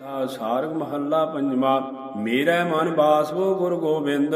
ਸਾਰਗ ਮਹੱਲਾ ਪੰਜਵਾ, ਮੇਰਾ ਮਨ ਬਾਸਵੋ ਗੁਰ ਗੋਬਿੰਦ,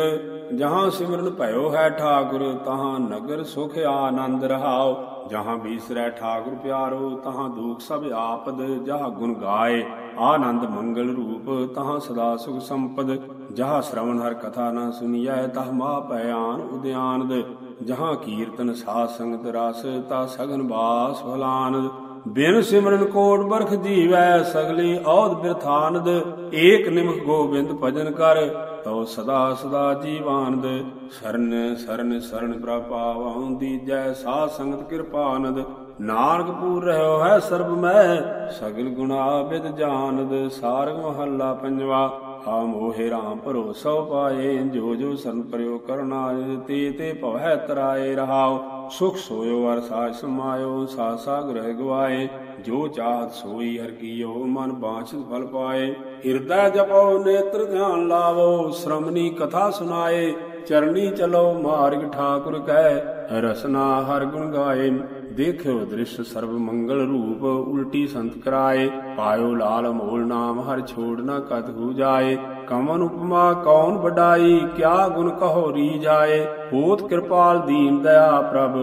ਜਹਾਂ ਸਿਮਰਨ ਭਇਓ ਹੈ ਠਾਕੁਰ ਤਹਾਂ ਨਗਰ ਸੁਖ ਆਨੰਦ ਰਹਾਉ ਜਹਾਂ ਬੀਸਰੈ ਠਾਕੁਰ ਪਿਆਰੋ, ਤਹਾਂ ਦੁਖ ਸਭ ਆਪਦ, ਜਹਾਂ ਗੁਣ ਗਾਏ, ਆਨੰਦ ਮੰਗਲ ਰੂਪ, ਤਹਾਂ ਸਦਾ ਸੁਖ ਸੰਪਦ। ਜਹਾਂ ਸ਼ਰਵਣ ਹਰ ਕਥਾ ਨਾ ਸੁਨੀਐ, ਤਹ ਮਾ ਭਿਆਨ ਉਦਿਆਨਦ। ਜਹਾਂ ਕੀਰਤਨ ਸਾਧ ਸੰਗਤ ਰਸ ਤਾ ਸਗਨ ਬਾਸ ਫਲਾਨਦ। ਬਿਨ ਸਿਮਰਨ ਕੋਟ ਬਰਖ ਜੀਵੈ ਸਗਲੀ ਔਦ ਬਿਰਥਾਨਦ, ਏਕ ਨਿਮਖ ਗੋਬਿੰਦ ਭਜਨ ਕਰ, ਤਉ ਸਦਾ ਸਦਾ ਜੀਵਾਨਦ, ਸਰਨ ਸਰਨ ਸਰਨ ਪ੍ਰਪਾਵਉ ਦੀਜੈ ਸਾਧ ਸੰਗਤ ਕਿਰਪਾਨਦ ਨਾਨਕ ਪੂਰ ਰਹਿਓ ਹੈ ਸਰਬ ਮੈਂ, ਸਗਲ ਗੁਣਾ ਬਿਦ ਜਾਣਦ ਸਾਰਗ ਮਹੱਲਾ ਪੰਜਵਾ, ਆ ਮੋਹਿ ਰਾਮ ਭਰੋਸਾ ਪਾਏ ਜੋ ਜੋ ਸਰਨ ਪਰਿਓ ਕਰਨਾ ਤੇ ਤੇ ਭਵੈ ਤਰਾਏ ਰਹਾਓ ਸੁਖ ਸੋਇਓ ਅਰ ਸਾਜ ਸਮਾਇਓ ਸਾ ਸਾ ਗਵਾਏ। ਜੋ ਚਾਹਤ ਸੋਈ ਹਰ ਕੀਓ, ਮਨ ਬਾਛਤ ਫਲ ਪਾਏ। ਹਿਰਦੈ ਜਪੋ, ਨੇਤਰ ਧਿਆਨ ਲਾਵੋ ਸ਼੍ਰਮਣੀ ਕਥਾ ਸੁਨਾਏ ਚਰਨੀ ਚਲੋ, ਮਾਰਗ ਠਾਕੁਰ ਕੈ, ਰਸਨਾ ਹਰ ਗੁਣ ਗਾਏ। ਦੇਖਿਓ ਦ੍ਰਿਸ਼ ਸਰਬ ਮੰਗਲ ਰੂਪ, ਉਲਟੀ ਸੰਤ ਕਰਾਏ। ਪਾਇਓ ਲਾਲ ਮੋਲ ਨਾਮ, ਹਰ ਛੋੜ ਨਾ ਕਤ ਹੋ ਜਾਏ। ਕਮਨ ਉਪਮਾ ਕੌਣ ਵਡਾਈ, ਕਿਆ ਗੁਣ ਕਹੋ ਰੀ ਜਾਏ। ਹੋਤ ਕਿਰਪਾਲ ਦੀਨ ਦਇਆ ਪ੍ਰਭ,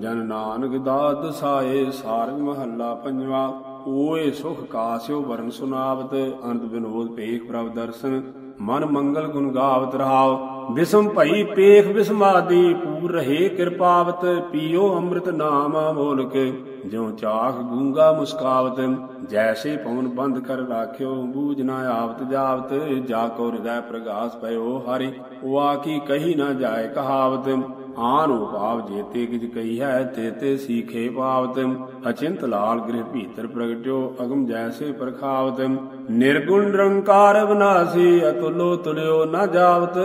ਜਨ ਨਾਨਕ ਦਾਤ ਦਸਾਏ ਸਾਰਗ ਮਹੱਲਾ ਪੰਜਵਾ, ਓਏ ਸੁਖ ਕਾਸਿਓ ਵਰਨ ਸੁਨਾਵਤ ਅੰਤ ਬਿਨੋਦ ਪੇਖ ਪ੍ਰਭ ਦਰਸ਼ਨ, ਮਨ ਮੰਗਲ ਗੁਣ ਗਾਵਤ ਰਹਾਉ ਵਿਸਮ ਭਈ ਪੇਖ ਵਿਸਮਾਦੀ ਪੂਰ ਰਹੇ ਕਿਰਪਾਵਤ, ਪੀਓ ਅੰਮ੍ਰਿਤ ਨਾਮ ਅਮੋਲਕ ਜਿਉ ਚਾਖ ਗੂੰਗਾ ਮੁਸਕਾਵਤ, ਜੈਸੇ ਪਵਨ ਬੰਦ ਕਰ ਰਾਖਿਓ, ਬੂਝ ਨਾ ਆਵਤ ਜਾਵਤ, ਜਾ ਕੋ ਹਿਰਦੈ ਪ੍ਰਗਾਸ ਪਇਓ ਹਰਿ ਵਾ ਕੀ ਕਹੀ ਨਾ ਜਾਏ ਕਹਾਵਤ। ਆਨ ਉਪਾਵ ਜੇਤੇ ਕਿਜ ਕਹੀ ਹੈ ਤੇਤੇ ਸੀਖੇ ਪਾਵਤ ਅਚਿੰਤ ਲਾਲ ਗ੍ਰਹਿ ਭੀਤਰ ਪ੍ਰਗਟਿਓ, ਅਗਮ ਜੈਸੇ ਪ੍ਰਖਾਵਤ ਨਿਰਗੁਣ ਨਿਰੰਕਾਰ ਵਿਨਾਸੀ ਅਤੁਲੋ ਤੁਲਿਓ ਨਾ ਜਾਵਤ।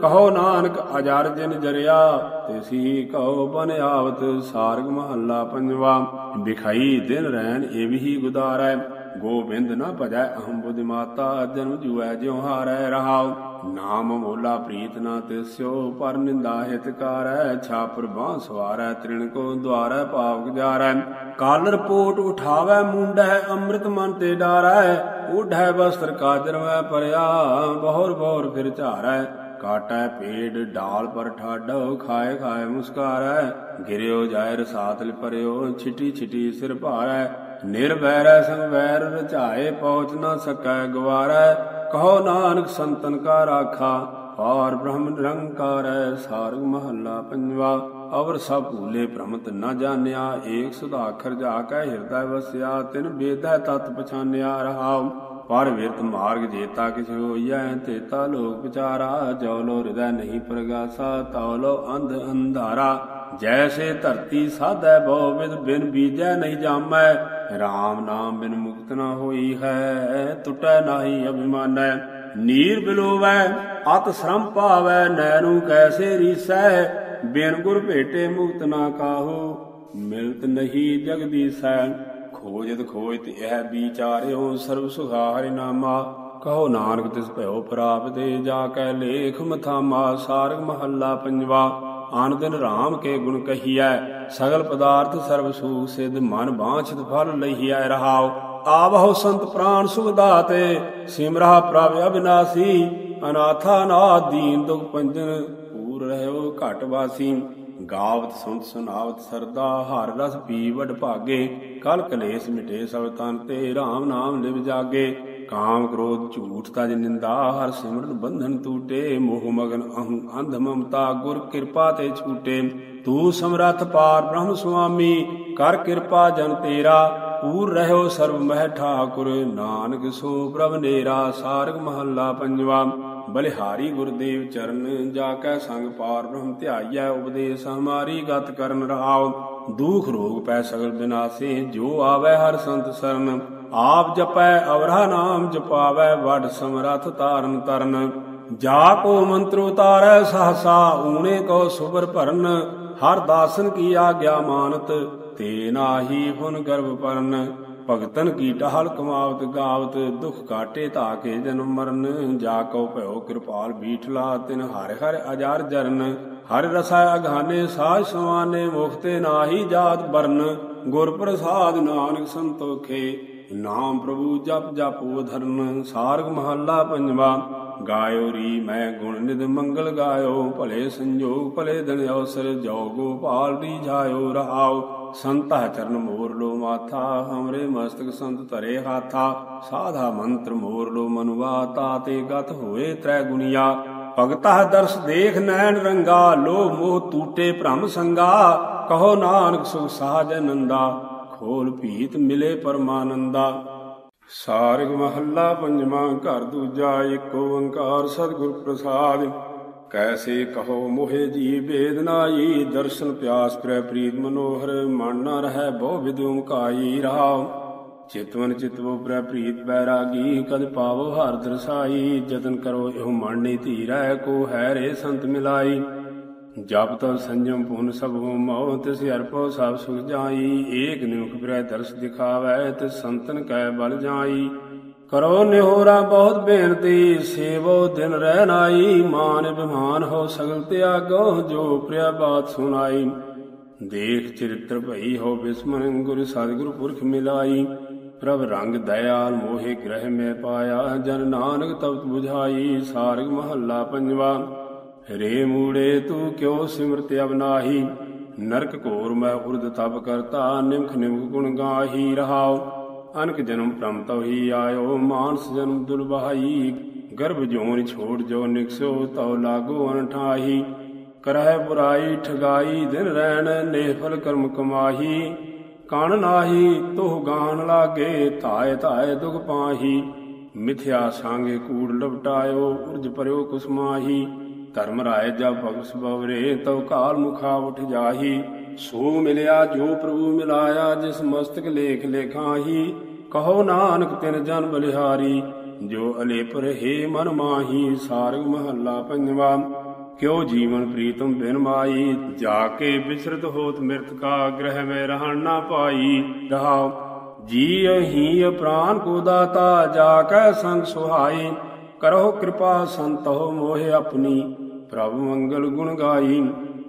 ਕਹੋ ਨਾਨਕ, ਅਜਰ ਜਿਨ ਜਰਿਆ ਤਿਸੀ ਕਹੋ ਬਨ ਆਵਤ। ਸਾਰਗ ਮਹੱਲਾ ਪੰਜਵਾ, ਵਿਖਾਈ ਦਿਨ ਰਹਿਣ ਏਵਹੀ ਗੁਦਾਰੈ। ਗੋਬਿੰਦ ਨਾ ਭਜੈ ਅਹੰ ਬੁਧਿ ਮਾਤਾ ਜਨਮ ਜੁਐ ਜਿਉ ਹਾਰੈ ਰਹਾਉ। ਨਾਮ ਮੋਲਾ ਪ੍ਰੀਤ ਨਾ ਤਿਸਿਓ, ਪਰ ਨਿੰਦਾ ਹਿਤ ਕਾਰੈ, ਛਾਪਰ ਬਾਹ ਸਵਾਰੈ, ਤ੍ਰਿਣ ਕੋ ਦਵਾਰੈ ਪਾਪ ਗੁਜਾਰੈ ਕਾਲ ਰਪੋਟ ਉਠਾਵੈ ਮੁੰਡੈ, ਅੰਮ੍ਰਿਤ ਮਨ ਤੇ ਡਾਰੈ ਉਢੈ ਵਸਤਰ ਕਾਜਰ ਵੈ ਪਰਿਆ ਬਹੁਰ ਬਹੁਰ ਫਿਰ ਝਾਰੈ। ਕਾਟੈ ਪੇੜ, ਡਾਲ ਪਰ ਠਾਡੋ, ਖਾਏ ਖਾਏ ਮੁਸਕਾਰੈ। ਗਿਰਿਓ ਜਾਇ ਰਸਾਤਲ ਪਰਿਓ ਛਿਟੀ ਛਿਟੀ ਸਿਰ ਭਾਰੈ। ਨਿਰਵੈਰੈ ਸੰਗ ਵੈਰ ਰਚਾਏ ਪਹੁੰਚ ਨਾ ਸਕੈ ਗਵਾਰੈ, ਕਹੋ ਨਾਨਕ ਸੰਤਨ ਕਾ ਰਾਖਾ ਪਾਰ ਬ੍ਰਹਮ ਨਿਰੰਕਾਰੈ, ਸਾਰਗ ਮਹੱਲਾ ਪੰਜਵਾ, ਅਵਰ ਸਭ ਭੂਲੇ ਭ੍ਰਮਤ ਨ ਜਾਣਿਆ, ਏਕ ਸੁਧਾਖਰ ਜਾ ਕੈ ਹਿਰਦੈ ਵਸਿਆ, ਤਿਨ ਬੇਦੈ ਤਤ ਪਛਾਨਿਆ ਰਹਾਉ ਪਰ ਵਿਰਤ ਮਾਰਗ ਜੇਤਾ ਕਿਛ ਹੋਈਐ, ਤੇਤਾ ਲੋਕ ਵਿਚਾਰਾ, ਜੋ ਲੋ ਹਿਰਦੈ ਨਹੀਂ ਪ੍ਰਗਾਸਾ, ਤਉ ਲੋ ਅੰਧ ਅੰਧਾਰਾ। ਜੈਸੇ ਧਰਤੀ ਸਾਧੈ ਬਹੁ ਵਿਦ ਬਿਨ ਬੀਜੈ ਨਹੀਂ ਜਾਮੈ RAM ਨਾਮ ਬਿਨ ਮੁਕਤ ਨਾ ਹੋਈ ਹੈ ਟੁਟੈ ਨਾਹੀ ਅਭਿਮਾਨੈ। ਨੀਰ ਬਿਲੋਵੈ, ਅਤ ਸ਼ਰਮ ਪਾਵੈ ਨੈਰੂ ਕੈਸੇ ਰੀਸੈ। ਬਿਨ ਗੁਰ ਭੇਟੇ ਮੁਕਤ ਨਾ ਕਾਹੂ, ਮਿਲਤ ਨਹੀਂ ਜਗਦੀਸੈ ਖੋਜਤ ਖੋਜਤ ਇਹ ਵਿਚਾਰਿਓ ਸਰਬ ਸੁਖਾ ਹਰਿ ਨਾਮਾ। ਕਹੋ ਨਾਨਕ ਤਿਸ ਭਇਓ ਪ੍ਰਾਪਤੇ, ਜਾ ਕੈ ਲੇਖ ਮਥਾਮਾ, ਸਾਰਗ ਮਹੱਲਾ ਪੰਜਵਾ। ਆਨ ਦਿਨ RAM ਕੇ ਗੁਣ ਕਹੀਐ, ਸਗਲ ਪਦਾਰਥ ਸਰਬ ਸੂਖ ਸਿਧ ਮਨ ਬਾਂਛਿਤ ਫਲ ਲਈਐ ਰਹਾਉ। ਆਵਹੁ ਸੰਤ ਪ੍ਰਾਨ ਸੁਖ ਸਿਮਰਹਾ ਪ੍ਰਭ ਅਬਿਨਾਸੀ, ਅਨਾਥਾ ਨਾਥ ਦੀਨ ਦੁਖ ਪੰਜਨ, ਪੂਰ ਰਹਿਓ ਘਟ ਵਾਸੀ। ਗਾਵਤ ਸੁਣਤ ਸੁਨਾਵਤ ਸਰਦਾ, ਹਰ ਰਸ ਪੀ ਵਡ ਭਾਗੇ, ਕਲ ਕਲੇਸ਼ ਮਿਟੇ ਸਭ ਤਨ ਤੇ RAM ਨਾਮ ਲਿਵ ਜਾਗੇ। ਕਾਮ ਕ੍ਰੋਧ ਝੂਠ ਤਜ ਨਿੰਦਾ, ਹਰ ਸਿਮਰਨ ਬੰਧਨ ਟੂਟੇ। ਮੋਹ ਮਗਨ ਅਹੰ ਅੰਧ ਮਮਤਾ, ਗੁਰ ਕਿਰਪਾ ਤੇ ਛੂਟੇ। ਤੂੰ ਸਮਰੱਥ ਪਾਰ ਬ੍ਰਹਮ ਸੁਆਮੀ, ਕਰ ਕਿਰਪਾ ਜਨ ਤੇਰਾ। ਪੂਰ ਰਹਿਓ ਸਰਬ ਮਹਿ ਠਾਕੁਰ, ਨਾਨਕ ਸੋ ਪ੍ਰਭ ਨੇਰਾ। ਸਾਰਗ ਮਹੱਲਾ ਪੰਜਵਾ, ਬਲਿਹਾਰੀ ਗੁਰਦੇਵ ਚਰਨ। ਜਾ ਕੈ ਸੰਗ ਪਾਰ ਬ੍ਰਹਮ ਧਿਆਈਐ, ਉਪਦੇਸ ਹਮਾਰੀ ਗਤ ਕਰਨ ਰਹਾਉ ਦੁਖ ਰੋਗ ਪੈ ਸਗਲ ਬਿਨਾਸੇ, ਜੋ ਆਵੈ ਹਰ ਸੰਤ ਸਰਨ। ਆਪ ਜਪੈ ਅਵਰਾ ਨਾਮ ਜਪਾਵੈ ਵਡ ਸਮਰਥ ਤਾਰਨ ਤਰਨ। ਜਾ ਕੋ ਮੰਤਰ ਉਤਾਰੈ ਸਹਸਾ, ਊਣੇ ਕੋ ਸੁਬਰ ਭਰਨ। ਹਰ ਦਾਸਨ ਕੀ ਆਗਿਆ ਮਾਨਤ, ਤੇ ਨਾਹੀ ਫੁਨ ਗਰਭ ਪਰਨ। ਭਗਤਨ ਕੀ ਟਹਲ ਕਮਾਵਤ ਗਾਵਤ, ਦੁਖ ਕਾਟੇ ਧਾਕੇ ਜਨਮ ਮਰਨ। ਜਾ ਕੋ ਭਇਓ ਕਿਰਪਾਲ ਬੀਠਲਾ ਤਿਨ ਹਰ ਹਰ ਅਜਾਰ ਜਰਨ। ਹਰ ਰਸਾ ਅਗਾਨੇ ਸਾਜ ਸਮਾਨੇ ਮੁਖਤੇ ਨਾਹੀ ਜਾਤ ਬਰਨ। ਗੁਰ ਪ੍ਰਸਾਦ ਨਾਨਕ ਸੰਤੋਖੇ ਨਾਮ ਪ੍ਰਭੂ ਜਪ ਜਪ ਉਧਰਨ, ਸਾਰਗ ਮਹੱਲਾ ਪੰਜਵਾ। ਗਾਇਓ ਰੀ, ਮੈਂ ਗੁਣ ਨਿਦ ਮੰਗਲ ਗਾਇਓ, ਭਲੇ ਸੰਜੋਗ, ਭਲੇ ਦਿਨ ਅਵਸਰ, ਜੋ ਗੋਪਾਲ ਰੀ ਜਾਇਓ ਰਹਾਓ। ਸੰਤਾ ਚਰਨ ਮੋਰ ਲੋ ਮਾਥਾ, ਹਮਰੇ ਮਸਤਕ ਸੰਤ ਧਰੇ ਹਾਥਾ। ਸਾਧਾ ਮੰਤਰ ਮੋਰ ਲੋ ਮਨੁਆ ਤਾਤੇ ਗਤ ਹੋਏ ਤ੍ਰੈ ਗੁਨੀਆ ਭਗਤਾ ਦਰਸ ਦੇਖ ਨੈਣ ਰੰਗਾ ਲੋ ਮੋਹ ਟੂਟੇ ਭ੍ਰਮ ਸੰਗਾ। ਕਹੋ ਨਾਨਕ ਸੁਖ ਸਾਜ ਨੰਦਾ ਖੋਲ ਭੀਤ ਮਿਲੇ ਪਰਮਾਨੰਦਾ। ਸਾਰਗ ਮਹੱਲਾ ਪੰਜਵਾਂ, ਘਰ ਦੂਜਾ ਏਕ ਓੰਕਾਰ ਸਤਿਗੁਰ ਪ੍ਰਸਾਦ। ਕੈਸੇ ਕਹੋ ਮੋਹਿ ਜੀ ਬੇਦਨਾਈ ਦਰਸ਼ਨ ਪਿਆਸ ਪ੍ਰੈ ਪ੍ਰੀਤ ਮਨੋਹਰ, ਮਨ ਨਾ ਰਹਿ ਬਹੁ ਵਿਦੁਮ ਕਾਈ ਰਹਾਉ ਚਿਤਵਨ ਚਿਤਵੋ ਪ੍ਰੈ ਪ੍ਰੀਤ ਬੈਰਾਗੀ, ਕਦ ਪਾਵੋ ਹਰ ਦਰਸਾਈ, ਜਤਨ ਕਰੋ ਇਹੋ ਮਨ ਨੀ ਧੀਰੈ, ਕੋ ਹੈ ਰੇ ਸੰਤ ਮਿਲਾਈ। ਜਪ ਤਪ ਸੰਜਮ ਪੁਨ ਸਭ ਮਉ ਤਿਸ ਅਰਪੋ ਸਭ ਸੁਖ ਜਾਈ। ਏਕ ਨਿਮਖ ਪ੍ਰੈ ਦਰਸ ਦਿਖਾਵੈ, ਤਿਸ ਸੰਤਨ ਕੈ ਬਲ ਜਾਈ। ਕਰੋ ਨਿਹੋਰਾ ਬਹੁਤ ਬੇਨਤੀ, ਸੇਵੋ ਦਿਨ ਰਹਿ ਨਾਈ। ਮਾਨ ਬਿਮਾਨ ਹੋ ਸਗਲ ਤਿਆਗੋ, ਜੋ ਪ੍ਰਿਆ ਬਾਤ ਸੁਨਾਈ ਦੇਖ ਚਰਿਤ੍ਰ ਭਈ ਹੋ ਬਿਸਮਨ, ਗੁਰ ਸਤਿਗੁਰ ਪੁਰਖ ਮਿਲਾਈ। ਪ੍ਰਭ ਰੰਗ ਦਇਆਲ ਮੋਹਿ ਗ੍ਰਹਿ ਮੈਂ ਪਾਇਆ, ਜਨ ਨਾਨਕ ਤਪਤ 부ਝਾਈ ਸਾਰਗ ਮਹੱਲਾ ਪੰਜਵਾ। ਰੇ ਮੂੜੇ ਤੂੰ ਕਿਉ ਸਿਮਰਤ ਅਬਨਾਹੀ ਨਰਕ ਘੋਰ ਮੈਂ ਉਰਦ ਤਪ ਕਰਤਾ, ਨਿਮਖ ਨਿਮਖ ਗੁਣ ਗਾਹੀ ਰਹਾਉ। ਅਨਕ ਜਨਮ ਪ੍ਰਮ ਤਉ ਹੀ ਆਇਓ, ਮਾਨਸ ਜਨਮ ਦੁਲਬਹਾਈ ਗਰਭ ਜੋਨ ਛੋੜ ਜੋ ਨਿਕਸੋ, ਤਉ ਲਾਗੋ ਅਨਠਾਹੀ ਕਰਹਿ ਬੁਰਾਈ ਠਗਾਈ, ਦਿਨ ਰਹਿਣ ਨੇਫਲ ਕਰਮ ਕਮਾਹੀ। ਕਣ ਨਾਹੀ, ਤੋਹ ਗਾਨ ਲਾਗੇ ਧਾਇ ਧਾਇ ਦੁਖ ਪਾਹੀ। ਮਿਥਿਆ ਸਾਂਗੇ ਕੂੜ ਲਪਟਾਇਓ, ਉਰਜ ਪਰਿਓ ਕੁਸਮਾਹੀ ਧਰਮ ਰਾਏ ਜਬ ਭਗਸ ਬਵਰੇ ਤਉ ਕਾਲ ਮੁਖਾ ਉਠ ਜਾਹੀ। ਸੋ ਮਿਲਿਆ ਜੋ ਪ੍ਰਭੂ ਮਿਲਾਇਆ, ਜਿਸ ਮਸਤਕ ਲੇਖ ਲੇਖਾਹੀ। ਕਹੋ ਨਾਨਕ ਤਿਨ ਜਨ ਬਲਿਹਾਰੀ, ਜੋ ਅਲੇਪ ਰਹੇ ਮਨ ਮਾਹੀ। ਸਾਰਗ ਮਹੱਲਾ ਪੰਜਵਾ, ਕਿਉ ਜੀਵਨ ਪ੍ਰੀਤਮ ਬਿਨ ਮਾਈ ਜਾ ਕੇ ਬਿਸਰਤ ਹੋਤ ਮਿਰਤ ਕਾ ਗ੍ਰਹਿ ਮੈਂ ਰਹਿਣ ਨਾ ਪਾਈ। ਰਹਾਉ ਜੀ ਅਹੀ ਪ੍ਰਾਨ ਕੋ ਦਾਤਾ, ਜਾ ਕੈ ਸੰਗ ਸੁਹਾਈ। ਕਰੋ ਕਿਰਪਾ ਸੰਤੋ ਮੋਹਿ ਆਪਣੀ। ਪ੍ਰਭ ਮੰਗਲ ਗੁਣ ਗਾਈ,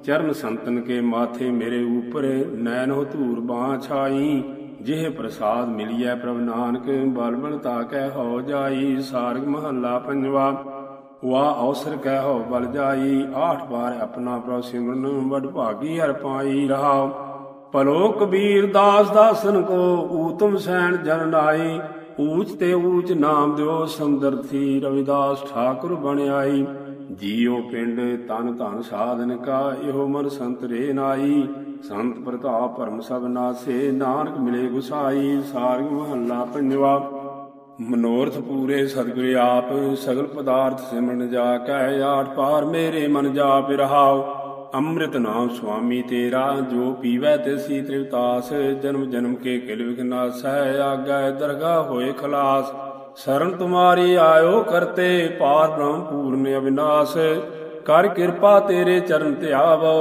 ਚਰਨ ਸੰਤਨ ਕੇ ਮਾਥੇ ਮੇਰੇ ਉਪਰ ਨੈਨ ਹੋ ਧੂਰ ਬਾਹ ਛਾਈ। ਜਿਹ ਪ੍ਰਸਾਦ ਮਿਲਿਐ ਪ੍ਰਭ ਨਾਨਕ ਬਲ ਬਲ ਤਾਕੈ ਹੋ ਜਾਈ, ਸਾਰਗ ਮਹੱਲਾ ਪੰਜਵਾ। ਵਾ ਅਵਸਰ ਕਹਿ ਹੋ ਬਲ ਜਾਈ, ਆਠ ਬਾਰ ਆਪਣਾ ਪ੍ਰਭ ਸਿਮਰਨ ਵਡ ਭਾਗੀ ਹਰ ਪਾਈ ਰਹਾਉ ਭਲੋ ਕਬੀਰ ਦਾਸ ਦਾਸਨ ਕੋ ਊਤਮ ਸੈਣ ਜਨ ਨਾਈ, ਊਚ ਤੇ ਊਚ ਨਾਮ ਦਿਓ ਸਮਦਰਥੀ ਰਵਿਦਾਸ ਠਾਕੁਰ ਬਣਾਈ ਜੀਉ ਪਿੰਡ ਤਨ ਧਨ ਸਾਧਨ ਕਾ, ਇਹੋ ਮਨ ਸੰਤ ਰੇ ਨਾਈ। ਸੰਤ ਪ੍ਰਤਾਪ ਭਰਮ ਸਭ ਨਾਸੇ, ਨਾਨਕ ਮਿਲੇ ਗੁਸਾਈ। ਸਾਰਗ ਮਹੱਲਾ ਪੰਜਵਾ, ਮਨੋਰਥ ਪੂਰੇ ਸਤਿਗੁਰ ਆਪ, ਸਗਲ ਪਦਾਰਥ ਸਿਮਰਨ ਜਾ ਕੈ ਆਠ ਪਾਰ, ਮੇਰੇ ਮਨ ਜਾਪ ਰਹਾਉ। ਅੰਮ੍ਰਿਤ ਨਾਮ ਸੁਆਮੀ ਤੇਰਾ, ਜੋ ਪੀਵੈ ਤਿਸੀ ਤ੍ਰਿਵਤਾਸ। ਜਨਮ ਜਨਮ ਕੇ ਕਿਲ ਵਿਖਨਾਸੈ ਆਗੈ ਦਰਗਾ ਹੋਏ ਖਲਾਸ। ਸ਼ਰਨ ਤੁਮਾਰੀ ਆਇਓ ਕਰਤੇ ਪਾਰ ਬ੍ਰਹਮ ਪੂਰਨ ਅਵਿਨਾਸ਼। ਕਰ ਕਿਰਪਾ ਤੇਰੇ ਚਰਨ ਧਿਆਵੋ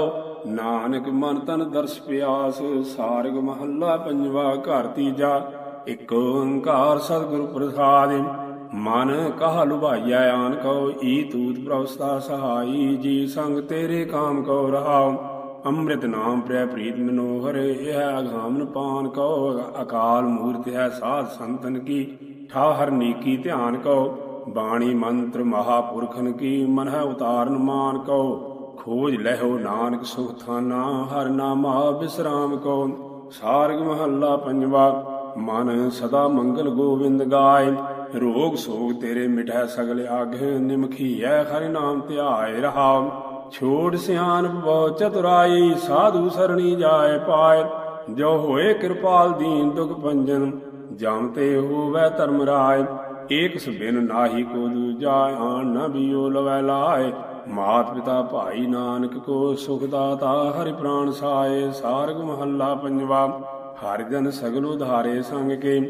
ਨਾਨਕ ਮਨ ਤਨ ਦਰਸ ਪਿਆਸ। ਸਾਰਗ ਮਹੱਲਾ ਪੰਜਵਾ ਘਰ ਤੀਜਾ। ਇਕ ਓੰਕਾਰ ਸਤਿਗੁਰ ਪ੍ਰਸਾਦਿ। ਮਨ ਕਹ ਲੁਭਾਈਐ ਆਨ ਕਉ ਈ ਤੂਤ ਪ੍ਰਵਸਤਾ ਸਹਾਈ। ਜੀ ਸੰਗ ਤੇਰੇ ਕਾਮ ਕਉ ਰਹਾਉ। ਅੰਮ੍ਰਿਤ ਨਾਮ ਪ੍ਰੈ ਪ੍ਰੀਤ ਮਨੋਹਰ। ਇਹ ਅਗਾਮਨ ਪਾਨ ਕਉ ਅਕਾਲ ਮੂਰਤ ਹੈ ਸਾਧ ਸੰਤਨ ਕੀ। ਠਾਹਰ ਨੀਕੀ ਧਿਆਨ ਕਉ ਬਾਣੀ ਮੰਤਰ ਮਹਾਪੁਰਖਨ ਕੀ ਮਨ ਉਤਾਰਨ ਮਾਨ ਕਉ ਖੋਜ ਲਹਿਓ ਨਾਨਕ ਸੁਖ ਥਾਨਾ, ਹਰ ਨਾਮਾ ਬਿਸਰਾਮ ਕਉ ਸਾਰਗ ਮਹੱਲਾ ਪੰਜਵਾ, ਮਨ ਸਦਾ ਮੰਗਲ ਗੋਬਿੰਦ ਗਾਏ, ਰੋਗ ਸੋਗ ਤੇਰੇ ਮਿਟੈ ਸਗਲ ਆਗ ਨਿਮਖੀਐ, ਹਰਿ ਨਾਮ ਧਿਆਏ ਰਹਾਉ। ਛੋੜ ਸਿਆਨ ਬਹੁ ਚਤੁਰਾਈ, ਸਾਧੂ ਸਰਣੀ ਜਾਏ ਪਾਏ, ਜੋ ਹੋਏ ਕਿਰਪਾਲ ਦੀਨ ਦੁਖ ਪੰਜਨ ਜਮ ਤੇ ਹੋਵੈ ਧਰਮ ਰਾਜ ਏਕ ਸੁਬਿਨ ਨਾਹੀ ਕੋ ਦੂਜਾ ਆਣ ਨ ਬਿਓ ਲਵੈ ਲਾਏ। ਮਾਤ ਪਿਤਾ ਭਾਈ ਨਾਨਕ ਕੋ ਸੁਖ ਦਾਤਾ, ਹਰਿ ਪ੍ਰਾਨ ਸਾਏ, ਸਾਰਗ ਮਹੱਲਾ ਪੰਜਵਾ। ਹਰਿ ਜਨ ਸਗਲ ਉਧਾਰੇ ਸੰਗ ਕੇ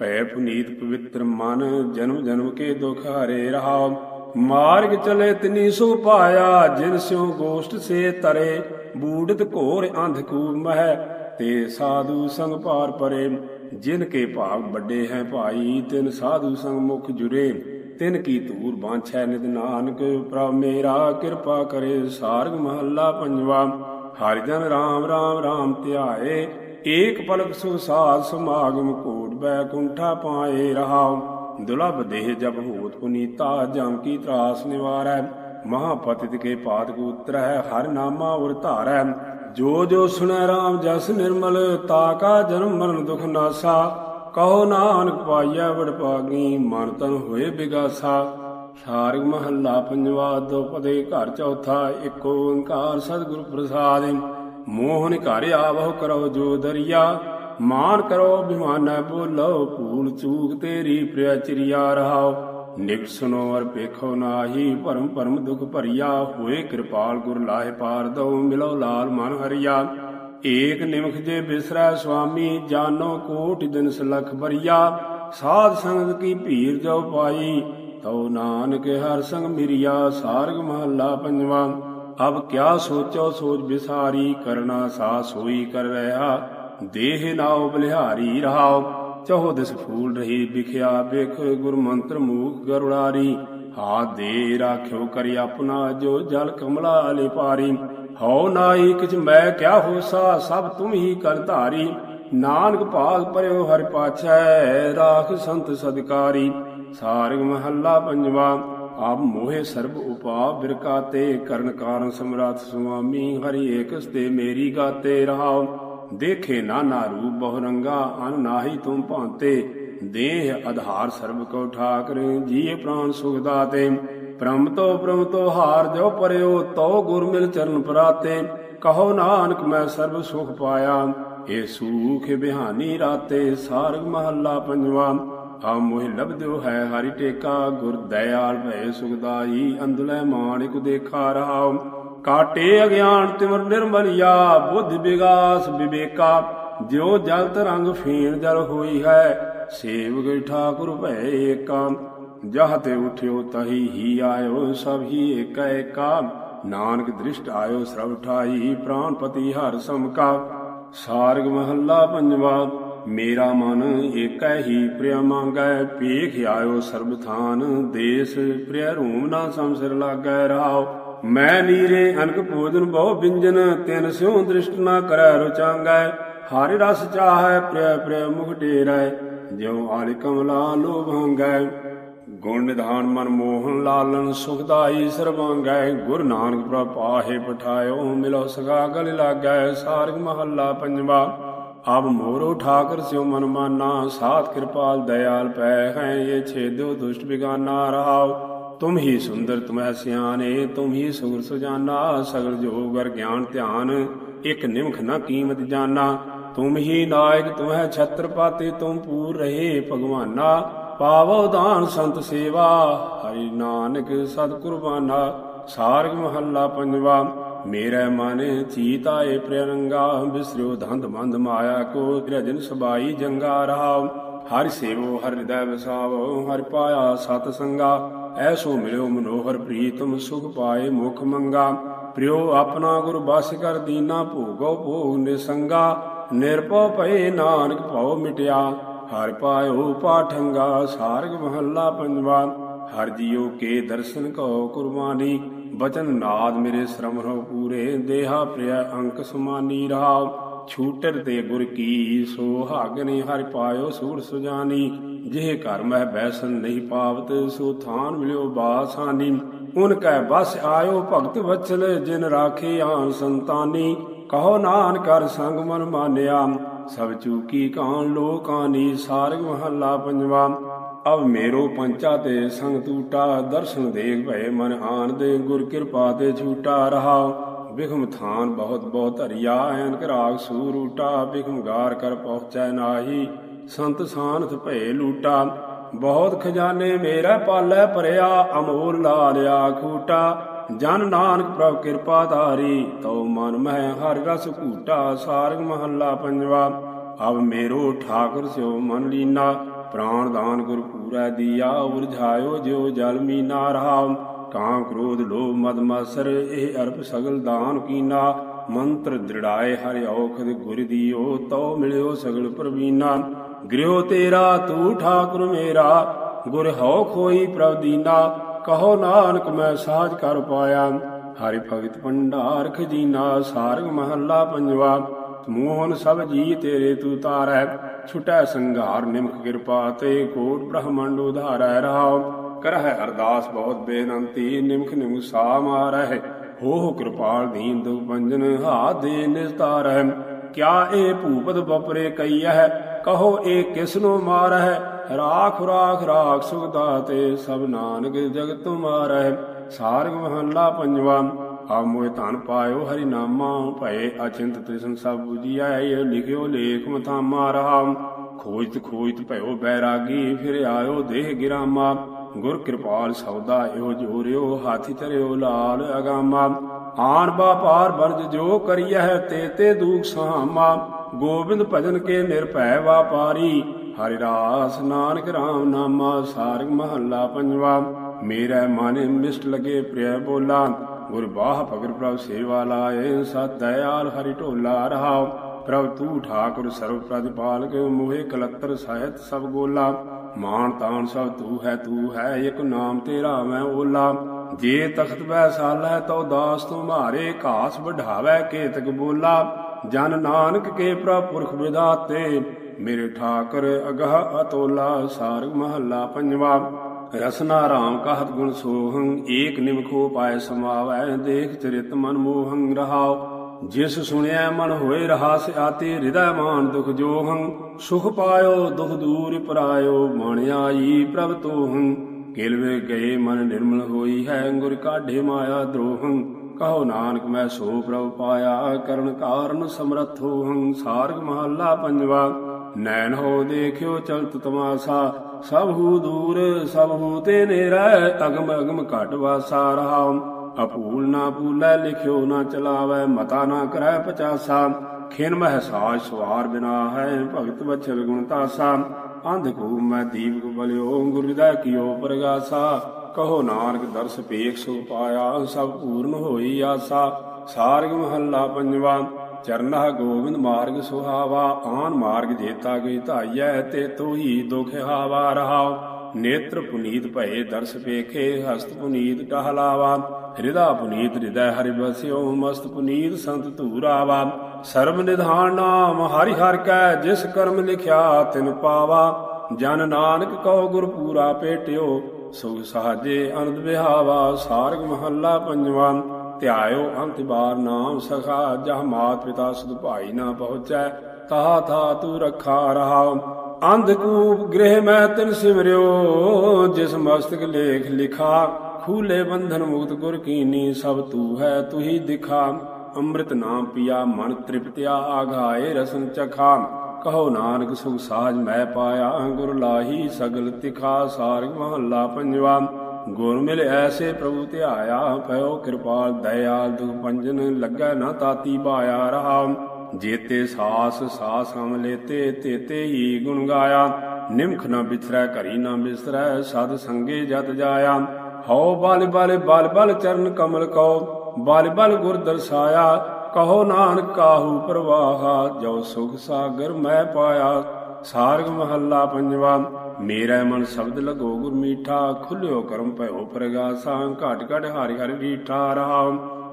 ਭੈ ਪੁਨੀਤ ਪਵਿੱਤਰ ਮਨ, ਜਨਮ ਜਨਮ ਕੇ ਦੁਖ ਹਰੇ ਰਹਾਉ। ਮਾਰਗ ਚਲੇ ਤਿਨੀ ਸੋ ਪਾਇਆ, ਜਿਨ ਸਿਉ ਗੋਸ਼ਟ ਸੇ ਤਰੇ। ਬੂੜਤ ਘੋਰ ਅੰਧ ਕੂਪ ਮਹਿ, ਤੇ ਸਾਧੂ ਸੰਗ ਪਾਰ ਪਰੇ। ਜਿਨ ਕੇ ਭਾਗ ਵੱਡੇ ਹੈ ਭਾਈ, ਤਿਨ ਸਾਧੂ ਸੰਗ ਮੁਖ ਜੁਰੇ। ਤਿਨ ਕੀ ਧੂਰ ਬਾਂਛੈ ਨਿਦ ਨਾਨਕ, ਪ੍ਰਭ ਮੇਰਾ ਕਿਰਪਾ ਕਰੇ ਸਾਰਗ ਮਹੱਲਾ ਪੰਜਵਾ। ਹਰਿ ਜਨ ਰਾਮ ਰਾਮ ਰਾਮ ਧਿਆਏ, ਏਕ ਪਲਕ ਸੁਖ ਸਾਧ ਸਮਾਗਮ ਕੋਟ ਬੈਕੁੰਠਾ ਪਾਏ ਰਹਾਉ। ਦੁਲਭ ਦੇਹ ਜਬ ਹੋਤ ਪੁਨੀਤਾ, ਜਮ ਕੀ ਤਰਾਸ ਨਿਵਾਰੈ। ਮਹਾਪਤਿਤ ਕੇ ਪਾਦ ਉਤਰੈ, ਹਰ ਨਾਮਾ ਉਰ ਧਾਰੈ। ਜੋ ਜੋ ਸੁਣੈ RAM ਜਸ ਨਿਰਮਲ, ਤਾ ਕਾ ਜਨਮ ਮਰਨ ਦੁਖ ਨਾਸਾ। ਕਹੋ ਨਾਨਕ ਪਾਈਐ ਵਡ ਪਾਗੀ ਮਨ ਤਨ ਹੋਏ ਬਿਗਾਸਾ। ਸਾਰਗ ਮਹੱਲਾ ਪੰਜਵਾ ਦੋਪਦੇ ਘਰ ਚੌਥਾ ਏਕ ਓੰਕਾਰ ਸਤਿਗੁਰ ਪ੍ਰਸਾਦਿ। ਮੋਹਨ ਘਰ ਆਵਹੁ ਕਰੋ ਜੋ ਦਰਿਆ। ਮਾਨ ਕਰੋ ਬਿਮਾਨੈ ਬੋਲੋ, ਭੂਲ ਚੂਕ ਤੇਰੀ ਪ੍ਰਿਆ ਚਿਰਿਆ ਰਹਾਓ ਨਿਕ ਸੁਨੋ ਅਰ ਪੇਖੋ ਨਾਹੀ, ਭਰਮ ਭਰਮ ਦੁਖ ਭਰੀਆ, ਹੋਏ ਕਿਰਪਾਲ ਗੁਰ ਲਾਹੇ ਪਾਰ ਦਉ ਮਿਲੋ ਲਾਲ ਮਨ ਹਰੀਆ। ਏਕ ਨਿਮਖ ਜੇ ਬਿਸਰੈ ਸੁਆਮੀ, ਜਾਨੋ ਕੋਟ ਦਿਨ ਸਲਖ ਭਰੀਆ। ਸਾਧ ਸੰਗਤ ਕੀ ਭੀਰ ਜੋ ਪਾਈ, ਤਉ ਨਾਨਕ ਹਰ ਸੰਗ ਮਿਰਿਆ, ਸਾਰਗ ਮਹੱਲਾ ਪੰਜਵਾ। ਅਬ ਕਿਆ ਸੋਚੋ, ਸੋਚ ਬਿਸਾਰੀ ਕਰਨਾ ਸਾ ਸੋਈ ਕਰ ਰਹਾ। ਦੇਹ ਨਾਉ ਬਲਿਹਾਰੀ ਰਹਾਉ। ਚਹੋ ਦਿਸ ਫੂਲ ਰਹੀ, ਵਿਖਿਆ ਬਿਖ ਗੁਰ ਮੰਤਰ ਮੂਖ ਗਰੁੜਾਰੀ। ਹਾਥ ਦੇ ਰਾਖਿਓ ਕਰੀ ਆਪਣਾ ਜੋ ਜਲ ਕਮਲਾ ਲਿਪਾਰੀ ਹਉ ਨਾਹੀ ਕਿਛ ਮੈਂ ਕਿਆ ਹੋਸਾ ਸਭ ਤੁਮ ਹੀ ਕਰ ਧਾਰੀ। ਨਾਨਕ ਭਾਗ ਪਰਿਓ ਹਰਿ ਪਾਛੈ, ਰਾਖ ਸੰਤ ਸਦਕਾਰੀ। ਸਾਰਗ ਮਹੱਲਾ ਪੰਜਵਾ, ਆਪ ਮੋਹਿ ਸਰਬ ਉਪਾਪ ਬਿਰਕਾਤੇ ਕਰਨ ਕਾਰਨ ਸਮਰਾਤ ਸੁਆਮੀ, ਹਰੀ ਏਕਸ ਤੇ ਮੇਰੀ ਗਾਤੇ ਰਹਾਉ ਦੇਖੇ ਨਾਨਾ ਰੂਪ ਬਹੁ ਰੰਗਾ ਅਨ ਨਾਹੀ ਤੁਮ ਭਾਂਤੇ। ਦੇਹ ਆਧਾਰ ਸਰਬ ਕੋ ਠਾਕਰ ਜੀਏ ਪ੍ਰਾਨ ਸੁਖ ਦਾਤੇ। ਪ੍ਰਮ ਤੋ ਪ੍ਰਮ ਤੋ ਹਾਰ ਜੋ ਪਰਿਓ ਤੋ ਗੁਰ ਮਿਲ ਚਰਨ ਪਰਾਤੇ। ਕਹੋ ਨਾਨਕ, ਮੈਂ ਸਰਬ ਸੁਖ ਪਾਇਆ। ਏ ਸੂਖ ਬਿਹਾਨੀ ਰਾਤੇ, ਸਾਰਗ ਮਹੱਲਾ ਪੰਜਵਾ। ਆ ਮੋਹਿ ਲਬਦਿਓ ਹੈ ਹਰੀ ਟੇਕਾ, ਗੁਰ ਦਇਆਲ ਭੈ ਸੁਖਦਾਈ ਅੰਦਲੇ ਮਾਣਿਕ ਦੇਖਾ ਰਹਾਉ। ਕਾਟੇ ਅਗਿਆਨ ਤਿਮਰ ਨਿਰਮਲਿਆ ਬੁੱਧ ਵਿਗਾਸ ਵਿਵੇਕਾ, ਜਿਉ ਜਲ ਤਰੰਗ ਫੀਣ ਜਲ ਹੋਈ ਹੈ, ਸੇਵਕ ਠਾਕੁਰ ਭੈ ਏਕਾ, ਜਹ ਤੇ ਉਠਿਓ ਤਹੀ ਹੀ ਆਇਓ ਸਭ ਹੀ ਏਕਾ ਏਕਾ, ਨਾਨਕ ਦ੍ਰਿਸ਼ਟ ਆਇਓ ਸਰਬ ਠਾਈ ਪ੍ਰਾਨਪਤੀ ਹਰ ਸਮਕਾ। ਸਾਰਗ ਮਹੱਲਾ ਪੰਜਵਾ, ਮੇਰਾ ਮਨ ਏਕੈ ਹੀ ਪ੍ਰਿਆ ਮੰਗੈ ਪੇਖ ਆਇਓ ਸਰਬ ਥਾਨ ਦੇਸ, ਪ੍ਰਿਆ ਰੂਮ ਨਾ ਸੰਸਰ ਲਾਗੈ ਰਾਉ ਮੈਂ ਨੀਰੇ ਅਨਕ ਭੋਜਨ ਬਹੁ ਬਿੰਜਨ, ਤਿਨ ਸਿਉ ਦ੍ਰਿਸ਼ਟ ਨਾ ਕਰੈ ਰੁਚਾਂਗੈ। ਹਰਿ ਰਸ ਚਾਹੈ ਪ੍ਰਿਆ ਪ੍ਰਿਆ ਮੁਖ ਢੇਰੈ, ਜਿਉ ਆਲਿ ਕਮਲਾ ਲੋਭੰਗੈ ਗੁਣ ਨਿਧਾਨ ਮਨ ਮੋਹਨ ਲਾਲਨ, ਸੁਖਦਾਈ ਸਰਬੰਗੈ ਗੁਰ ਨਾਨਕ ਪ੍ਰਭ ਪਾਹੇ ਪਠਾਇਓ, ਮਿਲੋ ਸਗਾ ਗਲ ਲਾਗੈ। ਸਾਰਗ ਮਹੱਲਾ ਪੰਜਵਾ ਅਬ ਮੋਰੋ ਠਾਕਰ ਸਿਉ ਮਨ ਮਾਨਾ। ਸਾਤ ਕਿਰਪਾਲ ਦਇਆਲ ਪੈ ਹੈ, ਇਹ ਛੇਦੋ ਦੁਸ਼ਟ ਬਿਗਾਨਾ ਰਹਾਉ ਤੁਮ ਹੀ ਸੁੰਦਰ ਤੁਮੈ ਸਿਆਨੇ ਤੁਮ ਹੀ ਸੁਗਰ ਸੁਜਾਨਾ, ਸਗਲ ਜੋਗ ਅਰ ਗਿਆਨ ਧਿਆਨ, ਇਕ ਨਿਮਖ ਨਾ ਕੀਮਤ ਜਾਨਾ। ਤੁਮ ਹੀ ਨਾਇਕ ਤੁਮੈ ਛਤਰਪਾਤੀ, ਤੁਮ ਪੂਰ ਰਹੇ ਭਗਵਾਨਾ। ਪਾਵੋ ਦਾਨ ਸੰਤ ਸੇਵਾ, ਹਰੀ ਨਾਨਕ ਸਤ ਕੁਰਬਾਨਾ। ਸਾਰਗ ਮਹੱਲਾ ਪੰਜਵਾ, ਮੇਰਾ ਮਨ ਚੀਤ ਆਏ ਪ੍ਰਯੰਗਾ ਬਿਸਰਿਓ ਧੰਦ ਮੰਦ ਮਾਇਆ ਕੋ ਰਜਨ ਸਬਾਈ ਜੰਗਾ ਰਹਾਉ ਹਰ ਸੇਵੋ, ਹਰ ਹਿਰਦੈ ਵਸਾਵੋ ਹਰ ਪਾਇਆ ਸਤ ਸੰਗਾ। ਐਸੋ ਮਿਲਿਓ ਮਨੋਹਰ ਪ੍ਰੀਤਮ ਸੁਖ ਪਾਏ ਮੁਖ ਮੰਗਾ, ਪ੍ਰਿਓ ਆਪਣਾ ਗੁਰ ਬਸ ਕਰ ਦੀਨਾ, ਭੋਗੋ ਭੋਗ ਨਿਸੰਗਾ, ਨਿਰਭਉ ਭਏ ਨਾਨਕ ਭਉ ਮਿਟਿਆ, ਹਰ ਪਾਇਓ ਪਾਠੰਗਾ, ਸਾਰਗ ਮਹੱਲਾ ਪੰਜਵਾ, ਹਰ ਜੀਓ ਕੇ ਦਰਸ਼ਨ ਕੋ ਕੁਰਬਾਨੀ, ਬਚਨ ਨਾਦ ਮੇਰੇ ਸ਼ਰਮ ਰਹੁ ਪੂਰੇ, ਦੇਹਾ ਪ੍ਰਿਆ ਅੰਕ ਸਮਾਨੀ ਰਹਾਉ। ਛੂਟਰ ਤੇ ਗੁਰ ਕੀ ਸੋ ਹਾਗਨੇ ਹਰਿ ਪਾਇਓ ਸੂਰ ਸੁਜਾਨੀ। ਜਿਹ ਘਰ ਮਹਿ ਬੈਸਨ ਨਹੀਂ ਪਾਵਤ, ਸੋ ਥਾਨ ਮਿਲਿਓ ਬਾਸਾਨੀ। ਉਨ ਕੈ ਬਸ ਆਇਓ ਭਗਤ ਵਚਲ ਜਿਨ ਰਾਖੇ ਆਨ ਸੰਤਾਨੀ। ਕਹੋ ਨਾਨ ਕਰ ਸੰਗ ਮਨ ਮਾਨਿਆ, ਸਭ ਚੂਕੀ ਕਾਨ ਲੋਕਾਨੀ, ਸਾਰਗ ਮਹੱਲਾ ਪੰਜਵਾ। ਅਬ ਮੇਰੋ ਪੰਚਾ ਤੇ ਸੰਗ ਟੂਟਾ ਦਰਸ਼ਨ ਦੇਖ ਭਏ ਮਨ ਦੇ, ਗੁਰ ਕਿਰਪਾ ਤੇ ਛੂਟਾ ਰਹਾ ਬਿਖਮ ਥਾਨ ਬਹੁਤ ਬਹੁਤ ਹਰੀਆ ਐਨਕ ਰਾਗ ਸੂਰੂਟਾ ਬਿਖਮ ਗਾਰ ਕਰ ਪਹੁੰਚੈ ਨਾਹੀ। ਸੰਤ ਸਾਨਥ ਭਏ ਲੂਟਾ, ਬਹੁਤ ਖਜ਼ਾਨੇ ਮੇਰਾ ਪਾਲੈ ਭਰਿਆ ਅਮੋਲ ਲਾ ਖੂਟਾ ਜਨ ਨਾਨਕ ਪ੍ਰਭ ਕਿਰਪਾ ਧਾਰੀ, ਤਉ ਮਨ ਮਹਿ ਹਰਿ ਰਸ ਘੂਟਾ, ਸਾਰਗ ਮਹੱਲਾ ਪੰਜਵਾ। ਅਬ ਮੇਰੋ ਠਾਕੁਰ ਸਿਓ ਮਨ ਲੀਨਾ, ਪ੍ਰਾਣ ਦਾਨ ਗੁਰ ਪੂਰਾ ਦੀਆ ਉਰਝਾਇਓ ਜਿਉ ਜਲ ਮੀਨਾ ਰਹਾ ਕਾਂ ਕ੍ਰੋਧ ਲੋਭ ਮਦ ਮਸਰ, ਇਹ ਅਰਪ ਸਗਲ ਦਾਨ ਕੀਨਾ। ਮੰਤਰ ਦ੍ਰਿੜਾਏ ਹਰਿ ਔਖਦ ਗੁਰ ਦੀਓ, ਤਉ ਮਿਲਿਓ ਸਗਲ ਪ੍ਰਵੀਨਾ। ਗ੍ਰਿਹੋ ਤੇਰਾ, ਤੂ ਠਾਕੁਰ ਮੇਰਾ, ਗੁਰ ਹਉ ਖੋਈ ਪ੍ਰਭ ਦੀਨਾ। ਕਹੋ ਨਾਨਕ ਮੈਂ ਸਾਜ ਕਰ ਪਾਇਆ। ਹਰਿ ਭਗਤ ਭੰਡਾਰ ਖਜੀਨਾ, ਸਾਰਗ ਮਹੱਲਾ ਪੰਜਵਾ। ਮੋਹਨ ਸਭ ਜੀ ਤੇਰੇ ਤੂ ਤਾਰੈ, ਛੁਟੈ ਸੰਘਾਰ ਨਿਮਖ ਕਿਰਪਾ ਤੇ, ਕੋਟ ਬ੍ਰਹਮੰਡ ਉਧਾਰੈ ਰਹਾਉ ਕਰਹਿ ਅਰਦਾਸ ਬਹੁਤ ਬੇਨੰਤੀ, ਨਿਮਖ ਨਿਮਖ ਸਾ ਮਾਰਹਿ, ਹੋ ਹੋ ਕਿਰਪਾਲ ਦੀਨ ਦੁਖ ਪੰਜਨ ਹਾ ਦੇ ਨਿਸਤਾਰੈ ਕਿਆ ਇਹ ਭੂਪਤ ਬਪਰੇ ਕਈਐ ਕਹੋ ਇਹ ਕਿਸ ਨੂੰ ਮਾਰਹਿ। ਰਾਖ ਰਾਖ ਰਾਖ ਸੁਖ ਸਭ ਨਾਨਕ ਜਗਤ ਤੁਮਾਰੈ ਸਾਰਗ ਮਹੱਲਾ ਪੰਜਵਾ ਆ ਮੋਇ ਧਨ ਪਾਇਓ ਹਰੀ ਨਾਮਾ, ਭਏ ਅਚਿੰਤ ਤ੍ਰਿਸ਼ਨ ਸਭ 부ਜੀਐ ਇਹ ਲਿਖਿਓ ਲੇਖ ਮਥਾਮਾ ਰਹਾ। ਖੋਜਤ ਖੋਜਤ ਭਇਓ ਬੈਰਾਗੀ, ਫਿਰ ਆਇਓ ਦੇਹ ਗਿਰਾਮਾ। ਗੁਰ ਕਿਰਪਾਲ ਸੌਦਾ ਇਹੋ ਜੋਰਿਓ ਹਾਥੀ ਧਰਿਓ ਲਾਲ ਅਗਾਮਾ। ਆਨ ਬਾਪਾਰ ਵਰਜ ਜੋ ਕਰੀਐ ਤੇ ਤੇ ਦੂਖ ਸਹਾਮਾ। ਗੋਬਿੰਦ ਭਜਨ ਕੇ ਨਿਰਭੈ ਵਾਪਾਰੀ ਹਰਿ ਰਾਸ ਨਾਨਕ ਰਾਮ ਨਾਮਾ, ਸਾਰਗ ਮਹੱਲਾ ਪੰਜਵਾ। ਮੇਰਾ ਮਨ ਮਿਸ਼ਟ ਲਗੇ ਪ੍ਰਿਯ ਬੋਲਾ। ਗੁਰ ਬਾਹ ਭਗਰ ਪ੍ਰਭ ਸੇਵਾ ਲਾਏ, ਸਤ ਦਇਆਲ ਹਰਿ ਢੋਲਾ ਰਹਾਉ। ਪ੍ਰਭ ਤੂ ਠਾਕੁਰ ਸਰਬ ਪ੍ਰਤਿਪਾਲਕ ਮੋਹਿ ਕਲਤਰ ਸਾਹਿਤ ਸਭ ਗੋਲਾ। ਮਾਨ ਤਾਨ ਸਭ ਤੂ ਹੈ ਤੂ ਹੈ, ਇਕ ਨਾਮ ਤੇਰਾ ਮੈਂ ਓਲਾ। ਜੇ ਤਖਤ ਬੈ ਸਾਲੈ ਤੋ ਦਾਸ ਤੁਮਾਰੇ ਘਾਸ ਵਢਾਵੈ ਕੇਤਕ ਬੋਲਾ। ਜਨ ਨਾਨਕ ਕੇ ਪ੍ਰਪੁਰਖ ਵਿਦਾਤੇ, ਮੇਰੇ ਠਾਕਰ ਅਗਹ ਅਤੋਲਾ, ਸਾਰਗ ਮਹੱਲਾ ਪੰਜਵਾ। ਰਸਨਾ ਰਾਮ ਕਹਤ ਗੁਣ ਸੋਹੰ, ਏਕ ਨਿਮਖੋ ਪਾਏ ਸਮਾਵੈ ਦੇਖ ਚਰਿਤ ਮਨ ਮੋਹੰ ਰਹਾਉ। ਜਿਸ ਸੁਣਿਆ ਮਨ ਹੋਏ ਰਹਾਸ ਆਤੇ ਹਿਰਦੈ ਮਾਨ ਦੁਖ ਜੋਹੰ, ਸੁਖ ਪਾਇਓ, ਦੁਖ ਦੂਰ ਪਰਾਇਓ ਮਣ ਆਈ ਪ੍ਰਭ ਤੋਹੰ। ਕਿਲਵੇ ਗਏ ਮਨ ਨਿਰਮਲ ਹੋਈ ਹੈ, ਗੁਰ ਕਾਢੇ ਮਾਇਆ ਦਰੋਹੰ। ਕਹੋ ਨਾਨਕ ਮੈਂ ਸੋ ਪ੍ਰਭ ਪਾਇਆ, ਕਰਨ ਕਾਰਨ ਸਮਰਥ ਹੋਹੰ। ਸਾਰਗ ਮਹੱਲਾ ਪੰਜਵਾ, ਨੈਣ ਹੋ ਦੇਖਿਓ ਚਲਤ ਤਮਾਸਾ। ਸਭ ਹੂ ਦੂਰ, ਸਭ ਹੂ ਤੇ ਨੇਰਾ, ਅਗਮ ਅਗਮ ਘਟ ਵਾਸਾ ਰਹਾ। ਅਪੂਲ ਨਾ ਪੂਲੈ ਲਿਖਿਓ ਨਾ ਚਲਾਵੈ, ਮਤਾ ਨਾ ਕਰੈ ਪਚਾਸਾ। ਖਿਨ ਮਹਿ ਸਾਜ ਸਵਾਰ ਬਿਨਾ ਹੈ, ਭਗਤ ਵਛਲ ਗੁਣ ਤਾਸਾ। ਅੰਧ ਕੋ ਮੈਂ ਦੀਪਕ ਬਲਿਓ, ਗੁਰ ਹਿਰਦੈ ਕੀਓ ਪ੍ਰਗਾਸਾ। ਕਹੋ ਨਾਨਕ ਦਰਸ ਪੇਖ ਸੁ ਪਾਇਆ, ਸਭ ਪੂਰਨ ਹੋਈ ਆਸਾ। ਸਾਰਗ ਮਹੱਲਾ ਪੰਜਵਾ ਚਰਨਹ ਗੋਬਿੰਦ ਮਾਰਗ ਸੁਹਾਵਾ। ਆਨ ਮਾਰਗ ਜੇਤਾ ਗਈ ਧਾਈਐ, ਤੇ ਤੋਹੀ ਦੁਖ ਹਾਵਾ ਰਹਾਉ ਨੇਤਰ ਪੁਨੀਤ ਭਏ ਦਰਸ ਪੇਖੇ, ਹਸਤ ਪੁਨੀਤ ਟਹਲਾਵਾ ਹਿਰਦਾ ਪੁਨੀਤ ਹਿਰਦੈ ਹਰਿ ਬਸਿਓ ਮਸਤ ਪੁਨੀਤ ਸੰਤ ਧੂਰਾਵਾ ਸਰਬ ਨਿਧਾਨ ਨਾਮ, ਹਰਿ ਹਰਿ ਕੈ, ਜਿਸ ਕਰਮ ਲਿਖਿਆ ਤਿਨ ਪਾਵਾ। ਜਨ ਨਾਨਕ ਕਉ ਗੁਰ ਪੂਰਾ ਪੇਟਿਓ, ਸੁਖ ਸਾਜੇ ਅਨੰਦ ਵਿਹਾਵਾ ਸਾਰਗ ਮਹੱਲਾ ਪੰਜਵਾ, ਧਿਆਇਓ ਅੰਤ ਬਾਰ ਨਾਮ ਸਖਾ, ਜਹ ਮਾਤ ਪਿਤਾ ਸੁਧ ਭਾਈ ਨਾ ਪਹੁੰਚੈ ਤਾ ਥਾ ਤੂ ਰਖਾ ਰਹਾ ਅੰਧ ਕੂਪ ਗ੍ਰਹਿ ਮੈਂ ਤਿਨ ਸਿਮਰਿਓ, ਜਿਸ ਮਸਤਕ ਲੇਖ ਲਿਖਾ। ਖੂਲੇ ਬੰਧਨ ਮੁਕਤ ਗੁਰ ਕੀਨੀ, ਸਭ ਤੂ ਹੈ ਤੁਹੀ ਦਿਖਾ। ਅੰਮ੍ਰਿਤ ਨਾਮ ਪਿਆ, ਮਨ ਤ੍ਰਿਪਤਿਆ, ਆਘਾਏ ਰਸਨ ਚਖਾ। ਕਹੋ ਨਾਨਕ ਸੁਖ ਸਾਜ ਮੈਂ ਪਾਇਆ, ਗੁਰ ਲਾਹੀ ਸਗਲ ਤਿਖਾ ਸਾਰਗ ਮਹੱਲਾ ਪੰਜਵਾ। ਗੁਰ ਮਿਲ ਐਸੇ ਪ੍ਰਭੂ ਧਿਆਇਆ ਪਇਓ ਕਿਰਪਾਲ ਦਇਆਲ, ਦੁਖ ਪੰਜਨ ਲੱਗਾ ਨਾ ਤਾਤੀ ਬਾਇਆ ਰਹਾ। ਜੇਤੇ ਸਾਸ ਸਾਸ ਹਮ ਲੇਤੇ, ਤੇਤੇ ਹੀ ਗੁਣ ਗਾਇਆ। ਨਿਮਖ ਨਾ ਬਿਥਰੈ, ਘਰੀ ਨਾ ਬਿਸਰੈ, ਸਦ ਸੰਗੇ ਜਤ ਜਾਇਆ। ਹਉ ਬਲ ਬਲ ਬਲ ਬਲ ਚਰਨ ਕਮਲ ਕਉ ਬਲ ਬਲ ਗੁਰ ਦਰਸਾਇਆ, ਕਹੋ ਨਾਨਕ ਕਾਹੂ ਪ੍ਰਵਾਹਾ ਜੋ ਸੁਖ ਸਾਗਰ ਮੈਂ ਪਾਇਆ, ਸਾਰਗ ਮਹੱਲਾ ਪੰਜਵਾ, ਮੇਰਾ ਮਨ ਸ਼ਬਦ ਲਗੋ ਗੁਰ ਮੀਠਾ, ਖੁੱਲਿਓ ਕਰਮ ਭਇਓ ਪ੍ਰਗਾਸਾ, ਘਟ ਘਟ ਹਰਿ ਹਰਿ ਰੀਠਾ ਰਹਾ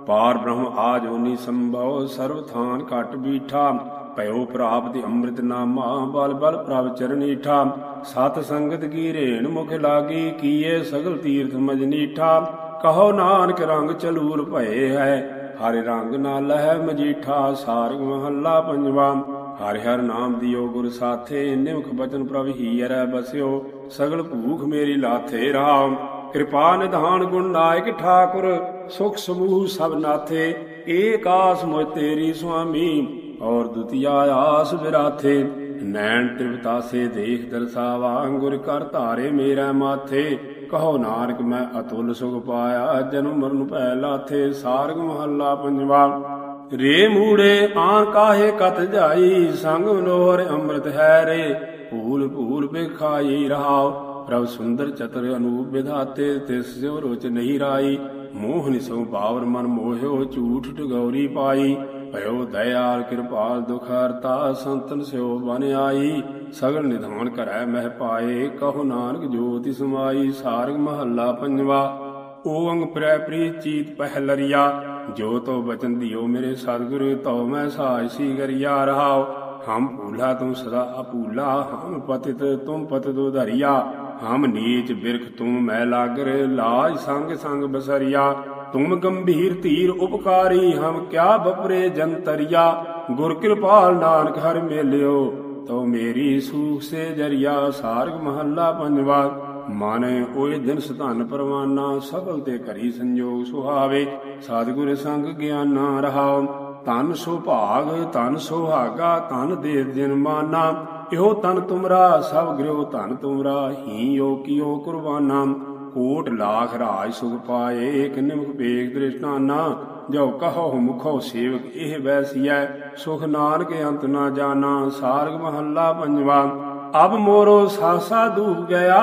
ਪਾਰ ਬ੍ਰਹਮ ਆਜੋਨੀ ਸੰਭਉ ਸਰਬ ਥਾਨ ਘਟ ਬੀਠਾ ਭਇਓ ਪ੍ਰਾਪਤਿ ਅੰਮ੍ਰਿਤ ਨਾਮਾ, ਬਲ ਬਲ ਪ੍ਰਭ ਚਰਨੀਠਾ ਸਤ ਸੰਗਤ ਕੀ ਰੇਣ ਮੁਖ ਲਾਗੀ, ਕੀਏ ਸਗਲ ਤੀਰਥ ਮਜਨੀਠਾ ਕਹੋ ਨਾਨਕ ਰੰਗ ਚਲੂਰ ਭਏ ਹੈ, ਹਰਿ ਰੰਗ ਨਾ ਲਹਿ ਮਜੀਠਾ, ਸਾਰਗ ਮਹੱਲਾ ਪੰਜਵਾ। ਹਰਿ ਹਰਿ ਨਾਮ ਦਿਓ ਗੁਰ ਸਾਥੇ, ਨਿਮਖ ਬਚਨ ਪ੍ਰਭ ਹੀਰੈ ਬਸਿਓ। ਸਗਲ ਭੂਖ ਮੇਰੀ ਲਾਥੇ ਰਾਮ। ਕਿਰਪਾ ਨਿਧਾਨ ਗੁਣ ਨਾਇਕ ਠਾਕੁਰ, ਸੁਖ ਸਮੂਹ ਸਭ ਨਾਥੇ। ਏਕ ਆਸ ਮੋਇ ਤੇਰੀ ਸੁਆਮੀ। ਔਰ ਦੁਤੀਆ ਆਸ ਵਿਰਾਥੇ, ਨੈਣ ਤ੍ਰਿਵਤਾਸੇ ਦੇਖ ਦਰਸਾਵਾ ਗੁਰ ਕਰ ਧਾਰੇ ਮੇਰਾ ਮਾਥੇ। ਕਹੋ ਨਾਨਕ, ਮੈਂ ਅਤੁਲ ਸੁਖ ਪਾਇਆ, ਜਨਮ ਮਰਨ ਭੈ ਲਾਥੇ, ਸਾਰਗ ਮਹੱਲਾ ਪੰਜਵਾ। ਰੇ ਮੂੜੇ ਆਂ ਕਾਹੇ ਕਤ ਜਾਈ, ਸੰਗ ਮਨੋਰ ਅੰਮ੍ਰਿਤ ਹੈ ਰੇ। ਭੂਲ ਭੂਲ ਬਿਖਾਈ ਰਹਾਉ, ਪ੍ਰਭ ਸੁੰਦਰ ਚਤਰ ਅਨੂਪ ਵਿਧਾਤੇ, ਤਿਸ ਸਿਉ ਰੋਚ ਨਹੀਂ ਰਾਈ। ਮੋਹ ਨਿਸੋ ਬਾਵਰ ਮਨ ਮੋਹਿਓ, ਝੂਠ ਟਗੌਰੀ ਪਾਈ। ਭਇਓ ਦਇਆਲ ਕਿਰਪਾਲ ਦੁਖ ਹਰਤਾ ਸੰਤਨ ਸਿਓ ਬਨ ਆਈ। ਸਗਲ ਨਿਧਾਨ ਕਰੈ ਮਹਿ ਪਾਏ, ਕਹੋ ਨਾਨਕ ਜੋਤਿ ਸਮਾਈ, ਸਾਰਗ ਮਹੱਲਾ ਪੰਜਵਾ। ਓੰਗ ਪ੍ਰੈ ਪ੍ਰੀਤ ਚੀਤ ਪਹਿਲਰੀਆ ਜੋ ਤੋ ਬਚਨ ਦਿਓ ਮੇਰੇ ਸਤਿਗੁਰੂ, ਤਉ ਮੈਂ ਸਾਇਸੀ ਕਰਿਆ ਰਹਾਉ ਹਮ ਭੂਲਾ ਤੁਮ ਸਦਾ ਅਪੂਲਾ, ਹਮ ਪਤਿਤ ਤੁਮ ਪਤਿਤ ਉਧਰਿਆ ਹਮ ਨੀਚ ਬਿਰਖ ਤੂੰ ਮੈਂ ਲਾਗਰ, ਲਾਜ ਸੰਗ ਸੰਗ ਬਸਰਿਆ। ਤੁਮ ਗੰਭੀਰ ਧੀਰ ਉਪਕਾਰੀ, ਹਮ ਕਿਆ ਬਪਰੇ ਜੰਤਰਿਆ। ਗੁਰ ਕਿਰਪਾਲ ਨਾਨਕ ਹਰ ਮੇਲਿਓ ਤੋ ਮੇਰੀ ਸੂਖ ਸੇ ਜਰੀਆ, ਸਾਰਗ ਮਹੱਲਾ ਪੰਜਵਾ। ਮਨ ਓਏ ਦਿਨ ਸਧਨ ਪਰਵਾਨਾ ਸਫਲ ਤੇ ਕਰੀ ਸੰਜੋਗ ਸੁਹਾਵੇ। ਸਤਿਗੁਰ ਸੰਗ ਗਿਆਨਾ ਰਹਾਉ, ਤਨ ਸੁਭਾਗ ਤਨ ਸੁਹਾਗਾ, ਤਨ ਦੇ ਦਿਨ ਮਾਨਾ। ਇਹੋ ਤਨ ਤੁਮਰਾ, ਸਭ ਗ੍ਰਿਓ ਧਨ ਤੁਮਰਾ ਹੀ ਓ ਕੀਓ ਕੁਰਬਾਨਾ। ਕੋਟ ਲਾਖ ਰਾਜ ਸੁਖ ਪਾਏ ਇਕ ਨਿਮਕ ਬੇਗ ਦ੍ਰਿਸ਼ਟਾਨਾ ਜੋ ਕਹੋ ਮੁਖੋ ਸੇਵਕ, ਇਹ ਵੈਸੀਐ, ਸੁਖ ਨਾਨਕ ਅੰਤ ਨਾ ਜਾਣਾ, ਸਾਰਗ ਮਹੱਲਾ ਪੰਜਵਾ। ਅਬ ਮੋਰੋ ਸਾਸਾ ਦੂਬ ਗਿਆ,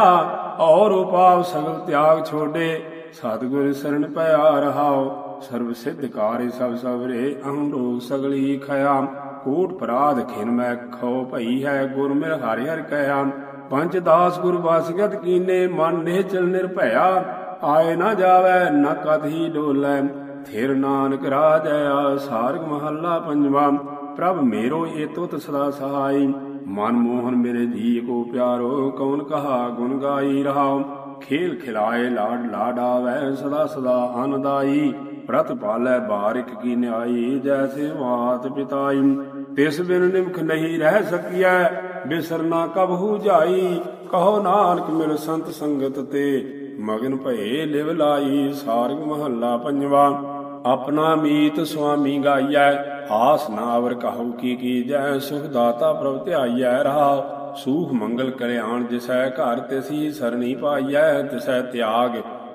ਔਰ ਉਪਾਵ ਸਗਲ ਤਿਆਗ ਛੋਡੇ। ਸਤਿਗੁਰ ਸਰਣ ਪਿਆ ਰਹਾਓ ਸਰਬ ਸਿੱਧ ਕਾਰਿ ਸਭ ਸਵਰੇ ਅਹੰ ਰੋਗ ਸਗਲੀ ਖਿਆ ਕੋਟ ਪਰਾਧ ਖਿਨ ਮੈਂ ਖੋ ਭਈ ਹੈ, ਗੁਰ ਮਿਲ ਹਰਿ ਹਰਿ ਕਹਿਆ ਪੰਜ ਦਾਸ ਗੁਰ ਵਾਸਗਤ ਕੀਨੇ, ਮਨ ਨਿਹਚਲ ਨਿਰਭਇਆ। ਆਏ ਨਾ ਜਾਵੇ, ਨ ਕਧੀ ਡੋਲੇ। ਥਿਰ ਨਾਨਕ ਰਾਜਿਆ ਸਾਰਗ ਮਹੱਲਾ ਪੰਜਵਾ। ਪ੍ਰਭ ਮੇਰੋ ਏ ਸਦਾ ਸਹਾਈ। ਮਨ ਮੋਹਨ ਮੇਰੇ ਜੀ ਕੋ ਪਿਆਰੋ ਕੌਣ ਕਹਾ ਗੁਣ ਗਾਈ ਰਹਾਉ। ਖੇਲ ਖਿਲਾਏ, ਲਾਡ ਲਾਡਾਵੈ ਸਦਾ ਸਦਾ ਆਨੰਦਾਈ। ਪ੍ਰਤ ਪਾਲੈ, ਬਾਰਿਕ ਕੀ ਨਿਆਈ ਜੈਸੇ ਮਾਤ ਪਿਤਾਈ। ਤਿਸ ਬਿਨ ਨਿਮਖ ਨਹੀਂ ਰਹਿ ਸਕੀਐ। ਬਿਸਰਨਾ ਕਬਹੂ ਜਾਈ, ਕਹੋ ਨਾਨਕ ਮਿਲ ਸੰਤ ਸੰਗਤ ਤੇ। ਮਗਨ ਭਏ ਲਿਵ ਲਾਈ, ਸਾਰਗ ਮਹੱਲਾ ਪੰਜਵਾ। ਆਪਣਾ ਮੀਤ ਸੁਆਮੀ ਗਾਈਐ, ਆਸ ਨਾਵਰ ਕਹਉ ਕੀ ਕੀ ਜੈ, ਸੁਖ ਦਾਤਾ ਪ੍ਰਭ ਧਿਆਈਐ ਰਹਾ। ਸੂਖ ਮੰਗਲ ਕਲਿਆਣ ਜਿਸੈ ਘਰ ਤਿਸੀ, ਸਰਣੀ ਪਾਈਐ ਤਿਸੈ ਤਿਆਗ।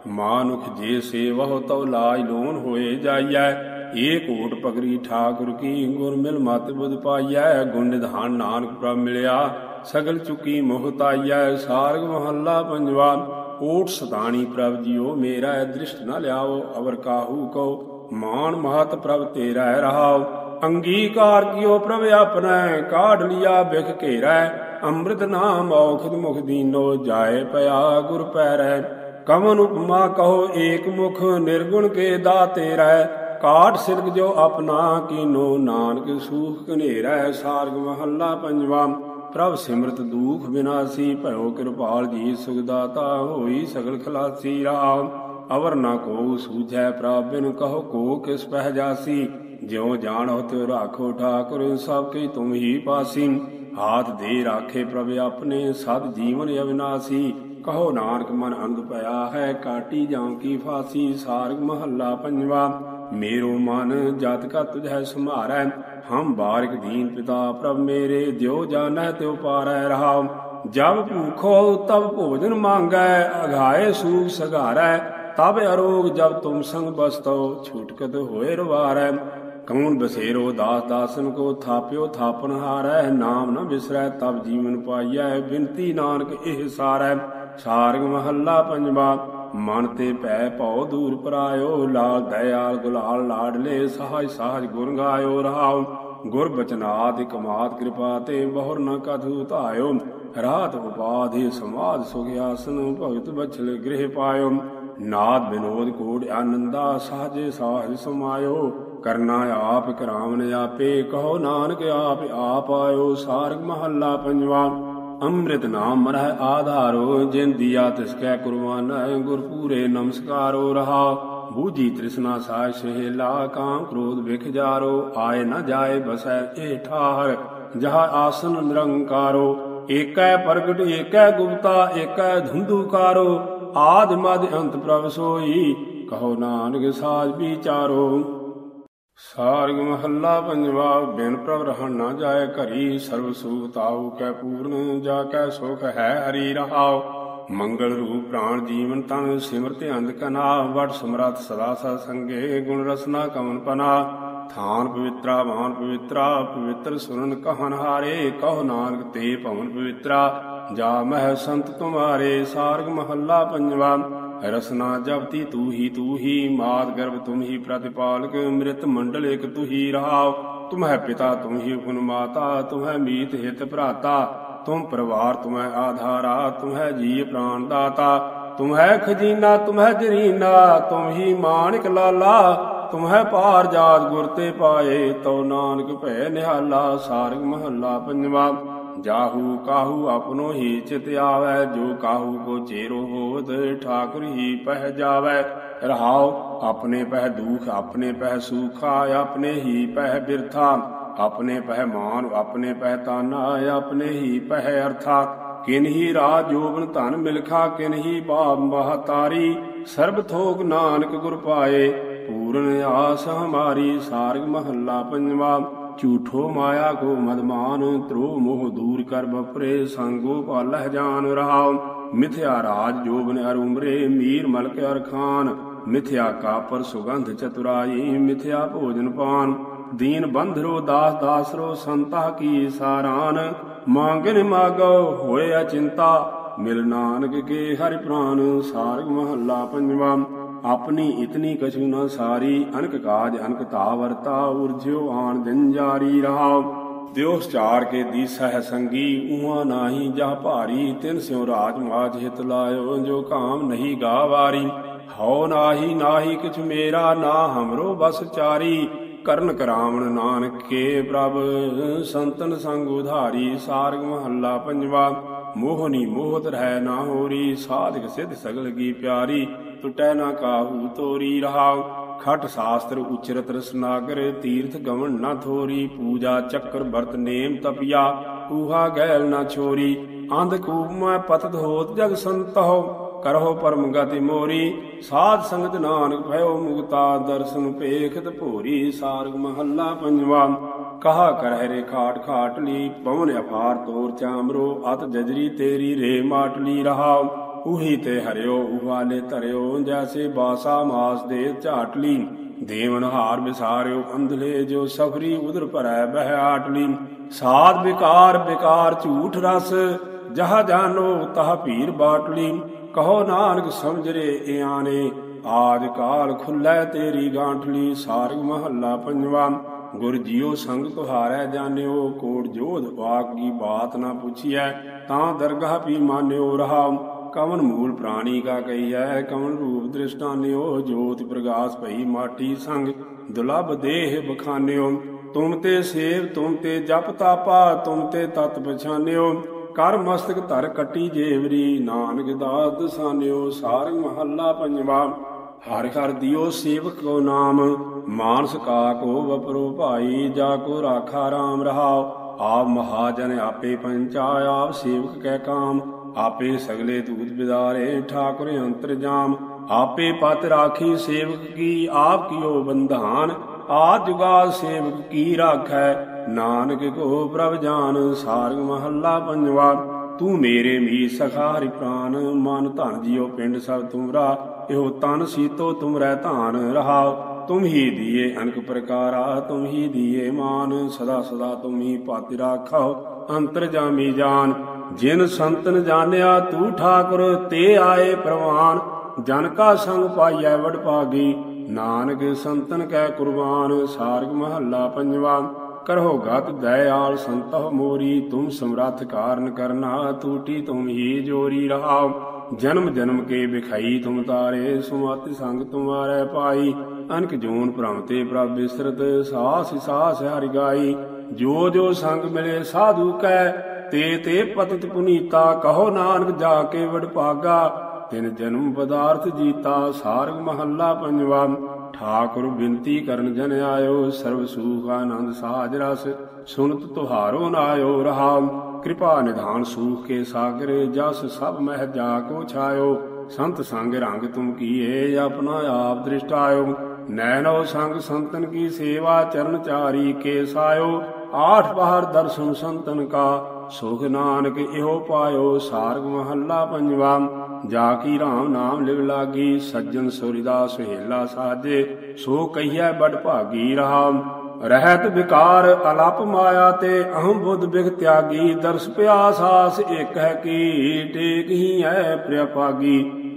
ਮਾਨੁਖ ਜੇ ਸੇਵਹੁ ਤਉ ਲਾਜ ਲੋਨ ਹੋਏ ਜਾਈਐ। ਏਕ ਓਟ ਪਗਰੀ ਠਾਕੁਰ ਕੀ ਗੁਰ ਮਿਲ ਮਤ ਬੁਧ ਪਾਈਐ, ਗੁਣ ਨਿਧਾਨ ਨਾਨਕ ਪ੍ਰਭ ਮਿਲਿਆ। ਸਗਲ ਚੁਕੀ ਮੋਹਤਾਈਐ ਸਾਰਗ ਮਹੱਲਾ ਪੰਜਵਾ। ਓਟ ਸਤਾਣੀ ਪ੍ਰਭ ਜੀਓ, ਮੇਰਾ ਦ੍ਰਿਸ਼ਟ ਨਾ ਲਿਆਓ, ਅਵਰ ਕਾਹੂ ਕੋ ਮਾਨ ਮਹਤ ਪ੍ਰਭ ਤੇਰਾ ਰਹਾਉ ਅੰਗੀਕਾਰ ਕੀਓ ਪ੍ਰਭ ਆਪਣਾ, ਕਾਢ ਲਿਆ ਬਿਖ ਘੇਰੈ। ਅੰਮ੍ਰਿਤ ਨਾਮ ਔਖਦ ਮੁਖ ਦੀਨੋ ਜਾਏ ਪਿਆ ਗੁਰ ਪੈਰੈ। ਕਮਨ ਉਪਮਾ ਕਹੋ, ਏਕ ਮੁਖ ਨਿਰਗੁਣ ਕੇ ਦਾਤੇ ਰਹਿ ਕਾਟ ਸਿਰਗ ਜੋ ਆਪਣਾ ਕੀਨੋ ਨਾਨਕ ਸੂਖ ਕਨੇਰੈ ਸਾਰਗ ਮਹੱਲਾ ਪੰਜਵਾ। ਪ੍ਰਭ ਸਿਮਰਤ ਦੂਖ ਬਿਨਾਸੀ, ਭਇਓ ਕਿਰਪਾਲ ਜੀ ਸੁਖ ਦਾਤਾ ਹੋਈ ਸਗਲ ਖਲਾਸੀ ਰਾਮ। ਅਵਰ ਨਾ ਕੋ ਸੂਝੈ ਪ੍ਰਭ, ਬਿਨ ਕਹੋ ਕੋ ਕਿਸ ਪਹਿ ਜਾਸੀ। ਜਿਉ ਜਾਣੋ ਤਿਉ ਰਾਖੋ ਠਾਕੁਰ, ਸਭ ਕੀ ਤੁਮ ਹੀ ਪਾਸੀ। ਹਾਥ ਦੇ ਰਾਖੇ ਪ੍ਰਭ ਆਪਣੇ ਸਭ ਜੀਵਨ ਅਵਿਨਾਸੀ। ਕਹੋ ਨਾਨਕ ਮਨ ਅੰਧ ਪਿਆ ਹੈ, ਕਾਟੀ ਜਾਂ ਕੀ ਫਾਸੀ, ਸਾਰਗ ਮਹੱਲਾ ਪੰਜਵਾ। ਮੇਰੋ ਮਨ ਜਤ ਕਾ ਤੁਝੈ ਸੰਭਾਰੈ, ਹਮ ਬਾਰਿਕ ਦੀਨ ਪਿਤਾ ਪ੍ਰਭ ਮੇਰੇ, ਦਿਓ ਜਾਣੈ ਤਿਉ ਪਾਰੈ ਰਹਾ ਜਬ ਭੂਖੋ ਤਬ ਭੋਜਨ ਮੰਗੈ ਅਘਾਏ ਸੂਖ ਸਗਾਰੈ ਤਬ ਅਰੋਗ ਜਬ ਤੁਮ ਸੰਗ ਬਸਤੋ, ਛੁਟਕਤ ਹੋਏ ਰਵਾਰੈ। ਕੌਣ ਬਸੇਰੋ ਦਾਸ ਦਾਸਨ ਕੋ ਥਾਪਿਓ ਥਾਪਨ ਹਾਰੈ, ਨਾਮ ਨ ਬਿਸਰੈ ਤਬ ਜੀਵਨ ਪਾਈਐ, ਬਿਨਤੀ ਨਾਨਕ ਇਹ ਸਾਰੈ। ਸਾਰਗ ਮਹੱਲਾ ਪੰਜਵਾ ਮਨ ਤੇ ਭੈ ਭਉ ਦੂਰ ਪਰਾਇਓ, ਲਾਲ ਦਇਆਲ ਗੁਲਾਲ ਲਾਡਲੇ ਸਹਾਜ ਸਹਾਜ ਗੁਣ ਗਾਇਓ ਰਹਾਉ। ਗੁਰ ਬਚਨਾਦ ਕਮਾਤ ਕਿਰਪਾ ਤੇ ਬਹੁਰ ਨ ਕਥੂ ਧਾਇਓ ਰਾਤ ਉਪਾਧੀ ਸਮਾਦ ਸੁਖ ਆਸਨ, ਭਗਤ ਬਛਲ ਗ੍ਰਹਿ ਪਾਇਓ। ਨਾਦ ਬਿਨੋਦ ਕੋੜ ਆਨੰਦਾ, ਸਾਜੇ ਸਾਜ ਸਮਾਇਓ। ਕਰਨਾ ਆਪ ਕਰਾਵਨ ਆਪੇ, ਕਹੋ ਨਾਨਕ ਆਪ ਆਪ ਆਇਓ, ਸਾਰਗ ਮਹੱਲਾ ਪੰਜਵਾ। ਅੰਮ੍ਰਿਤ ਨਾਮ ਮਰਹਿ ਆਧਾਰੋ ਜਿਨ ਦੀਆ ਤਿਸ ਕੈ ਕੁਰਬਾਨਾ ਗੁਰ ਪੂਰੇ ਨਮਸਕਾਰੋ ਰਹਾ। ਬੂਝੀ ਤ੍ਰਿਸ਼ਨਾ ਸਾਇ ਸਹੇਲਾ, ਕਾਮ ਕ੍ਰੋਧ ਵਿਖ ਜਾਰੋ, ਆਏ ਨਾ ਜਾਏ ਬਸੈ ਏ ਠਾਹਰ, ਜਹਾ ਆਸਨ ਨਿਰੰਕਾਰੋ। ਏਕੈ ਪ੍ਰਗਟ, ਏਕੈ ਗੁਪਤਾ, ਏਕੈ ਧੁੰਦੂਕਾਰੋ ਆਦ ਮਦ ਅੰਤ ਪ੍ਰਭ ਸੋਈ, ਕਹੋ ਨਾਨਕ ਸਾਜ ਵਿਚਾਰੋ। ਸਾਰਗ ਮਹੱਲਾ ਪੰਜਵਾ, ਬਿਨ ਪ੍ਰਭ ਰਹਿਣ ਨਾ ਜਾਏ ਘਰੀ, ਸਰਬ ਸੁਖ ਤਾਉ ਕੈ ਪੂਰਨ, ਜਾ ਕੈ ਸੁਖ ਹੈ ਹਰੀ ਰਹਾਉ ਮੰਗਲ ਰੂਪ ਪ੍ਰਾਣ ਜੀਵਨ ਤਨ, ਸਿਮਰਤ ਅੰਧ ਕਨਾ, ਵਟ ਸਮਰਥ ਸਦਾ ਸਤ ਸੰਗੇ, ਗੁਣ ਰਸਨਾ ਕਮਨ ਪਨਾ। ਥਾਨ ਪਵਿੱਤਰਾ ਮਾਨ ਪਵਿੱਤਰਾ, ਪਵਿੱਤਰ ਸੁਨਨ ਕਹਨ ਹਾਰੇ, ਕਹ ਨਾਨਕ ਤੇ ਭਵਨ ਪਵਿੱਤਰਾ। ਜਾ ਮਹਿ ਸੰਤ ਤੁਮਾਰੇ, ਸਾਰਗ ਮਹੱਲਾ ਪੰਜਵਾ ਰਸਨਾ ਜਪਤੀ ਤੂ ਹੀ ਤੂ ਹੀ ਮਾਤ ਗਰਭ ਤੁਮ ਹੀ ਪ੍ਰਤਿਪਾਲਕ ਮ੍ਰਿਤ ਮੰਡਲ ਇਕ ਤੂ ਹੀ ਰਹਾਉ ਤੁਮ ਪਿਤਾ ਤੁਮ ਹੀ ਗੁਣ ਮਾਤਾ ਤੁਮ ਮੀਤ ਹਿਤ ਭਰਾਤਾ। ਤੁਮ ਪਰਿਵਾਰ ਤੁਮ ਆਧਾਰਾ ਤੁਮ ਜੀ ਪ੍ਰਾਨ ਦਾਤਾ। ਤੁਮ ਖਜ਼ੀਨਾ ਤੁਮ ਜਰੀਨਾ ਤੁਮ ਹੀ ਮਾਨਿਕ ਲਾਲਾ। ਤੁਮਹਿ ਪਾਰ ਜਾਤ ਗੁਰ ਤੇ ਪਾਏ, ਤਉ ਨਾਨਕ ਭੈ ਨਿਹਾਲਾ, ਸਾਰਗ ਮਹੱਲਾ ਪੰਜਵਾ। ਜਾਹੂ ਕਾਹੂ ਆਪਣੋ ਹੀ ਚਿਤ ਆਵੈ, ਜੋ ਕਾਹੂ ਕੋ ਚੇਰੋ ਹੋਵਤ, ਠਾਕੁਰ ਹੀ ਪਹਿ ਜਾਵੈ। ਰਹਾਉ, ਆਪਣੇ ਪਹਿ ਦੁਖ, ਆਪਣੇ ਪਹਿ ਸੁਖਾ, ਆਪਣੇ ਹੀ ਪਹਿ ਬਿਰਥਾ। ਆਪਣੇ ਪਹਿ ਮਾਨ, ਆਪਣੇ ਪਹਿ ਤਾਨਾ, ਆਪਣੇ ਹੀ ਪਹਿ ਅਰਥਾ। ਕਿਨਹੀ ਰਾਜ ਜੋਬਨ ਧਨ ਮਿਲਖਾ ਕਿਨਹੀ ਬਾਪ ਮਹਤਾਰੀ। ਸਰਬ ਥੋਕ ਨਾਨਕ ਗੁਰ ਪਾਏ, ਪੂਰਨ ਆਸ ਹਮਾਰੀ, ਸਾਰਗ ਮਹੱਲਾ ਪੰਜਵਾ। ਝੂਠੋ ਮਾਇਆ ਕੋ ਮਦਮਾਨ ਤ੍ਰੋ ਮੋਹ ਦੂਰ ਕਰ ਬਪਰੇ ਸੰਗੋ ਪਾਲਹਿ ਜਾਨ ਰਹਾਉ। ਮਿਥਿਆ ਰਾਜ ਜੋਬਨ ਅਰ ਉਮਰੇ, ਮੀਰ ਮਲਕ ਅਰ ਖਾਨ। ਮਿਥਿਆ ਕਾਪਰ ਸੁਗੰਧ ਚਤੁਰਾਈ, ਮਿਥਿਆ ਭੋਜਨ ਪਾਨ। ਦੀਨ ਬੰਧਰੋ, ਦਾਸ ਦਾਸਰੋ, ਸੰਤਾ ਕੀ ਸਾਰਾਨ। ਮੰਗਨ ਮਾਗੋ ਹੋਏ ਅਚਿੰਤਾ। ਮਿਲ ਨਾਨਕ ਕੇ ਹਰਿ ਪ੍ਰਾਨ, ਸਾਰਗ ਮਹੱਲਾ ਪੰਜਵਾ। ਆਪਣੀ ਇਤਨੀ ਕਛੂ ਨਾ ਸਾਰੀ ਅਨਕ ਕਾਜ ਅਨਕ ਤਾਵਰਤਾ ਉਰਜਿਓ ਆਣ ਦਿਨ ਜਾਰੀ ਰਹਾ ਦਿਓਸ ਚਾਰ ਕੇ ਦੀਸਹਿ ਸੰਗੀ ਉਹਾਂ ਨਾਹੀ ਜਾ ਭਾਰੀ, ਤਿਨ ਸਿਉ ਰਾਜ ਮਾਜ ਹਿਤ ਲਾਇਓ, ਜੋ ਕਾਮ ਨਹੀਂ ਗਾਵਾਰੀ। ਹਉ ਨਾਹੀ ਨਾਹੀ ਕਿਛ ਮੇਰਾ, ਨਾ ਹਮਰੋ ਬਸ ਚਾਰੀ। ਕਰਨ ਕਰਾਵਣ ਨਾਨਕ ਕੇ ਪ੍ਰਭ, ਸੰਤਨ ਸੰਗ ਉਧਾਰੀ, ਸਾਰਗ ਮਹੱਲਾ ਪੰਜਵਾ। ਮੋਹਨੀ ਮੋਹਤ ਰਹਿ ਨਾ ਹੋਰੀ, ਸਾਧਕ ਸਿਧ ਸਗਲ ਕੀ ਪਿਆਰੀ, ਟੁਟੈ ਨਾ ਕਾਹੂ ਤੋਰੀ ਰਹਾਉ। ਖਟ ਸ਼ਾਸਤਰ ਉਚਰਤ ਰਸਨਾਗਰ, ਤੀਰਥ ਗਵਨ ਨਾ ਥੋਰੀ, ਪੂਜਾ ਚੱਕਰ ਵਰਤ ਨੇਮ ਤਪਿਆ, ਊਹਾ ਗੈਲ ਨਾ ਛੋਰੀ। ਅੰਧ ਕੂਪ ਮੈਂ ਪਤਤ ਹੋਤ ਜਗ ਸੰਤਹੁ, ਕਰਹੁ ਪਰਮ ਗਤੀ ਮੋਰੀ। ਸਾਧ ਸੰਗਤ ਨਾਨਕ ਭਇਓ ਮੁਕਤਾ, ਦਰਸ਼ਨ ਪੇਖਤ ਭੋਰੀ, ਸਾਰਗ ਮਹੱਲਾ ਪੰਜਵਾ। ਕਹਾ ਕਰਹਿ ਰੇ ਖਾਟ ਖਾਟਲੀ ਪਵਨ ਅਫਾਰ ਤੋਰ ਚਾਮਰੋ, ਅਤ ਜਜਰੀ ਤੇਰੀ ਰੇ ਮਾਟਲੀ ਰਹਾਉ। ਉਹੀ ਤੇ ਹਰਿਓ, ਉਹਾਲੇ ਧਰਿਓ, ਜੈਸੇ ਬਾਸਾ ਮਾਸ ਦੇ ਝਾਟਲੀ। ਦੇਵਨ ਹਾਰ ਵਿਸਾਰਿਓ, ਅੰਧਲੇ ਜੋ ਸਫਰੀ ਉਦਰ ਭਰੈ ਬਹਿ ਆਟਲੀ ਸਾਧ ਵਿਕਾਰ ਵਿਕਾਰ ਝੂਠ ਰਸ, ਜਹ ਜਾਨੋ ਤਹ ਭੀਰ ਬਾਟਲੀ। ਕਹੋ ਨਾਨਕ ਸਮਝ ਰੇ ਇਆਨੇ ਆਜ ਕਾਲ ਖੁੱਲੈ ਤੇਰੀ ਗਾਂਠਲੀ, ਸਾਰਗ ਮਹੱਲਾ ਪੰਜਵਾ। ਗੁਰ ਜੀਓ ਸੰਗ ਤੁਹਾਰੈ ਜਾਣਿਓ ਕੋੜ ਜੋਧ ਵਾਕ ਕੀ ਬਾਤ ਨਾ ਪੁੱਛੀਐ, ਤਾਂ ਦਰਗਾਹ ਪੀ ਮਾਨਿਓ ਰਹਾ। ਕਵਨ ਮੂਲ ਪ੍ਰਾਣੀ ਕਾ ਕਹੀਐ, ਕਵਨ ਰੂਪ ਦ੍ਰਿਸ਼ਟਾਨਿਓ, ਜੋਤ ਪ੍ਰਗਾਸ ਭਈ ਮਾਟੀ ਸੰਗ। ਦੁਲਭ ਦੇਹ ਬਖਾਨਿਓ, ਤੁਮ ਤੇ ਸੇਵ, ਤੁਮ ਤੇ ਜਪ ਤਾਪਾ, ਤੁਮ ਤੇ ਤਤ ਪਛਾਨਿਓ। ਕਰ ਮਸਤਕ ਧਰ ਕੱਟੀ ਜੇਵਰੀ, ਨਾਨਕ ਦਾਸ ਦਸਾਨਿਓ, ਸਾਰੰਗ ਮਹੱਲਾ ਪੰਜਵਾ। ਹਰਿ ਹਰਿ ਦਿਓ ਸੇਵਕ ਕੋ ਨਾਮ, ਮਾਨਸ ਕਾ ਕੋ ਵਪਰੋ ਭਾਈ, ਜਾ ਕੋ ਰਾਖਾ RAM ਰਹਾਉ। ਆਪ ਮਹਾਜਨ ਆਪੇ ਪੰਚਾ ਆਪ ਸੇਵਕ ਕੈ ਕਾਮ। ਆਪੇ ਸਗਲੇ ਦੂਤ ਬਿਦਾਰੇ, ਠਾਕੁਰ ਅੰਤਰਜਾਮ ਆਪੇ ਪਤ ਰਾਖੀ ਸੇਵਕ ਕੀ, ਆਪ ਕੀਓ ਬੰਧਾਨ। ਆ ਜੁਗਾ ਸੇਵਕ ਕੀ ਰਾਖੈ, ਨਾਨਕ ਕੋ ਪ੍ਰਭ ਜਾਨ, ਸਾਰਗ ਮਹੱਲਾ ਪੰਜਵਾ। ਤੂੰ ਮੇਰੇ ਮੀ ਸਖਾ ਹਰਿ ਪ੍ਰਾਨ, ਮਨ ਧਨ ਜਿਉ ਪਿੰਡ ਸਭ ਤੁਮਰਾ। ਇਹੋ ਤਨ ਸੀਤੋ ਤੁਮਰੈ ਧਾਨ ਰਹਾਉ ਤੁਮ ਹੀ ਦੀਏ ਅਨਕ ਪ੍ਰਕਾਰਾ, ਤੁਮ ਹੀ ਦੀਏ ਮਾਨ, ਸਦਾ ਸਦਾ ਤੁਮ ਹੀ ਪਾਤਿ ਰਾਖਾਓ। ਅੰਤਰ ਜਾਮੀ ਜਾਨ, ਜਿਨ ਸੰਤਨ ਜਾਣਿਆ ਤੂੰ ਠਾਕੁਰ, ਤੇ ਆਏ ਪ੍ਰਵਾਨ। ਜਨ ਕਾ ਸੰਗ ਪਾਈਐ ਵਡ ਭਾਗੀ, ਨਾਨਕ ਸੰਤਨ ਕੈ ਕੁਰਬਾਨ, ਸਾਰਗ ਮਹੱਲਾ ਪੰਜਵਾ। ਕਰੋ ਗਤ ਦਇਆਲ ਸੰਤਹ ਮੋਰੀ, ਤੁਮ ਸਮਰੱਥ ਕਾਰਨ ਕਰਨਾ, ਤੂਟੀ ਤੁਮ ਹੀ ਜੋਰੀ ਰਹਾਓ। ਜਨਮ ਜਨਮ ਕੇ ਵਿਖਾਈ ਤੁਮ ਤਾਰੇ, ਸੁਮਤਿ ਸੰਗ ਤੁਮਾਰੇ ਪਾਈ। ਅਨਕ ਜੂਨ ਭ੍ਰਮ ਪ੍ਰਭ ਬਿਸਰਤ, ਸਾਸ ਸਾਸ ਹਰਿ ਗਾਈ। ਜੋ ਜੋ ਸੰਗ ਮਿਲੇ ਸਾਧੂ ਕੈ, ਤੇ ਤੇ ਪਤਿਤ ਪੁਨੀਤਾ, ਕਹੋ ਨਾਨਕ ਜਾ ਕੇ ਵਡ ਭਾਗਾ। ਤਿਨ ਜਨਮ ਪਦਾਰਥ ਜੀਤਾ, ਸਾਰਗ ਮਹੱਲਾ ਪੰਜਵਾ। ਠਾਕੁਰ ਬਿੰਤੀ ਕਰਨ ਜਨ ਆਇਓ, ਸਰਬ ਸੂਖ ਆਨੰਦ ਸਾਜ ਰਸ, ਸੁਨਤ ਤੁਹਾਰੋ ਨਾਇਓ ਰਹਾ। ਕਿਰਪਾ ਨਿਧਾਨ ਸੂਖ ਕੇ ਸਾਗਰ, ਜਸ ਸਭ ਮਹਿ ਜਾ ਕੋ ਛਾਇਓ। ਸੰਤ ਸੰਗ ਰੰਗ ਤੁਮ ਕੀਏ, ਆਪਣਾ ਆਪ ਦ੍ਰਿਸ਼ਟਾਇਓ। ਨੈਣੋ ਸੰਗ ਸੰਤਨ ਕੀ ਸੇਵਾ, ਚਰਨ ਚਾਰੀ ਕੇ ਸਾਇਓ। ਆਠ ਬਾਹਰ ਦਰਸ਼ਨ ਸੰਤਨ ਕਾ, ਸੁਖ ਨਾਨਕ ਇਹੋ ਪਾਇਓ। ਸਾਰਗ ਮਹੱਲਾ ਪੰਜਵਾ, ਜਾ ਕੀ ਰਾਮ ਨਾਮ ਲਿਵ ਲਾਗੀ, ਸੱਜਣ ਸੁਰਿਦਾ ਸੁਹੇਲਾ ਸਾਜੇ। ਸੋ ਕਹੀਐ ਬੜ ਭਾਗੀ ਰਹਾ ਰਹਿਤ ਵਿਕਾਰ ਅਲਪ ਮਾਇਆ ਤੇ ਅਹੰ ਬੁੱਧ ਬਿਖ ਤਿਆਗੀ, ਦਰਸ ਪਿਆਸ ਆਸ ਇਕ ਹੈ ਕੀ, ਟੇਕ ਹੀ ਹੈ ਪ੍ਰਿਆ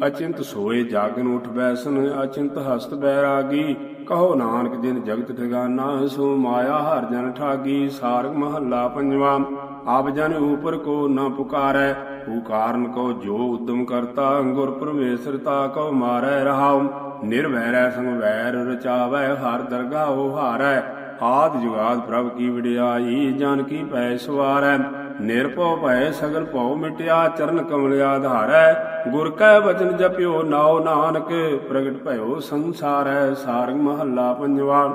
ਅਚਿੰਤ ਸੋਏ ਜਾਗਨ ਉਠ ਬੈਸਨ, ਅਚਿੰਤ ਹਸਤ ਬੈਰਾਗੀ। ਕਹੋ ਨਾਨਕ ਜਿਨ ਜਗਤ ਠਿਗਾਨਾ ਸੋ ਮਾਇਆ ਹਰ ਜਨ ਠਾਗੀ। ਸਾਰਗ ਮਹੱਲਾ ਪੰਜਵਾ, ਆਪ ਜਨ ਉਪਰ ਕੋ ਨਾ ਪੁਕਾਰੈ, ਹੂ ਕੋ ਜੋ ਉਦਮ ਕਰਤਾ ਗੁਰ ਪਰਮੇਸ਼ਰ ਤਾ ਕੋ ਮਾਰੈ ਰਹਾਉ। ਨਿਰਵੈਰੈ ਸੰਗ ਵੈਰ ਰਚਾਵੈ, ਹਰ ਦਰਗਾਹ ਦਰਗਾਹੋ ਹਾਰੈ। ਆਦ ਜੁਗਾਦ ਪ੍ਰਭ ਕੀ ਵਿੜਿਆਈ ਜਾਨ ਕੀ ਪੈ ਸਵਾਰੈ। ਨਿਰਭਉ ਭੈ ਸਗਲ ਭਉ ਮਿਟਿਆ, ਚਰਨ ਕਮਲ ਆਧਾਰੈ ਗੁਰ ਕੈ ਬਚਨ ਜਪਿਓ ਨਾਉ ਨਾਨਕ, ਪ੍ਰਗਟ ਭਇਓ ਸੰਸਾਰੈ। ਸਾਰਗ ਮਹੱਲਾ ਪੰਜਵਾ,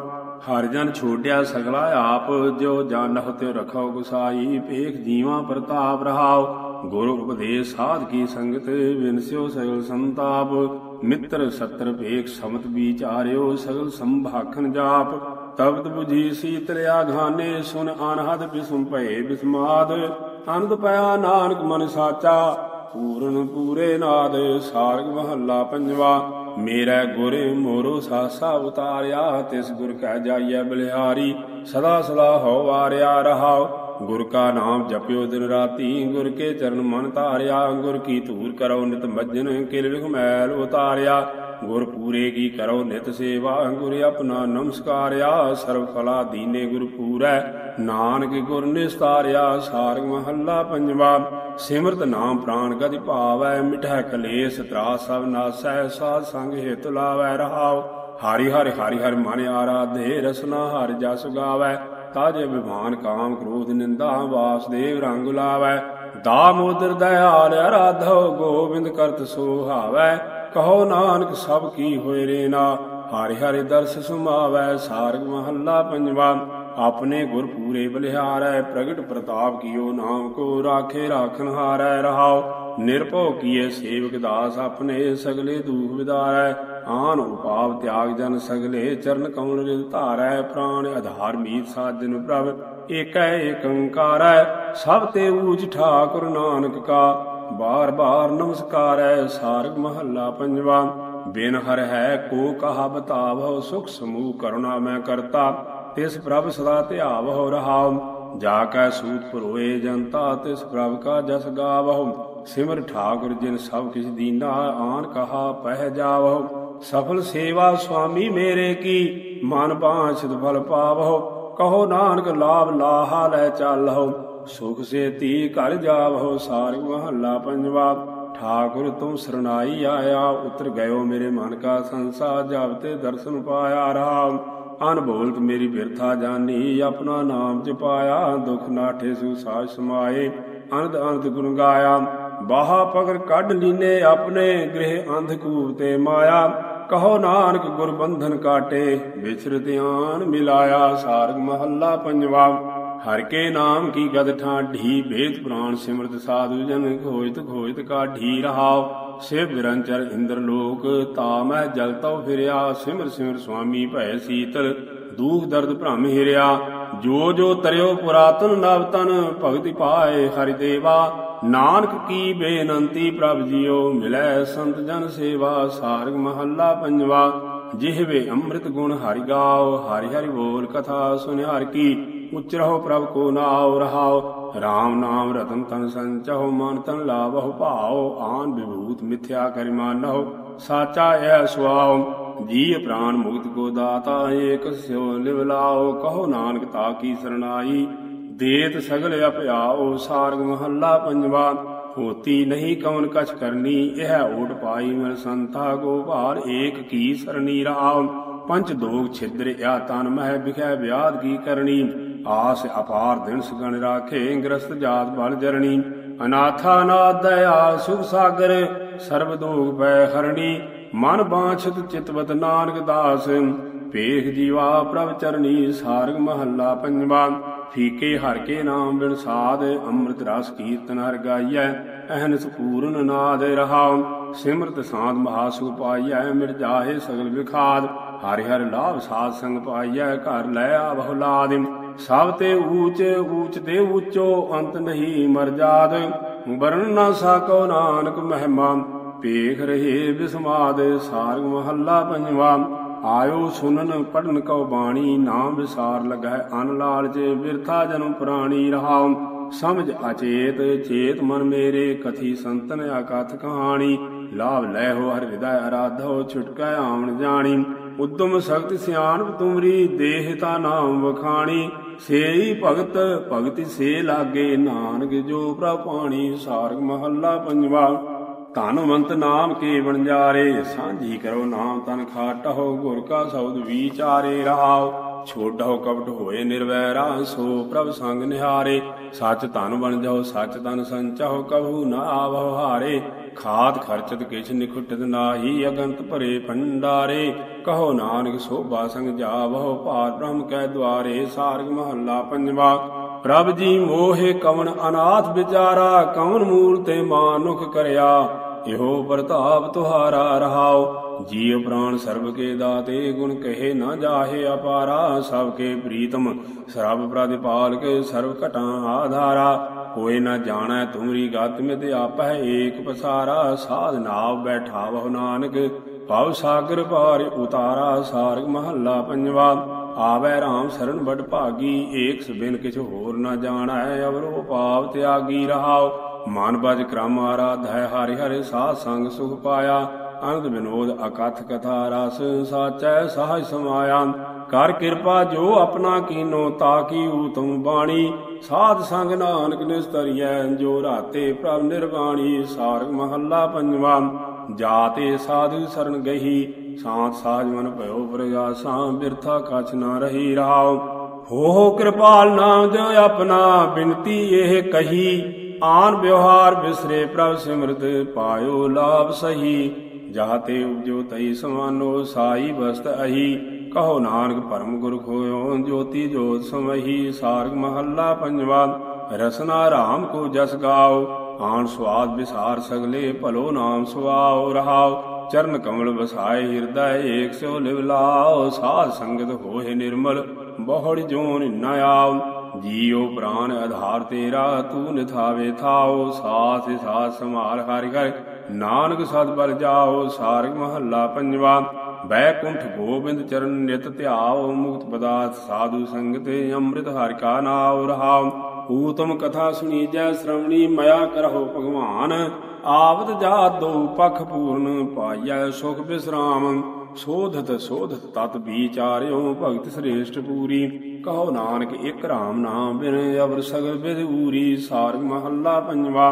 ਹਰ ਜਨ ਛੋਟਿਆ ਸਗਲਾ ਆਪ, ਜੋ ਜਾਣਹੁ ਤਿਉ ਰਖੋ ਗੁਸਾਈ ਪੇਖ ਜੀਵਾ ਪ੍ਰਤਾਪ ਰਹਾਉ। ਗੁਰੂ ਉਪਦੇਸ਼ ਸਾਧ ਕੀ ਸੰਗਤ, ਵਿਨਸਿਓ ਸਗਲ ਸੰਤਾਪ। ਮਿੱਤਰ ਸਤਰ ਭੇਖ ਸਮਤ ਵਿਚਾਰਿਓ, ਸਗਲ ਸੰਭਾਖਨ ਜਾਪ। ਤਬਦ 부ਜੀ ਸੀਤਲ ਆਘਾਨੇ ਸੁਨ ਅਨਹਦ ਬਿਸਮ ਭਏ ਬਿਸਮਾਦ। ਅਨੰਦ ਪਿਆ ਨਾਨਕ ਮਨ ਸਾਚਾ, ਪੂਰਨ ਪੂਰੇ ਨਾਦ, ਸਾਰਗ ਮਹੱਲਾ ਪੰਜਵਾ। ਮੇਰਾ ਗੁਰ ਮੋਰੋ ਸਾਸਾ ਉਤਾਰਿਆ, ਤਿਸ ਗੁਰ ਕੈ ਜਾਈਐ ਬਲਿਹਾਰੀ ਸਦਾ ਸਦਾ ਹੋ ਵਾਰਿਆ ਰਹਾਓ ਗੁਰ ਕਾ ਨਾਮ ਜਪਿਓ ਦਿਨ ਰਾਤੀ, ਗੁਰ ਕੇ ਚਰਨ ਮਨ ਧਾਰਿਆ, ਗੁਰ ਕੀ ਧੂਰ ਕਰੋ ਨਿਤ ਮੱਜਨ, ਕਿਲ ਵਿਖ ਮੈਲ ਉਤਾਰਿਆ। ਗੁਰ ਪੂਰੇ ਕੀ ਕਰੋ ਨਿਤ ਸੇਵਾ, ਗੁਰ ਆਪਣਾ ਨਮਸਕਾਰਿਆ। ਸਰਬ ਫਲਾ ਦੀਨੇ ਗੁਰ ਪੂਰੈ, ਨਾਨਕ ਗੁਰ ਨਿਸਤਾਰਿਆ। ਸਾਰਗ ਮਹੱਲਾ ਪੰਜਵਾ, ਸਿਮਰਤ ਨਾਮ ਪ੍ਰਾਨ ਗਤਿ ਭਾਵੈ ਮਿਟੈ ਕਲੇਸ਼ ਤਰਾਸ ਸਭ ਨਾਸੈ, ਸਾਧ ਸੰਗ ਹਿਤ ਲਾਵੈ, ਰਹਾਉ। ਹਰਿ ਹਰਿ ਹਰਿ ਹਰਿ ਮਨ ਆਰਾਧੇ, ਰਸਨਾ ਹਰ ਜਸ ਗਾਵੈ। ਤਾਜੇ ਵਿਭਾਨ ਕਾਮ ਕ੍ਰੋਧ ਨਿੰਦਾ ਵਾਸਦੇਵ ਰੰਗ ਲਾਵੈ। ਦਾਮੋਦਰ ਦਇਆਲ ਅਰਾਧੋ ਗੋਬਿੰਦ ਕਰਤ ਸੁਹਾਵੈ ਕਹੋ ਨਾਨਕ ਸਭ ਕੀ ਹੋਏ ਰੇਨਾ ਹਰਿ ਹਰਿ ਦਰਸ ਸੁਮਾਵੈ, ਸਾਰਗ ਮਹੱਲਾ ਪੰਜਵਾ। ਆਪਣੇ ਗੁਰ ਪੂਰੇ ਬਲਿਹਾਰੈ, ਪ੍ਰਗਟ ਪ੍ਰਤਾਪ ਕੀਓ ਨਾਮ ਕੋ ਰਾਖੇ ਰਾਖਨ ਹਾਰੈ ਰਹਾਓ ਨਿਰਭਉ ਕੀਏ ਸੇਵਕ ਦਾਸ ਆਪਣੇ ਸਗਲੇ ਦੂਖ ਵਿਦਾਰੈ। ਆਨ ਉਪਾਵ ਤਿਆਗ ਜਨ ਸਗਲੇ, ਚਰਨ ਕਮਲ ਰਿਦ ਧਾਰੈ, ਪ੍ਰਾਨ ਆਧਾਰ ਮੀਤ ਸਾਜਨ ਪ੍ਰਭ, ਏਕੈ ਏਕੰਕਾਰੈ ਸਭ ਤੇ ਊਚ ਠਾਕੁਰ ਨਾਨਕ ਕਾ। ਬਾਰ ਬਾਰ ਨਮਸਕਾਰੈ, ਸਾਰਗ ਮਹੱਲਾ ਪੰਜਵਾ, ਬਿਨ ਹਰ ਹੈ ਕੋ ਕਹਾ ਬਤਾਵਹੁ, ਸੁਖ ਸਮੂਹ ਕਰੁਣਾ ਮੈਂ ਕਰਤਾ, ਤਿਸ ਪ੍ਰਭ ਸਦਾ ਧਿਆਵਹੁ ਰਹਾਉ। ਜਾ ਕੈ ਸੂਤ ਪਰੋਏ ਜਨਤਾ, ਤਿਸ ਪ੍ਰਭ ਕਾ ਜਸ ਗਾਵਹੁ। ਸਿਮਰ ਠਾਕੁਰ ਜਿਨ ਸਭ ਕਿਛ ਦੀਨਾ, ਆਨ ਕਹਾ ਪਹਿ ਜਾਵਹੁ। ਸਫਲ ਸੇਵਾ ਸੁਆਮੀ ਮੇਰੇ ਕੀ? ਮਨ ਬਾਛਿਤ ਫਲ ਪਾਵਹੁ, ਕਹੋ ਨਾਨਕ ਲਾਭ ਲਾਹਾ ਲੈ ਚਾਲਹੁ। ਸੁਖ ਸੇਤੀ ਘਰ ਜਾਵਹੁ ਸਾਰਿ ਮਹੱਲਾ ਪੰਜਵਾ। ਠਾਕੁਰ ਤੂੰ ਸਰਨਾਈ ਆਇਆ, ਉਤਰ ਗਇਓ ਮੇਰੇ ਮਨ ਕਾ ਸੰਸਾ ਜਬ ਤੇ ਦਰਸ਼ਨ ਪਾਇਆ ਰਾਮ। ਅਨ ਮੇਰੀ ਬਿਰਥਾ ਜਾਨੀ, ਆਪਣਾ ਨਾਮ ਜਪਾਇਆ, ਦੁਖ ਨਾਠੇ ਸੁ ਸਾਜ ਸਮਾਏ। ਅਨੰਦ ਅਨੰਦ ਗੁਣ ਗਾਇਆ। ਬਾਹਾ ਪਗਰ ਕੱਢ ਲੀਨੇ ਆਪਣੇ ਗ੍ਰਹਿ ਅੰਧ ਕੂਪ ਤੇ ਮਾਇਆ। ਕਹੋ ਨਾਨਕ ਗੁਰ ਬੰਧਨ ਕਾਟੇ ਵਿਚਰ ਧਿਆਨ ਮਿਲਾਇਆ ਸਾਰਗ ਮਹੱਲਾ ਪੰਜਵਾ। ਹਰ ਕੇ ਨਾਮ ਕੀ ਗਦ ਠਾਢੀ, ਬੇਦ ਪ੍ਰਾਨ ਸਿਮਰਤ ਸਾਧੂ ਜਨ ਖੋਜਤ ਖੋਜਤ ਕਾਢੀ ਰਹਾਉ ਸਿਵ ਨਿਰੰਚਰ ਇੰਦਰ ਲੋਕ, ਤਾ ਮੈਂ ਜਲ ਤਉ ਫਿਰਿਆ। ਸਿਮਰ ਸਿਮਰ ਸੁਆਮੀ ਭੈ ਸੀਤਲ, ਦੂਖ ਦਰਦ ਭ੍ਰਮ ਹਿਰਿਆ। ਜੋ ਜੋ ਤਰਿਓ ਪੁਰਾਤਨ ਨਵ ਤਨ ਭਗਤੀ ਪਾਏ ਹਰਿ ਦੇਵਾ ਨਾਨਕ ਕੀ ਬੇਨੰਤੀ ਪ੍ਰਭ ਜੀਓ, ਮਿਲੈ ਸੰਤ ਜਨ ਸੇਵਾ, ਸਾਰਗ ਮਹੱਲਾ ਪੰਜਵਾ। ਜਿਹਵੇ ਅੰਮ੍ਰਿਤ ਗੁਣ ਹਰਿ ਗਾਓ, ਹਰਿ ਹਰਿ ਬੋਲ ਕਥਾ ਸੁਨ ਹਰਿ ਕੀ ਉਚਰਹੁ ਪ੍ਰਭ ਕੋ ਨਾਉ ਰਹਾਉ। RAM ਨਾਮ ਰਤਨ ਤਨ ਸੰਚਹੁ, ਮਨ ਤਨ ਲਾਵਹੁ ਭਾਉ। ਆਨ ਵਿਭੂਤ ਮਿਥਿਆ ਕਰਿ ਮਾਨਹੁ। ਸਾਚਾ ਐ ਸੁਆਉ। ਜੀ ਪ੍ਰਾਨ ਮੁਕਤ ਕੋ ਦਾਤਾ ਏਕ ਸਿਉ ਲਿਵ ਲਾਓ, ਕਹੋ ਨਾਨਕ ਤਾ ਕੀ ਸਰਣਾਈ। ਦੇਤ ਸਗਲ ਅਪਿਆਓ ਸਾਰਗ ਮਹੱਲਾ ਪੰਜਵਾ, ਹੋਤੀ ਨਹੀਂ ਕਵਨ ਕਛ ਕਰਨੀ, ਇਹ ਓਟ ਪਾਈ ਮਨ ਸੰਤਾ ਗੋਭਾਰ ਏਕ ਕੀ ਸਰਣੀ ਰਾਮ। ਪੰਚ ਦੋਗ ਛਿਦਰ ਆ, ਤਨ ਮਹਿ ਵਿਖੈ ਵਿਆਦ ਕੀ ਕਰਨੀ। ਆਸ ਅਪਾਰ ਦਿਨ ਸੁਗਣ ਰਾਖੇ, ਗ੍ਰਸਤ ਜਾਤ ਬਲ ਜਰਣੀ। ਅਨਾਥਾ ਨਾਥ ਦਇਆ, ਸੁਖ ਸਾਗਰ, ਸਰਬ ਦੋਗ ਪੈ ਹਰਣੀ। ਮਨ ਬਾਛਤ ਚਿਤਵਤ ਨਾਨਕ ਦਾਸ, ਭੇਖ ਜੀਵਾ ਪ੍ਰਭ ਚਰਨੀ ਸਾਰਗ ਮਹੱਲਾ ਪੰਜਵਾ, ਫੀਕੇ ਹਰ ਕੇ ਨਾਮ ਬਿਨ ਸਾਧ ਅੰਮ੍ਰਿਤ ਰਸ ਕੀਰਤਨ ਹਰ ਗਾਈਐ ਅਹਨਸ ਪੂਰਨ ਨਾਦ ਰਹਾਉ ਸਿਮਰਤ ਸਾਧ ਮਹਾਸੁਖ ਪਾਈਐ ਮਿਰ ਜਾਹੇ ਸਗਲ ਵਿਖਾਦ, ਹਰਿ ਹਰਿ ਲਾਭ ਸਾਧ ਸੰਗ ਪਾਈਐ, ਘਰ ਲੈ ਆਵਹੁ ਲਾਦ, ਸਭ ਤੇ ਊਚ ਊਚ ਤੇ ਊਚੋ ਅੰਤ ਨਹੀਂ ਮਰ ਜਾਦ ਵਰਨ ਨਾ ਸਾਕੋ ਨਾਨਕ ਮਹਿਮਾ ਭੇਖ ਰਹੇ ਬਿਸਮਾਦ ਸਾਰਗ ਮਹੱਲਾ ਪੰਜਵਾ, ਆਇਓ ਸੁਨਨ ਪੜਨ ਕਉ ਬਾਣੀ, ਨਾਮ ਵਿਸਾਰ ਲਗੈ ਅਨ ਲਾਲਚ ਬਿਰਥਾ ਜਨਮ ਪ੍ਰਾਣੀ ਰਹਾਉ। ਸਮਝ ਅਚੇਤ, ਚੇਤ ਮਨ ਮੇਰੇ, ਕਥੀ ਸੰਤਨ ਆਕਥ ਕਹਾਣੀ। ਲਾਭ ਲੈ ਹੋ ਹਰਿ ਹਿਰਦੈ ਆਰਾਧੋ ਛੁਟਕੈ ਆਵਣ ਜਾਣੀ। ਉਦਮ ਸਖਤ ਸਿਆਣਪ ਤੁਮਰੀ, ਦੇਹ ਤਾ ਨਾਮ ਵਖਾਣੀ। ਸੇਈ ਭਗਤ, ਭਗਤੀ ਸੇ ਲਾਗੇ ਨਾਨਕ, ਜੋ ਪ੍ਰਭ ਪਾਣੀ, ਸਾਰਗ ਮਹੱਲਾ ਪੰਜਵਾ। ਧਨਵੰਤ ਨਾਮ ਕੇ ਵਣਜਾਰੇ ਸਾਂਝੀ ਕਰੋ ਨਾਮ ਤਨ ਖਾਟਹੁ, ਗੁਰ ਕਾ ਸ਼ਬਦ ਵਿਚਾਰੇ ਰਹਾਉ ਛੋਡਹੁ ਕਪਟ ਹੋਏ ਨਿਰਵੈਰਾ, ਸੋ ਪ੍ਰਭ ਸੰਗ ਨਿਹਾਰੇ। ਸੱਚ ਧਨ ਬਣ ਜਾਓ, ਸੱਚ ਧਨ ਸੰਚਾਓ ਕਭੂ ਨ ਆਵਹੁ ਹਾਰੇ। ਖਾਤ ਖਰਚਤ ਕਿਛ ਨਿਖੁਟਤ ਨਾਹੀ, ਅਗੰਤ ਭਰੇ ਭੰਡਾਰੇ। ਕਹੋ ਨਾਨਕ ਸੋਭਾ ਸੰਗ ਜਾਵਹੁ ਭਾਰ ਬ੍ਰਹਮ ਕੈ ਦੁਆਰੇ। ਸਾਰਗ ਮਹੱਲਾ ਪੰਜਵਾ। ਪ੍ਰਭ ਜੀ ਮੋਹਿ ਕਵਣ ਅਨਾਥ ਵਿਚਾਰਾ, ਕਵਣ ਮੂਲ ਤੇ ਮਾਨੁਖ ਕਰਿਆ? ਇਹੋ ਪ੍ਰਤਾਪ ਤੁਹਾਰਾ ਰਹਾਓ ਜੀਵ ਪ੍ਰਾਣ ਸਰਬ ਕੇ ਦਾਤੇ, ਗੁਣ ਕਹੇ ਨਾ ਜਾਹੇ ਅਪਾਰਾ। ਸਭ ਕੇ ਪ੍ਰੀਤਮ ਸਰਬ ਪ੍ਰਤਿਪਾਲ ਕੇ ਸਰਬ ਘਟਾਂ ਆਧਾਰਾ। ਹੋਏ ਨਾ ਜਾਣੈ ਤੁਮਰੀ ਗਤ ਮਿਤ ਆਪਹਿ ਏਕ ਪਸਾਰਾ। ਸਾਧ ਨਾਵ ਬੈਠਾ ਬਹੁ ਨਾਨਕ, ਭਵ ਸਾਗਰ ਪਾਰ ਉਤਾਰਾ। ਸਾਰਗ ਮਹੱਲਾ ਪੰਜਵਾ। ਆਵੈ RAM ਸਰਨ ਬੜ ਭਾਗੀ, ਏਕ ਸਬਿਨ ਕਿਛ ਹੋਰ ਨਾ ਜਾਣੈ, ਅਵਰੋ ਪਾਪ ਤਿਆਗੀ ਰਹਾਉ। ਮਨ ਬਜ ਕ੍ਰਮ ਆਰਾਧੈ, ਹਰਿ ਹਰਿ ਸਾਧ ਸੰਗ ਸੁਖ ਪਾਇਆ। ਅਨੰਦ ਵਿਨੋਦ ਅਕਥ ਕਥਾ ਰਸ ਸਾਚੈ ਸਹਜ ਸਮਾਇਆ। ਕਰ ਕਿਰਪਾ ਜੋ ਆਪਣਾ ਕੀਨੋ ਤਾਕੀ ਊਤਮ ਬਾਣੀ। ਸਾਧ ਸੰਗ ਨਾਨਕ ਨਿਸਤਰੀਐ, ਜੋ ਰਾਤੇ ਪ੍ਰਭ ਨਿਰਵਾਣੀ। ਸਾਰਗ ਮਹੱਲਾ ਪੰਜਵਾ, ਜਾਤੇ ਸਾਧੂ ਸਰਨ ਗਹੀ। ਸਾਥ ਸਾਜ ਮਨ ਭਇਓ ਪ੍ਰਗਾਸਾ ਬਿਰਥਾ ਕਛ ਨਾ ਰਹੀ ਰਾਉ ਹੋ ਹੋ ਕਿਰਪਾਲ ਨਾਮ ਦਿਓ ਆਪਣਾ, ਬਿਨਤੀ ਇਹ ਕਹੀ। ਆਨ ਵਿਵਹਾਰ ਬਿਸਰੇ ਪ੍ਰਭ ਸਿਮਰਤ, ਪਾਇਓ ਲਾਭ ਸਹੀ। ਜਾਤੇ ਉਪਜੋ ਤਈ ਸਮਾਨੋ, ਸਾਈ ਬਸਤ ਅਹੀ। ਕਹੋ ਨਾਨਕ ਪਰਮ ਗੁਰ ਖੋਇਓ, ਜੋਤੀ ਜੋਤ ਸਮਹੀ। ਸਾਰਗ ਮਹੱਲਾ ਪੰਜਵਾ, ਰਸਨਾ ਰਾਮ ਕੋ ਜਸ ਗਾਓ। ਆਣ ਸਵਾਦ ਵਿਸਾਰ ਸਗਲੇ, ਭਲੋ ਨਾਮ ਸੁਆਓ, ਰਹਾਓ। ਚਰਨ ਕਮਲ ਵਸਾਏ ਹਿਰਦੈ ਏਕ ਸੋ ਲਿਵ ਲਾਓ, ਸਾਧ ਸੰਗਤ ਹੋਏ ਨਿਰਮਲ, ਬਹੁੜ ਜੋਨ ਨਾ ਆਉ। ਜੀਉ ਪ੍ਰਾਨ ਆਧਾਰ ਤੇਰਾ, ਤੂੰ ਨਿਥਾਵੇ ਥਾਓ ਸਾਥ ਸਾਥ ਸਮਾਲ ਹਰਿ ਹਰਿ ਨਾਨਕ ਸਦ ਬਲ ਜਾਓ, ਸਾਰਗ ਮਹੱਲਾ ਪੰਜਵਾ। ਬੈਕੁੰਠ ਗੋਬਿੰਦ ਚਰਨ ਨਿਤ ਧਿਆਓ ਮੁਕਤ ਪਦਾਰਥ ਸਾਧੂ ਸੰਗਤੇ ਅੰਮ੍ਰਿਤ ਹਰਿ ਕਾ ਨਾਉ ਰਹਾਓ ਊਤਮ ਕਥਾ ਸੁਣੀ ਜੈ ਸ਼੍ਰਵਣੀ, ਮਇਆ ਕਰਹੁ ਭਗਵਾਨ। ਆਵਤ ਜਾਤ ਦੋ ਪਖ ਪੂਰਨ ਪਾਈਐ ਸੁਖ ਬਿਸਰਾਮ। ਸੋਧਤ ਸੋਧਤ ਤਤ ਵਿਚਾਰਿਓ, ਭਗਤ ਸ੍ਰੇਸ਼ਟ ਪੂਰੀ। ਕਹੋ ਨਾਨਕ ਇਕ ਰਾਮ ਨਾਮ ਬਿਨ ਅਵਰ ਸਗਲ ਬਿਦ ਊਰੀ। ਮਹੱਲਾ ਪੰਜਵਾ,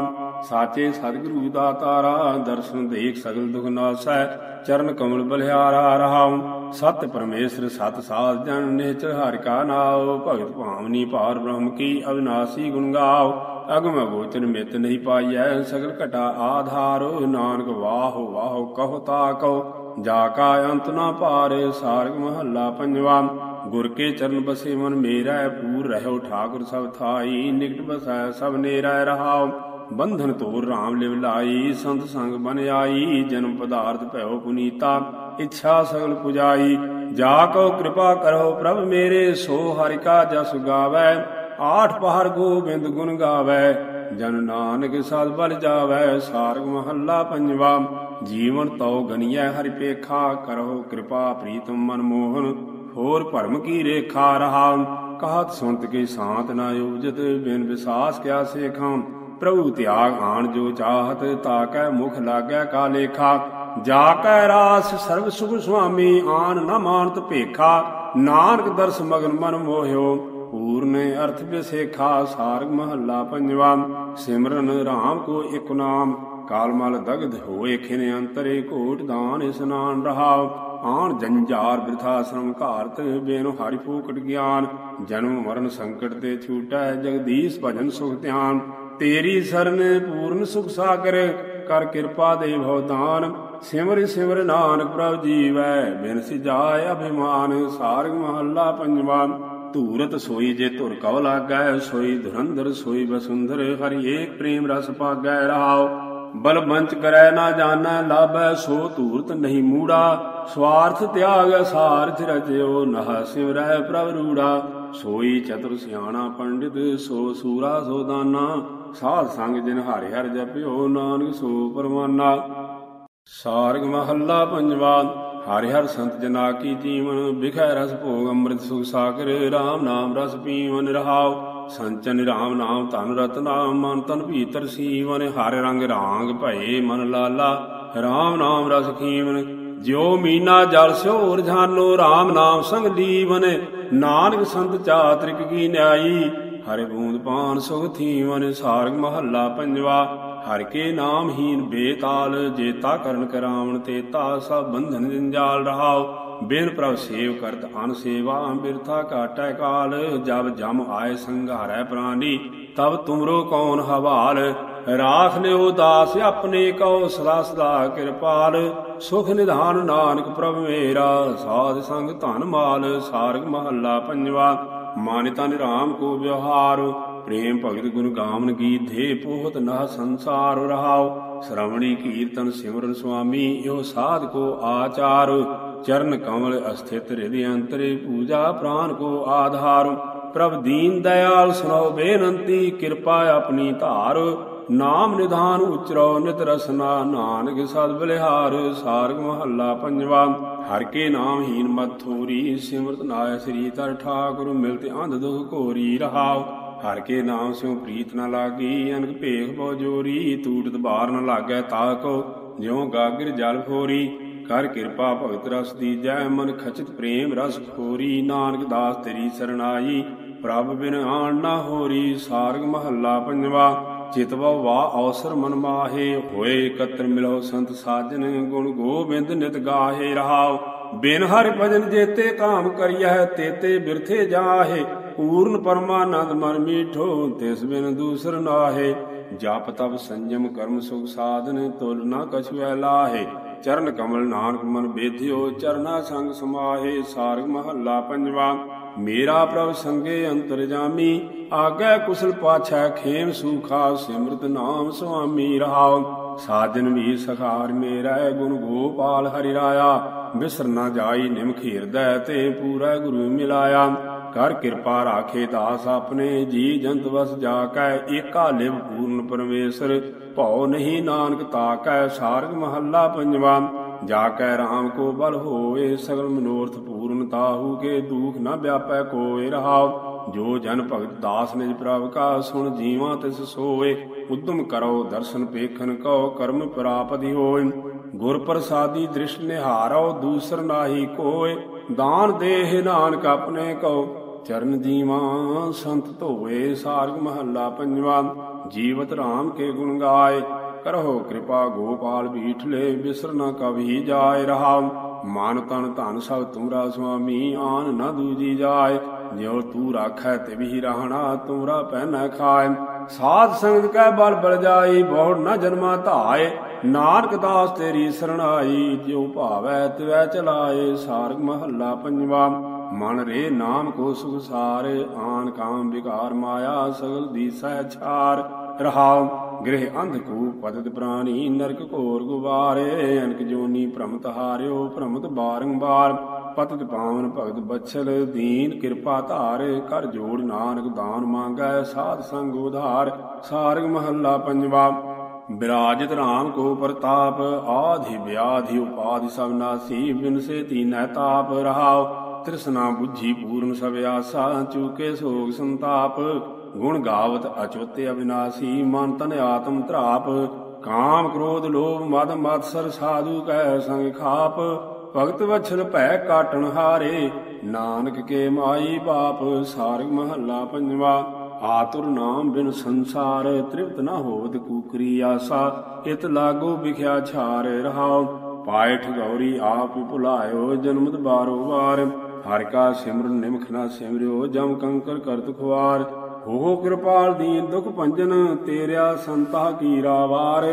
ਸਾਚੇ ਸਤਿਗੁਰੂ ਦਾ ਤਾਰਾ। ਦਰਸ਼ਨ ਦੇਖ ਸਗਲ ਦੁਖ ਨਾਸੈ, ਚਰਨ ਕਮਲ ਬਲਿਹਾਰਾ ਰਹਾਉ। ਸਤ ਪਰਮੇਸ਼ਰ, ਸਤ ਸਾਧ ਜਨ ਨਿਹਚਰ ਹਰਿ ਕਾ ਨਾਉ, ਭਗਤ ਭਾਵਨੀ ਪਾਰ ਬ੍ਰਹਮ ਕੀ ਅਵਿਨਾਸੀ ਗੁਣ ਗਾਓ। ਅਗਮ ਗੋਚਰ ਮਿਤ ਨਹੀਂ ਪਾਈਐ, ਸਗਲ ਘਟਾ ਆਧਾਰੋ, ਨਾਨਕ ਵਾਹੋ ਵਾਹੋ ਕਹੋ ਤਾ ਕਹੋ। ਜਾ ਕਾ ਅੰਤ ਨਾ ਪਾਰੇ, ਸਾਰਗ ਮਹੱਲਾ ਪੰਜਵਾ। ਗੁਰ ਕੇ ਚਰਨ ਬਸੇ ਮਨ ਮੇਰਾ, ਪੂਰ ਰਹਿਓ ਠਾਕੁਰ ਸਭ ਥਾਈ, ਨਿਕਟ ਬਸੈ ਸਭ ਨੇਰਾ ਰਹਾਓ। ਬੰਧਨ ਤੋਰ ਰਾਮ ਲਿਵ ਲਾਈ, ਸੰਤ ਸੰਗ ਬਨ ਆਈ, ਜਨਮ ਪਦਾਰਥ ਭਇਓ ਪੁਨੀਤਾ। ਇੱਛਾ ਸਗਲ ਪੁਜਾਈ। ਜਾ ਕੋ ਕਿਰਪਾ ਕਰੋ ਪ੍ਰਭ ਮੇਰੇ, ਸੋ ਹਰਿ ਕਾ ਜਸ ਗਾਵੈ। ਆਠ ਪਹਰ ਗੋਬਿੰਦ ਗੁਣ ਗਾਵੈ। ਜਨ ਨਾਨਕ ਸਦ ਬਲ ਜਾਵੈ, ਸਾਰਗ ਮਹੱਲਾ ਪੰਜਵਾ। ਜੀਵਨ ਤਉ ਗਨੀਐ, ਹਰਿ ਪੇਖਾ ਕਰੋ ਕਿਰਪਾ ਪ੍ਰੀਤਮ ਮਨ ਮੋਹਨ। ਹੋਰ ਭਰਮ ਕੀ ਰੇਖਾ ਰਹਾ? ਕਹਤ ਸੁਣਤ ਕੇ ਸਾਤ ਨਾ ਉਜਤ ਬਿਨ ਵਿਸਾਸ ਕਿਆ ਸੇਖਾਂ? ਪ੍ਰਭੂ ਤਿਆਗ ਆਣ ਜੋ ਚਾਹਤ ਤਾਕੈ ਮੁਖ ਲਾਗੈ ਕਾ ਲੇਖਾ। ਜਾ ਕੈ ਰਾਸ ਸਰਬ ਸੁਖ ਸੁਆਮੀ, ਆਨ ਨ ਮਾਨਤ ਭੇਖਾ, ਨਾਨਕ ਦਰਸ ਮਗਨ ਮਨ ਮੋਹਿਓ, ਪੂਰਨ ਅਰਥ ਵਿਸੇਖਾ, ਸਾਰਗ ਮਹੱਲਾ ਪੰਜਵਾ, ਸਿਮਰਨ ਰਾਮ ਕੋ ਇਕ ਨਾਮ, ਕਾਲ ਮਲ ਦਗਧ ਹੋਏ ਖਿਨ ਅੰਤਰੇ ਘੋਟ ਦਾਨ ਇਸਨਾਨ ਰਹਾਉ ਆਣ ਜੰਜਾਰ ਬਿਰਥਾ ਸ਼ਰਮ ਘਾਰਤ ਬੇਨੁ ਹਰਿ ਫੂਕਟ ਗਿਆਨ, ਜਨਮ ਮਰਨ ਸੰਕਟ ਤੇ ਛੂਟੈ ਜਗਦੀਸ਼ ਭਜਨ ਸੁਖ ਧਿਆਨ, ਤੇਰੀ ਸਰਨ ਪੂਰਨ ਸੁਖ ਸਾਗਰ, ਕਰ ਕਿਰਪਾ ਦੇ ਭਉ ਦਾਨ ਸਿਮਰ ਸਿਮਰ ਨਾਨਕ ਪ੍ਰਭ ਜੀਵੈ, ਬਿਨ ਸਿਜਾਇ ਅਭਿਮਾਨ, ਸਾਰਗ ਮਹੱਲਾ ਪੰਜਵਾ, ਧੂਰਤ ਸੋਈ ਜੇ ਧੁਰ ਕਉ ਲਾਗੈ, ਸੋਈ ਧੁਰੰਦਰ ਸੋਈ ਬਸੁੰਦਰ ਹਰਿ ਏਕ ਪ੍ਰੇਮ ਰਸ ਪਾਗੈ ਰਹਾਉ। ਬਲ ਬੰਚ ਕਰੈ ਨਾ ਜਾਣੈ, ਲਾਭੈ ਸੋ ਧੂਰਤ ਨਹੀਂ ਮੂੜਾ, ਸਵਾਰਥ ਤਿਆਗ ਸਾਰਥ ਰਜਿਓ ਨਹ ਸਿਮਰੈ ਪ੍ਰਭ ਰੂੜਾ। ਸੋਈ ਚਤੁਰ ਸਿਆਣਾ ਪੰਡਿਤ, ਸੋ ਸੂਰਾ ਸੋ ਦਾਨਾ, ਸਾਧ ਸੰਗ ਜਿਨ ਹਰਿ ਹਰਿ ਜਪਿਓ, ਨਾਨਕ ਸੋ ਪਰਮਾਨਾ ਸਾਰਗ ਮਹੱਲਾ ਪੰਜਵਾ, ਹਰਿ ਹਰ ਸੰਤ ਜਨਾ ਕੀ ਜੀਵਨ ਬਿਖੈ ਰਸ ਭੋਗ ਅੰਮ੍ਰਿਤ ਸੁਖ ਸਾਗਰ RAM ਨਾਮ ਰਸ ਪੀਵਨ ਰਹਾਉ। ਸੰਚਨ RAM ਨਾਮ ਧਨ ਰਤਨਾ ਮਨ ਤਨ ਭੀਤਰ ਸੀਵਨ, ਹਰਿ ਰੰਗ ਰਾਂਗ ਭਏ ਮਨ ਲਾਲਾ। RAM ਨਾਮ ਰਸ ਖੀਵਨ, ਜਿਉ ਮੀਨਾ ਜਲ ਸਿਓਰ ਜਾਨੋ RAM ਨਾਮ ਸੰਗ ਲੀਵਨ। ਨਾਨਕ ਸੰਤ ਚਾਤ੍ਰਿਕ ਕੀ ਨਿਆਈ, ਹਰਿ ਬੂੰਦ ਪਾਨ ਸੁਖ ਥੀਵਨ, ਸਾਰਗ ਮਹੱਲਾ ਪੰਜਵਾ। ਹਰ ਕੇ ਨਾਮ ਹੀਨ ਬੇਤਾਲ, ਜੇਤਾ ਕਰਨ ਕਰਾਵਣ, ਤੇਤਾ ਸਭ ਬੰਧਨ ਜੰਜਾਲ ਰਹਾਉ। ਬਿਨ ਪ੍ਰਭ ਸੇਵ ਕਰਤ ਅਨ ਸੇਵਾ, ਬਿਰਥਾ ਕਾਟੈ ਕਾਲ। ਜਬ ਜਮ ਆਏ ਸੰਘਾਰੈ ਪ੍ਰਾਨੀ, ਤਬ ਤੁਮਰੋ ਕੌਣ ਹਵਾਲ। ਰਾਖ ਲਿਓ ਦਾਸ, ਆਪਣੇ ਕਉ ਸਦਾ ਸਦਾ ਕਿਰਪਾਲ। ਸੁਖ ਨਿਧਾਨ ਨਾਨਕ ਪ੍ਰਭ ਮੇਰਾ, ਸਾਧ ਸੰਗ ਧਨ ਮਾਲ, ਸਾਰਗ ਮਹੱਲਾ ਪੰਜਵਾ। ਮਾਨਿਤਾ ਨਿਰਾਮ ਕੋ ਵਿਵਹਾਰ। ਪ੍ਰੇਮ ਭਗਤ ਗੁਣ ਗਾਵਨ ਗੀਤ ਦੇ ਪੋਹਤ ਨਾ ਸੰਸਾਰ ਰਹਾਉ। ਸ਼੍ਰਵਣੀ ਕੀਰਤਨ ਸਿਮਰਨ ਸੁਆਮੀ, ਇਹੋ ਸਾਧ ਕੋ ਆਚਾਰ। ਚਰਨ ਕਮਲ ਅਸਥਿਤ ਹਿਰਦਿ ਅੰਤਰੇ ਪੂਜਾ ਪ੍ਰਾਨ ਕੋ ਆਧਾਰ। ਪ੍ਰਭ ਦੀਨ ਦਇਆਲ ਸੁਨੋ ਬੇਨੰਤੀ, ਕਿਰਪਾ ਆਪਣੀ ਧਾਰ। ਨਾਮ ਨਿਧਾਨ ਉਚਰੋ ਨਿਤ ਰਸਨਾ, ਨਾਨਕ ਸਦ ਬਲਿਹਾਰ ਸਾਰਗ ਮਹੱਲਾ ਪੰਜਵਾ, ਹਰ ਕੇ ਨਾਮ ਹੀਨ ਮਤ ਥੋਰੀ। ਸਿਮਰਤ ਨਾਇ ਸ੍ਰੀ ਤਰ ਠਾਕੁਰ, ਮਿਲਤ ਅੰਧ ਦੁਖ ਘੋਰੀ ਰਹਾਓ ਹਰ ਕੇ ਨਾਮ ਸਿਉ ਪ੍ਰੀਤ ਨ ਲਾਗੀ, ਅਨਕ ਭੇਖ ਬਹੁ ਜੋਰੀ ਟੂਟਤ ਬਾਰ ਨ ਲਾਗੈ ਤਾਕੋ ਜਿਉ ਗਾਗਰ ਜਲ ਫੋਰੀ, ਕਰ ਕਿਰਪਾ ਭਗਤ ਰਸ ਦੀਜੈ, ਮਨ ਖਚਿਤ ਪ੍ਰੇਮ ਰਸ ਖੋਰੀ, ਨਾਨਕ ਦਾਸ ਤੇਰੀ ਸਰਣਾਈ, ਪ੍ਰਭ ਬਿਨ ਆਣ ਨਾ ਹੋਰੀ, ਸਾਰਗ ਮਹੱਲਾ ਪੰਜਵਾ ਚਿਤਵਾ ਵਾ ਅਵਸਰ ਮਨ ਮਾਹੇ, ਹੋਏ ਕਤਰ ਮਿਲੋ ਸੰਤ ਸਾਜਨ, ਗੁਣ ਗੋਬਿੰਦ ਨਿਤ ਗਾਹੇ ਰਹਾਓ ਬਿਨ ਹਰਿ ਭਜਨ ਜੇਤੇ ਕਾਮ ਕਰਿਐ, ਤੇਤੇ ਬਿਰਥੇ ਜਾਹੇ ਪੂਰਨ ਪਰਮਾਨੰਦ ਮਨ ਮੀਠੋ, ਤਿਸ ਬਿਨ ਦੂਸਰ ਨਾਹੇ। ਜਪ ਤਪ ਸੰਜਮ ਕਰਮ ਸੁਖ ਸਾਧਨ, ਤੁਲ ਨਾ ਕਛੁਐ ਲਾਹੇ। ਚਰਨ ਕਮਲ ਨਾਨਕ ਮਨ ਬੇਧਿਓ, ਚਰਨਾ ਸੰਗ ਸਮਾਹੇ। ਸਾਰਗ ਮਹੱਲਾ ਪੰਜਵਾ, ਮੇਰਾ ਪ੍ਰਭ ਸੰਗੇ ਅੰਤਰ ਜਾਮੀ। ਆਗੇ ਕੁਸਲ ਪਾਛੈ ਖੇਮ ਸੂਖਾ, ਸਿਮਰਤ ਨਾਮ ਸੁਆਮੀ ਰਹਾਉ। ਸਾਜਨ ਵੀ ਸਖਾਰ ਮੇਰਾ, ਗੁਣ ਗੋਪਾਲ ਹਰਿ ਰਾਇਆ। ਬਿਸਰ ਨਾ ਜਾਈ ਨਿਮਖ ਹਿਰਦੈ ਤੇ ਪੂਰਾ ਗੁਰੂ ਮਿਲਾਇਆ। ਕਰ ਕਿਰਪਾ ਰਾਖੇ ਦਾਸ ਆਪਣੇ, ਜੀ ਜੰਤ ਵਸ ਜਾ ਕੈ ਏਕਾ ਲਿਵ ਪੂਰਨ ਪਰਮੇਸ਼ਰ। ਭਉ ਨਹੀਂ ਨਾਨਕ ਤਾਕੈ, ਸਾਰਗ ਮਹੱਲਾ ਪੰਜਵਾ। ਜਾ ਕੈ ਰਾਮ ਕੋ ਬਲ ਹੋਏ, ਸਗਲ ਮਨੋਰਥ ਪੂਰਨ ਤਾਹੂ ਕੇ, ਦੁਖ ਨ ਵਿਆਪੈ ਕੋਇ ਰਹਾਉ। ਜੋ ਜਨ ਭਗਤ ਦਾਸ ਨਿਜ ਪ੍ਰਭ ਕਾ, ਸੁਣ ਜੀਵਾਂ ਤਿਸ ਸੋਏ। ਉਦਮ ਕਰੋ ਦਰਸ਼ਨ ਪੇਖਨ ਕਉ, ਕਰਮ ਪ੍ਰਾਪਤੀ ਹੋਇ ਗੁਰ ਪ੍ਰਸਾਦੀ ਦ੍ਰਿਸ਼ ਨਿਹਾਰੋ, ਦੂਸਰ ਨਾਹੀ ਕੋਏ। ਦਾਨ ਦੇਹ ਨਾਨਕ ਆਪਣੇ ਕਉ। ਚਰਨ ਜੀਵਾਂ, ਸੰਤ ਧੋਵੇ ਸਾਰਗ ਮਹੱਲਾ ਪੰਜਵਾ, ਜੀਵਤ ਰਾਮ ਕੇ ਗੁਣ ਗਾਏ। ਕਰਹੁ ਕਿਰਪਾ ਗੋਪਾਲ ਬੀਠਲੇ ਬਿਸਰ ਨ ਕਭੀ ਜਾਏ ਰਹਾ ਮਨ ਤਨ ਧਨ ਸਭ ਤੁਮਰਾ ਸੁਆਮੀ, ਆਨ ਨ ਦੂਜੀ ਜਾਏ। ਜਿਉ ਤੂੰ ਰਾਖੈ ਤੇ ਵੀ ਰਹਿਣਾ, ਤੁਮਰਾ ਪਹਿਨੈ ਖਾਏ। ਸਾਧ ਸੰਗਤ ਕੈ ਬਲ ਬਲ ਜਾਈ, ਬਹੁੜ ਨਾ ਜਨਮਾ ਧਾਏ। ਨਾਨਕ ਦਾਸ ਤੇਰੀ ਸਰਣਾਈ, ਜਿਉ ਭਾਵੈ ਤਿਵੈ ਚਲਾਏ। ਸਾਰਗ ਮਹੱਲਾ ਪੰਜਵਾ ਮਨ ਰੇ ਨਾਮ ਕੋ ਸੁਖ ਸਾਰ, ਆਨ ਕਾਮ ਵਿਕਾਰ ਮਾਇਆ ਸਗਲ ਦੀਸੈ ਛਾਰ। ਰਹਾਉ, ਗ੍ਰਹਿ ਅੰਧ ਕੂ ਪ੍ਰਾਣੀ, ਨਰਕ ਘੋਰ ਗੁਬਾਰੇ, ਅਨਕ ਜੋਨੀ ਭ੍ਰਮਤ ਹਾਰਿਓ, ਭ੍ਰਮਤ ਬਾਰੰਬਾਰ। ਪਤਤ ਪਾਵਨ ਭਗਤ ਬਛਲ, ਦੀਨ ਕਿਰਪਾ ਧਾਰ ਕਰ ਜੋੜ ਨਾਨਕ ਦਾਨ ਮੰਗੈ, ਸਾਧ ਸੰਗ ਉਧਾਰ, ਸਾਰਗ ਮਹੱਲਾ ਪੰਜਵਾ। ਬਿਰਾਜਿਤ ਰਾਮ ਕੋ ਪ੍ਰਤਾਪ ਆਧਿ ਵਿਆਧਿ ਉਪਾਧਿ ਸਭ ਨਾਸੀ, ਬਿਨ ਸੇ ਤੀਨੈ ਤਾਪ। ਰਹਾਉ ਤ੍ਰਿਸ਼ਨਾ ਬੁੱਝੀ ਪੂਰਨ ਸਭ ਆਸਾ, ਚੂਕੇ ਸੋਗ ਸੰਤਾਪ। ਗੁਣ ਗਾਵਤ ਅਚੁੱਤ ਅਬਿਨਾਸੀ ਮਨ ਤਨ ਆਤਮ ਧਰਾਪ। ਕਾਮ ਕ੍ਰੋਧ ਲੋਭ ਮਦ ਮਤਸਰ ਸਾਧੂ ਕੈ ਸੰਗ ਖਾਪ। ਭਗਤ ਵਛਲ ਭੈ ਕਾਟਣ ਹਾਰੇ, ਨਾਨਕ ਕੇ ਮਾਈ ਬਾਪ ਸਾਰਗ ਮਹੱਲਾ ਪੰਜਵਾ, ਆਤੁਰ ਨਾਮ ਬਿਨ ਸੰਸਾਰ, ਤ੍ਰਿਪਤ ਨਾ ਹੋਵਤ ਕੂਕਰੀ ਆਸਾ। ਇਤ ਲਾਗੋ ਵਿਖਿਆ ਛਾਰ ਰਹਾਉ, ਪਾਇਠ ਗੌਰੀ ਆਪ ਭੁਲਾਇਓ, ਜਨਮਤ ਬਾਰੋ ਵਾਰ। ਹਰਿ ਕਾ ਸਿਮਰਨ ਨਿਮਖ ਨਾ ਸਿਮਰਿਓ, ਜਮ ਕੰਕਰ ਕਰਤ ਖੁਆਰ ਹੋ ਕਿਰਪਾਲ ਦੀਨ ਦੁਖ ਭੰਜਨ, ਤੇਰਿਆ ਸੰਤਾ ਕੀ ਰਾਵਾਰ।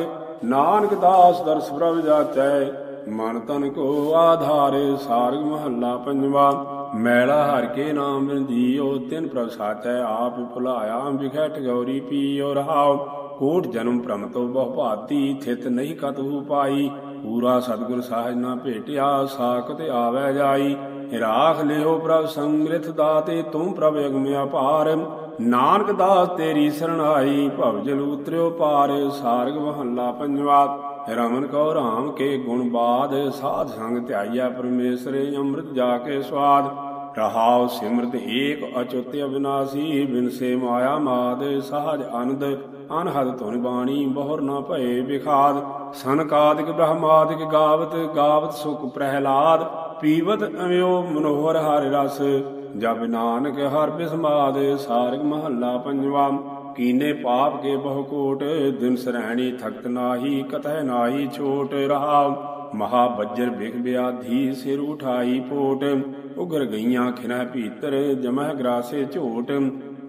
ਨਾਨਕ ਦਾਸ ਦਰਸ ਪ੍ਰਭ ਜਾਚੈ, ਮਨ ਤਨ ਕੋ ਆਧਾਰ, ਸਾਰਗ ਮਹੱਲਾ ਪੰਜਵਾ। ਮੈਲਾ ਹਰ ਕੇ ਨਾਮ ਜੀਓ ਤਿਨ ਪ੍ਰਭ ਸਾਚੈ, ਆਪ ਭੁਲਾਇਆ ਵਿਖੈ ਗੌਰੀ ਪੀਓ ਰਹਾਉ ਕੋਟ ਜਨਮ ਭ੍ਰਮ ਤੋ ਬਹੁ ਭਾਤੀ, ਥਿਤ ਨਹੀਂ ਕਤੂ ਪਾਈ। ਪੂਰਾ ਸਤਿਗੁਰ ਸਾਹਿਜ ਨਾ ਭੇਟਿਆ ਸਾਖਤ ਆਵੈ ਜਾਈ। ਰਾਖ ਲਿਓ ਪ੍ਰਭ ਸੰਗ੍ਰਿਥ ਦਾਤੇ, ਤੂੰ ਪ੍ਰਭ ਅਗਮਿਆ ਭਾਰ। ਨਾਨਕ ਦਾਸ ਤੇਰੀ ਸਰਣਾਈ ਭਵਜਲ ਉਤਰਿਓ ਪਾਰ। ਸਾਰਗ ਮਹੱਲਾ ਪੰਜਵਾ, ਰਮਨ ਕੋ ਰਾਮ ਕੇ ਗੁਣ ਬਾਦ ਸਾਧ ਸੰਗ ਧਿਆਈਐ ਪਰਮੇਸ਼ਰੇ, ਅੰਮ੍ਰਿਤ ਜਾ ਕੇ ਸਵਾਦ। ਰਹਾਉ ਸਿਮਰਤ ਏਕ ਅਚੁੱਤ ਅਬਿਨਾਸੀ, ਬਿਨ ਮਾਇਆ ਮਾਦ, ਸਹਜ ਅਨੰਦ ਅਨਹਦ ਧੁਨ ਬਾਣੀ, ਬਹੁਰ ਨਾ ਭਏ ਵਿਖਾਦ, ਸਨਕਾਦਿਕ ਬ੍ਰਹਮਾਦਿਕ ਗਾਵਤ ਗਾਵਤ ਸੁਖ ਪ੍ਰਹਿਲਾਦ, ਪੀਵਤ ਅਮਿਓ ਮਨੋਹਰ ਹਰਿ ਰਸ, ਜਬ ਨਾਨਕ ਹਰ ਬਿਸਮਾਦ, ਸਾਰਗ ਮਹੱਲਾ ਪੰਜਵਾ, ਕੀਨੇ ਪਾਪ ਕੇ ਬਹੁ ਕੋਟ, ਦਿਨ ਸਰੈਣੀ ਥਕਤ ਨਾਹੀ, ਕਤਹਿ ਨਾਹੀ ਛੋਟ ਰਹਾਉ। ਮਹਾ ਬੱਜਰ ਬਿਖ ਬਿਆਧੀ ਸਿਰ ਉਠਾਈ ਪੋਟ। ਉਗਰ ਗਈਆਂ ਖਿਨੈ ਭੀਤਰ ਜਮਹਿ ਗਰਾਸੇ ਝੋਟ।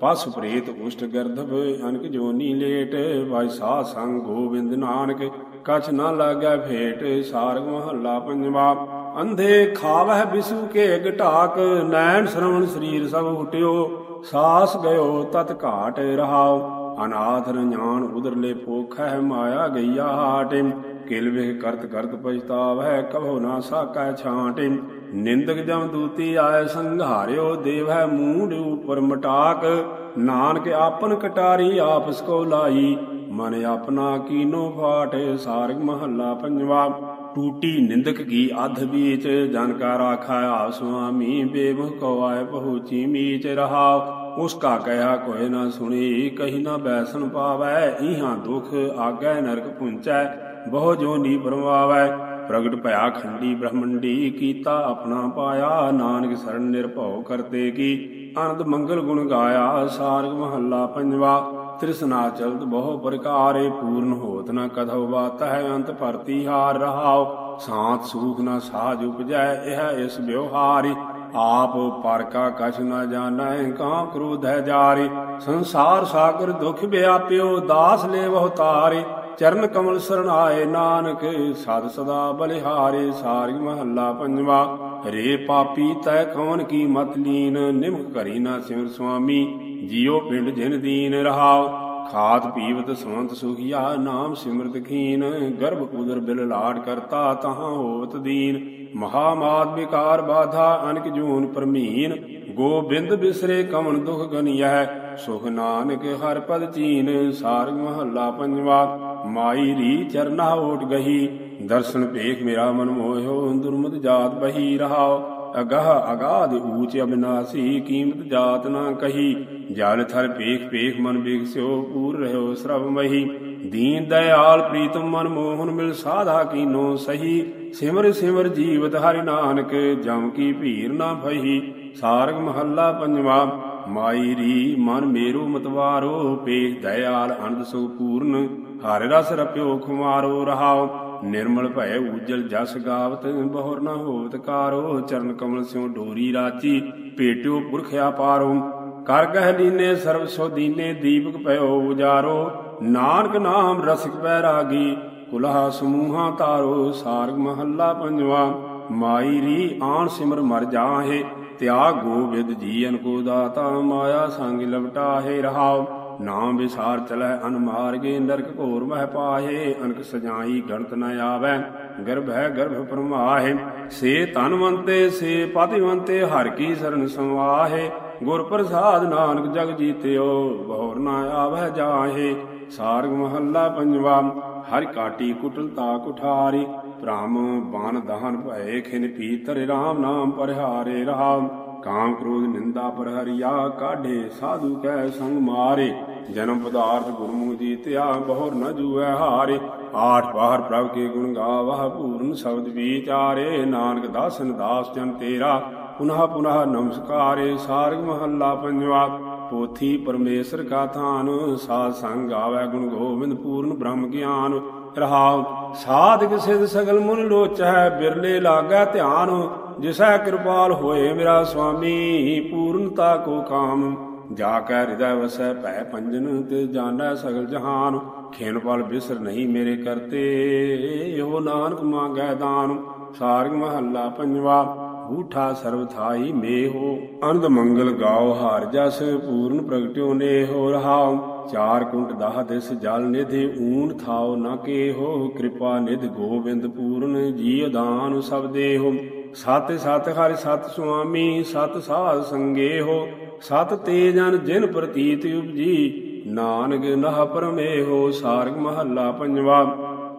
ਪਸ ਪ੍ਰੇਤ ਉਸ਼ਟ ਗਰਧਬ ਅਨਕ ਜੋਨੀ ਲੇਟ। ਵਾਈ ਸਾਧ ਸੰਗ ਗੋਬਿੰਦ ਨਾਨਕ, ਕਛ ਨਾ ਲਾਗੈ ਭੇਟ। ਸਾਰਗ ਮਹੱਲਾ ਪੰਜਵਾ, ਅੰਧੇ ਖਾਵਹਿ ਬਿਸੂ ਕੇ ਘਟਾਕ ਨੈਣ ਸ਼ਰਵਣ ਸਰੀਰ ਸਭ ਹੁਟਿਓ ਸਾਸ ਗਇਓ ਤਤ ਘਾਟ ਰਹਾਉ ਅਨਾਥ ਰஞਾਨ ਉਦਰਲੇ ਪੋਖੈ ਮਾਇਆ ਗਈਆ ਹਾਟਿ। ਕਿਲ ਵਿਖ ਕਰਤ ਕਰਤ ਪਛਤਾਵੈ ਕਭੋ ਨਾ ਸਾਕੈ ਛਾਂਟਿ। ਨਿੰਦਕ ਜਮ ਦੂਤੀ ਆਏ ਸੰਘਾਰਿਓ, ਦੇਵੈ ਮੂੰਡ ਉਪਰ ਮਟਾਕ। ਨਾਨਕ ਆਪਨ ਕਟਾਰੀ ਆਪਸ ਕੋ ਲਾਈ, ਮਨ ਆਪਣਾ ਕੀਨੋ ਫਾਟ, ਸਾਰਗ ਮਹੱਲਾ ਪੰਜਵਾ। ਟੂਟੀ ਨਿੰਦਕ ਕੀ ਅਧ ਬੀਚ, ਜਨ ਕਾ ਰਾਖਾ ਆ ਸੁਆਮੀ, ਬੇਮੁਖ ਕੋ ਆਏ ਪਹੁੰਚੀ ਮੀਚ ਰਹਾ। ਉਸ ਕਾ ਕਹਿਆ ਕੋਇ ਨਾ ਸੁਣੀ, ਕਹੀ ਨਾ ਬੈਸਨ ਪਾਵੈ, ਇਹਾਂ ਦੁਖ ਆਗੈ ਨਰਕ ਪੁੰਚੈ। ਬਹੁ ਜੋਨੀ ਪਰਵਾਵੈ ਪ੍ਰਗਟ ਭਇਆ ਖੰਡੀ ਬ੍ਰਹਮੰਡੀ ਕੀਤਾ ਆਪਣਾ ਪਾਇਆ, ਨਾਨਕ ਸਰਣ ਨਿਰਭਉ ਕਰਤੇ ਕੀ। ਆਨੰਦ ਮੰਗਲ ਗੁਣ ਗਾਇਆ, ਸਾਰਗ ਮਹੱਲਾ ਪੰਜਵਾ। ਤ੍ਰਿਸ਼ਨਾ ਚਲਤ ਬਹੁ ਪ੍ਰਕਾਰੇ, ਪੂਰਨ ਹੋਤ ਨ ਕਥਉ ਬਾਤ ਹੈ ਅੰਤ ਭਰਤੀ ਹਾਰ ਰਹਾਉ। ਸਾਤ ਸੂਖ ਨ ਸਾਜ ਉਪਜੈ, ਇਹ ਇਸ ਵਿਵਹਾਰੀ। ਆਪ ਪਰ ਕਾ ਕਛ ਨ ਜਾਣੈ, ਕਾਂ ਕ੍ਰੋਧ ਹੈ ਜਾਰੀ। ਸੰਸਾਰ ਸਾਗਰ ਦੁਖ ਵਿਆਪਿਓ ਦਾਸ ਲੇਵਹੁ ਤਾਰੇ। ਚਰਨ ਕਮਲ ਸਰਣਾਏ ਨਾਨਕ, ਸਦ ਸਦਾ ਬਲਿਹਾਰੇ ਸਾਰਿ ਮਹੱਲਾ ਪੰਜਵਾ। ਰੇ ਪਾਪੀ, ਤੈ ਕੌਣ ਕੀ ਮਤ ਲੀਨ, ਨਿਮਖ ਕਰੀ ਨਾ ਸਿਮਰ ਸੁਆਮੀ, ਜਿਉ ਪਿੰਡ ਜਿਨ ਦੀਨ ਰਹਾਉ। ਖਾਤ ਪੀਵਤ ਸੰਤ ਸੁਖੀਆ, ਨਾਮ ਸਿਮਰਤ ਖੀਨ। ਗਰਭ ਕੁਦਰ ਬਿਲ ਲਾਡ ਕਰਤਾ, ਤਹਾਂ ਹੋਵਤ ਦੀਨ। ਮਹਾਮਾਦ ਵਿਕਾਰ ਬਾਧਾ, ਅਨਕ ਜੂਨ ਪਰਮੀਨ। ਗੋਬਿੰਦ ਬਿਸਰੇ ਕਮਨ ਦੁਖ ਗਨਿਐ। ਸੁਖ ਨਾਨਕ ਹਰ ਪਦ ਚੀਨ, ਸਾਰਗ ਮਹੱਲਾ ਪੰਜਵਾ। ਮਾਈ ਰੀ ਚਰਨਾ ਓਟ ਗਹੀ, ਦਰਸ਼ਨ ਭੇਖ ਮੇਰਾ ਮਨ ਮੋਹਿਓ ਦੁਰਮਤ ਜਾਤ ਬਹੀ ਰਹਾਉ ਅਗਹ ਅਗਾਧ ਊਚ ਅਬਿਨਾਸੀ, ਕੀਮਤ ਜਾਤ ਨਾ ਕਹੀ। ਜਲ ਥਰ ਭੇਖ ਭੇਖ ਮਨ ਬਿਗਸਿਓ, ਪੂਰ ਰਹਿਓ ਸਰਬ ਮਹੀ। ਦੀਨ ਦਇਆਲ ਪ੍ਰੀਤਮ ਮਨ ਮੋਹਨ ਮਿਲ ਸਾਧਾ ਕੀਨੋ ਸਹੀ। ਸਿਮਰ ਸਿਮਰ ਜੀਵਤ ਹਰਿ ਨਾਨਕ, ਜਮ ਕੀ ਭੀਰ ਨਾ ਫਹੀ ਸਾਰਗ ਮਹੱਲਾ ਪੰਜਵਾ, ਮਾਈ ਰੀ ਮਨ ਮੇਰੋ ਮਤਵਾਰੋ ਪੇਖ ਦਇਆਲ ਅਨੰਦ ਸੋ ਪੂਰਨ। ਹਰਿ ਰਸ ਰਪਿਓ ਖੁਮਾਰੋ ਰਹਾਉ ਨਿਰਮਲ ਭੈ ਉਜਲ ਜਸ ਗਾਵਤ, ਬਹੁਰ ਨ ਹੋਵਤ ਕਾਰੋ, ਚਰਨ ਕਮਲ ਸਿਉ ਡੋਰੀ ਰਾਚੀ ਭੇਟਿਓ ਪੁਰਖ ਆਪਾਰੋ ਕਰ ਗਹਿ ਲੀਨੇ, ਸਰਬ ਸੋ ਦੀਨੇ, ਦੀਪਕ ਭਇਓ ਉਜਾਰੋ। ਨਾਨਕ ਨਾਮ ਰਸਿਕ ਬੈਰਾਗੀ ਕੁਲਹਾ ਸਮੂਹਾ ਤਾਰੋ, ਸਾਰਗ ਮਹੱਲਾ ਪੰਜਵਾ। ਮਾਈ ਰੀ ਆਣ ਸਿਮਰ ਮਰ ਜਾਹੇ ਤਿਆਗ ਗੋਬਿੰਦ ਜੀਨ ਕੋ ਦਾਤਾ, ਮਾਇਆ ਸੰਗ ਲਵਟਾਹੇ ਰਹਾਓ। ਨਾਮ ਵਿਸਾਰ ਚਲੈ ਅਨਮਾਰਗੇ ਨਰਕ ਘੋਰ ਮਹਿ ਪਾਹੇ, ਅਨਕ ਸਜਾਈ ਗਣਤ ਨ ਆਵੈ, ਗਰਭ ਹੈ ਗਰਭ ਪਰਮਾਹੇ। ਸੇ ਤਨਵੰਤੇ ਸੇ ਪਤਿਵੰਤੇ ਹਰ ਕੀ ਸਰਨ ਸਮਾਹੇ ਗੁਰ ਪ੍ਰਸਾਦ ਨਾਨਕ ਜਗ ਜੀਤਿਓ, ਬਹੁਰ ਨ ਆਵੈ ਜਾਹੇ। ਸਾਰਗ ਮਹੱਲਾ ਪੰਜਵਾ, ਹਰਿ ਕਾਟੀ ਕੁਟਲਤਾ ਕੁਠਾਰੀ ਭ੍ਰਮ ਬਾਨ ਦਹਨ ਭਏ, ਖਿਨ ਪੀਤਰ RAM ਨਾਮ ਪਰਹਾਰੇ ਰਹਾਮ ਕਾਮ ਕ੍ਰੋਧ ਨਿੰਦਾ ਪਰ ਹਰਿਆ ਕਾਢੇ, ਸਾਧੂ ਕੈ ਸੰਗ ਮਾਰੇ। ਜਨਮ ਪਦਾਰਥ ਗੁਰਮੁਖ ਜੀਤਿਆ ਬਹੁਰ ਨ ਜੂਐ ਹਾਰੇ। ਆਠ ਬਾਹਰ ਪ੍ਰਭ ਕੇ ਗੁਣ ਗਾਵਹ ਪੂਰਨ ਸ਼ਬਦ ਵਿਚਾਰੇ। ਨਾਨਕ ਦਾਸਨ ਦਾਸ ਜਨ ਤੇਰਾ, ਪੁਨਹ ਪੁਨਹ ਨਮਸਕਾਰੇ। ਸਾਰਗ ਮਹੱਲਾ ਪੰਜਵਾ, ਪੋਥੀ ਪਰਮੇਸ਼ਰ ਕਾ ਥਾਨ। ਸਾਧ ਸੰਗ ਆਵੈ ਗੁਣ ਗੋਬਿੰਦ, ਪੂਰਨ ਬ੍ਰਹਮ ਗਿਆਨ ਰਹਾਉ। ਸਾਧਕ ਸਿਧ ਸਗਲ ਮੁਨ ਲੋਚੈ ਬਿਰਲੇ ਲਾਗੈ ਧਿਆਨ। ਜਿਸੈ ਕਿਰਪਾਲ ਹੋਏ ਮੇਰਾ ਸੁਆਮੀ, ਪੂਰਨਤਾ ਕੋ ਕਾਮ। ਜਾ ਕੈ ਹਿਰਦੈ ਵਸੈ ਭੈ ਪੰਜਨ ਤੇ ਜਾਣੈ ਸਗਲ ਜਹਾਨ। ਖੇਨ ਪਲ ਬਿਸਰ ਨਹੀਂ ਮੇਰੇ ਕਰਤੇ ਹੋ ਨਾਨਕ ਮੰਗੈ ਦਾਨ। ਸਾਰਗ ਮਹੱਲਾ ਪੰਜਵਾ, ਬੂਠਾ ਸਰਬ ਥਾਈ ਮੇਹੋ। ਅਨੰਦ ਮੰਗਲ ਗਾਓ ਹਾਰ ਜਸ, ਪੂਰਨ ਪ੍ਰਗਟਿਓ ਨੇ ਹੋ ਰਹਾਉ। ਚਾਰ ਕੁੰਟ ਦਾਹ ਦਿਸ ਜਲ ਨਿਧਿ, ਊਨ ਥਾਉ ਨ ਕੇਹੋ। ਕਿਰਪਾ ਨਿਧ ਗੋਬਿੰਦ ਪੂਰਨ ਜੀ ਦਾਨ ਸਭ ਦੇਹੋ। ਸਤ ਸਤ ਹਰਿ ਸਤ ਸੁਆਮੀ, ਸਤ ਸਾਧ ਸੰਗੇ ਹੋ, ਸਤ ਤੇ ਜਨ ਜਿਨ ਪ੍ਰਤੀਤ ਉਪਜੀ, ਨਾਨਕ ਨਹ ਪਰਮੇਹੋ ਸਾਰਗ ਮਹੱਲਾ ਪੰਜਵਾ।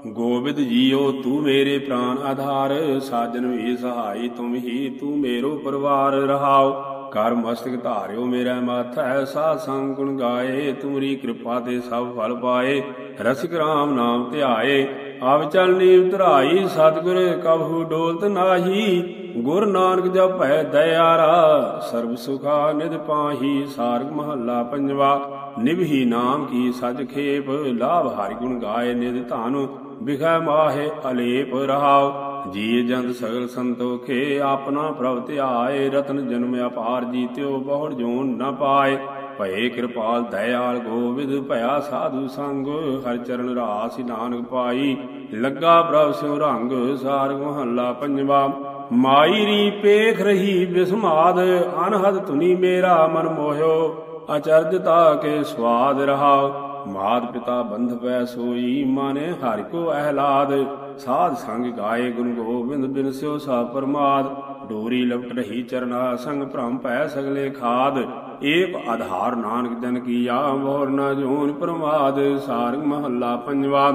ਗੋਬਿੰਦ ਜੀਓ, ਤੂੰ ਮੇਰੇ ਪ੍ਰਾਨ ਆਧਾਰ, ਸਾਜਨ ਵੀ ਸਹਾਈ, ਤੁਮ ਹੀ ਤੂੰ ਮੇਰੋ ਪਰਿਵਾਰ ਰਹਾਓ। ਕਰ ਮਸਤਕ ਧਾਰਿਓ, ਮੇਰਾ ਮਾਥੈ ਸਾਧ ਸੰਗ ਗੁਣ ਗਾਏ, ਤੁਮਰੀ ਕਿਰਪਾ ਤੇ ਸਭ ਫਲ ਪਾਏ, ਰਸਿਕ RAM ਨਾਮ ਧਿਆਏ। ਆਵ ਚਲਨੀ ਉਤਰਾਈ ਸਤਿਗੁਰ ਕਬਹੂ ਡੋਲਤ ਨਾਹੀ, ਗੁਰ ਨਾਨਕ ਜਪੈ ਦਇਆਰਾ, ਸਰਬ ਸੁਖਾ ਨਿਧ ਪਾਹੀ, ਸਾਰਗ ਮਹੱਲਾ ਪੰਜਵਾ ਨਿਭੀ ਨਾਮ ਕੀ ਸਜ ਖੇਪ, ਲਾਭ ਹਰਿ ਗੁਣ ਗਾਏ ਨਿਧ ਧਾਨੁ, ਬਿਖੈ ਮਾਹੇ ਅਲੇਪ ਰਹਾਓ ਜੀ ਜੰਤ ਸਗਲ ਸੰਤੋਖੇ, ਆਪਣਾ ਪ੍ਰਭ ਧਿਆਏ, ਰਤਨ ਜਨਮ ਅਪਾਰ ਜੀਤਿਓ, ਬਹੁੜ ਜੋਨ ਨ ਪਾਏ। ਭਏ ਕਿਰਪਾਲ ਦਇਆਲ ਗੋਵਿੰਦ, ਭਇਆ ਸਾਧੂ ਸੰਗ, ਹਰ ਚਰਨ ਰਾਸ ਨਾਨਕ ਪਾਈ। ਲੱਗਾ ਪ੍ਰਭ ਸਿਉ ਰੰਗ, ਸਾਰ ਮਹੱਲਾ ਪੰਜਵਾ। ਮਾਈ ਰੀ ਪੇਖ ਰਹੀ ਬਿਸਮਾਦ, ਅਨਹਦ ਤੁਨੀ ਮੇਰਾ ਮਨ ਮੋਹਿਓ। ਅਚਰਜਤਾ ਕੇ ਸਵਾਦ ਰਹਾ ਮਾਤ ਪਿਤਾ ਬੰਧ ਪੈ ਸੋਈ, ਮਾਨੇ ਹਰਿ ਕੋ ਅਹਲਾਦ। ਸਾਧ ਸੰਗ ਗਾਏ ਗੁਰੂ ਗੋਬਿੰਦ ਬਿਨ ਸਿਓ ਸਾ ਪਰਮਾਦ, ਡੋਰੀ ਲਪਟ ਰਹੀ ਚਰਨਾ ਸੰਗ ਭ੍ਰਮ ਪੈ ਸਗਲੇ ਖਾਦ, ਏਕ ਆਧਾਰ ਨਾਨਕ ਜਨ ਕੀਆ ਮੋਰ ਨ ਜੋਨ ਪ੍ਰਮਾਦ, ਸਾਰਗ ਮਹੱਲਾ ਪੰਜਵਾ,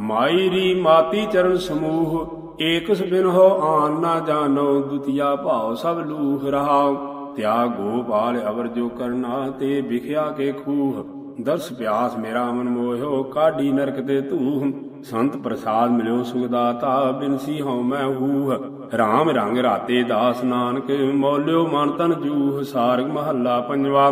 ਮਾਈ ਰੀ ਮਾਤੀ ਚਰਨ ਸਮੂਹ ਏਕਸ ਬਿਨ ਹੋ ਆਨ ਨਾ ਜਾਣੋ ਦੁਤੀਆ ਭਾਉ ਸਭ ਲੂਹ ਰਹਾਉ ਤਿਆ ਗੋਪਾਲ ਅਵਰ ਜੋ ਕਰਨਾ ਤੇ ਵਿਖਿਆ ਕੇ ਖੂਹ, ਦਰਸ ਪਿਆਸ ਮੇਰਾ ਮਨ ਮੋਹਿਓ, ਕਾਢੀ ਨਰਕ ਤੇ ਧੂਹ ਸੰਤ ਪ੍ਰਸਾਦ ਮਿਲਿਓ ਸੁਖਦਾਤਾ, ਬਿਨਸੀ ਹਉ ਮੈਂ ਹੂਹ। RAM ਰੰਗ ਰਾਤੇ ਦਾਸ ਨਾਨਕ, ਮੌਲਿਓ ਮਨ ਤਨ ਜੂਹ। ਸਾਰਗ ਮਹੱਲਾ ਪੰਜਵਾ,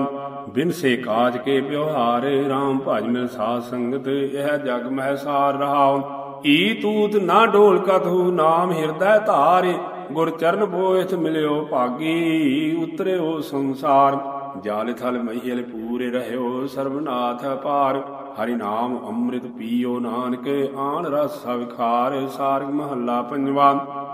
ਬਿਨਸੇ ਕਾਜ ਕੇ ਪਿਵਹਾਰ RAM ਭਜ ਮਿਲ ਸਾਧ ਸੰਗਤ, ਇਹ ਜਗ ਮਹਿ ਸਾਰ ਰਹਾਉ। ਈ ਤੂਤ ਨਾ ਢੋਲ ਕਥੂ, ਨਾਮ ਹਿਰਦੈ ਧਾਰੇ। ਗੁਰ ਚਰਨ ਬੋਇਥ ਮਿਲਿਓ ਭਾਗੀ, ਉਤਰਿਓ ਸੰਸਾਰ। ਜਾਲ ਥਲ ਮਹੀਲ ਪੂਰੇ ਰਹਿਓ ਸਰਬਨਾਥ ਅਪਾਰ। ਹਰੀ ਨਾਮ ਅੰਮ੍ਰਿਤ ਪੀਓ ਨਾਨਕ ਆਣ ਰਸ ਸਵਿਖਾਰ ਸਾਰਗ ਮਹੱਲਾ ਪੰਜਵਾ।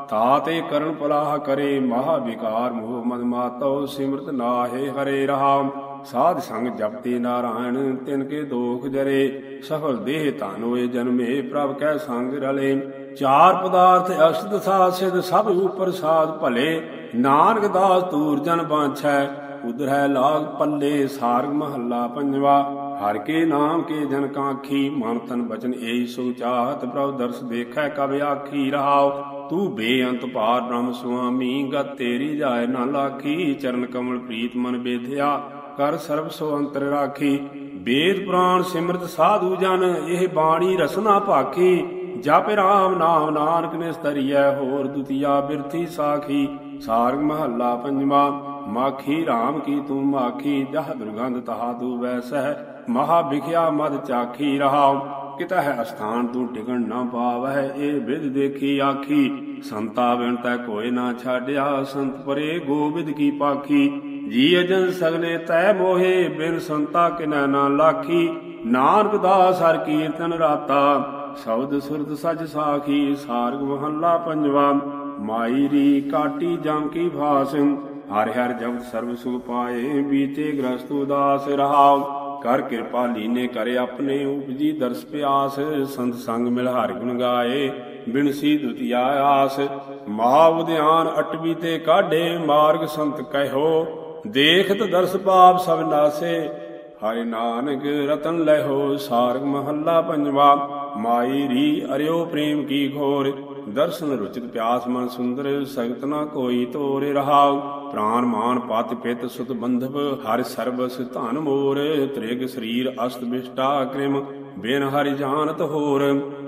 ਤਾਤੇ ਕਰਨ ਪਲਾਹ ਕਰੇ, ਮਹਾ ਵਿਕਾਰ ਮੋਹ ਮਦ ਮਾਤੋ, ਸਿਮਰਤ ਨਾਹੇ ਹਰੇ ਰਹਾ ਸਾਧ ਸੰਗ ਜਪਤੇ ਨਾਰਾਇਣ, ਤਿਨ ਕੇ ਦੋਖ ਜਰੇ। ਸਫਲ ਦੇਹ ਤਾਨੋਏ ਜਨਮੇ, ਪ੍ਰਭ ਕੈ ਸੰਗ ਰਲੇ। ਚਾਰ ਪਦਾਰਥ ਅਸ਼ਦ ਸਾਸਿਦ, ਸਭ ਉਪਰ ਸਾਧ ਭਲੇ। ਨਾਨਕ ਦਾਸ ਤੂਰ ਜਨ ਬਾਂਛੈ, ਉਧਰ ਹੈ ਲਾਗ ਪੱਲੇ, ਸਾਰਗ ਮਹੱਲਾ ਪੰਜਵਾ। ਹਰ ਕੇ ਨਾਮ ਕੇ ਜਨ ਕਾਖੀ ਮਨ ਤਨ ਬਚਨ ਏਈ ਸੁ ਚਾਹਤ, ਪ੍ਰਭ ਦਰਸ ਦੇਖੈ ਕਬ ਆਖੀ ਰਹਾਉ। ਤੂੰ ਬੇਅੰਤ ਪਾਰ ਬ੍ਰਹਮ ਸੁਆਮੀ, ਗਤ ਤੇਰੀ ਜਾਏ ਨਾ ਲਾਖੀ, ਚਰਨ ਕਮਲ ਪ੍ਰੀਤ ਮਨ ਬੇਧਿਆ, ਕਰ ਸਰਬ ਸੋ ਅੰਤਰ ਰਾਖੀ। ਵੇਦ ਪੁਰਾਣ ਸਿਮਰਤ ਸਾਧੂ ਜਨ, ਇਹ ਬਾਣੀ ਰਸਨਾ ਭਾਖੀ। ਜਪ ਰਾਮ ਨਾਮ ਨਾਨਕ ਨਿਸਤਰੀਐ, ਹੋਰ ਦੁਤੀਆ ਬਿਰਥੀ ਸਾਖੀ। ਸਾਰਗ ਮਹੱਲਾ ਪੰਜਵਾ, ਮਾਖੀ RAM ਕੀ ਤੂੰ ਮਾਖੀ, ਜਹ ਦੁਰਗੰਧ ਤਹਾ ਤੂ ਵੈਸਹਿ ਮਹਾ ਵਿਖਿਆ ਮਦ ਚਾਖੀ ਰਹਾਉ ਕਿਤਹਿ ਅਸਥਾਨ ਤੂੰ ਟਿਕਣ ਨਾ ਪਾਵਹਿ, ਇਹ ਵਿਦ ਦੇਖੀ ਆਖੀ, ਸੰਤਾ ਬਿਨ ਤੈ ਕੋਇ ਨਾ ਛਾਡਿਆ, ਸੰਤ ਪਰੇ ਗੋਬਿੰਦ ਕੀ ਪਾਖੀ ਜੀ ਅਜਨ ਸਗਲੇ ਤੈ ਮੋਹੇ, ਬਿਨ ਸੰਤਾ ਕਿਨੈ ਨਾ ਲਾਖੀ, ਨਾਨਕ ਦਾਸ ਹਰ ਕੀਰਤਨ ਰਾਤਾ, ਸ਼ਬਦ ਸੁਰਤ ਸਜ ਸਾਖੀ, ਸਾਰਗ ਮਹੱਲਾ ਪੰਜਵਾ, ਮਾਈ ਰੀ ਕਾਟੀ ਜਮ ਕੀ ਭਾਸ, ਹਰ ਹਰ ਜਪਤ ਸਰਬ ਸੁਖ ਪਾਏ, ਬੀਤੇ ਗ੍ਰਸਤ ਉਦਾਸ ਰਹਾਉ। ਕਰ ਕਿਰਪਾ ਲੀਨੇ ਕਰੇ ਆਪਣੇ ਉਪਜੀ ਦਰਸ ਪਿਆਸ, ਸੰਤ ਸੰਗ ਮਿਲ ਹਰਿ ਗੁਣ ਗਾਏ ਬਿਨਸੀ ਦੁਤੀਆ ਆਸ। ਮਹਾ ਉਦਿਆਨ ਅਟਵੀ ਤੇ ਕਾਢੇ, ਮਾਰਗ ਸੰਤ ਕਹਿਓ, ਦੇਖਤ ਦਰਸ ਪਾਪ ਸਭ ਨਾਸੇ। ਹਰਿ ਨਾਨਕ ਰਤਨ ਲਹਿਓ, ਸਾਰਗ ਮਹੱਲਾ ਪੰਜਵਾ, ਮਾਈ ਰੀ ਅਰਿਓ ਪ੍ਰੇਮ ਕੀ ਘੋਰ। ਦਰਸ਼ਨ ਰੁਚਿਤ ਪਿਆਸ ਮਨ ਸੁੰਦਰ, ਸਗਤ ਨਾ ਕੋਈ ਤੋਰੇ ਰਹਾਉ। ਪ੍ਰਾਨ ਮਾਨ ਪਤ ਪਿਤ ਸੁਤ ਬੰਧਵ, ਹਰ ਸਰਬਸ ਧਨ ਮੋਰ। ਤ੍ਰਿਗ ਸਰੀਰ ਅਸਤ ਬਿਸ਼ਟਾ ਕ੍ਰਿਮ, ਬਿਨ ਹਰਿ ਜਾਣਤ ਹੋਰ।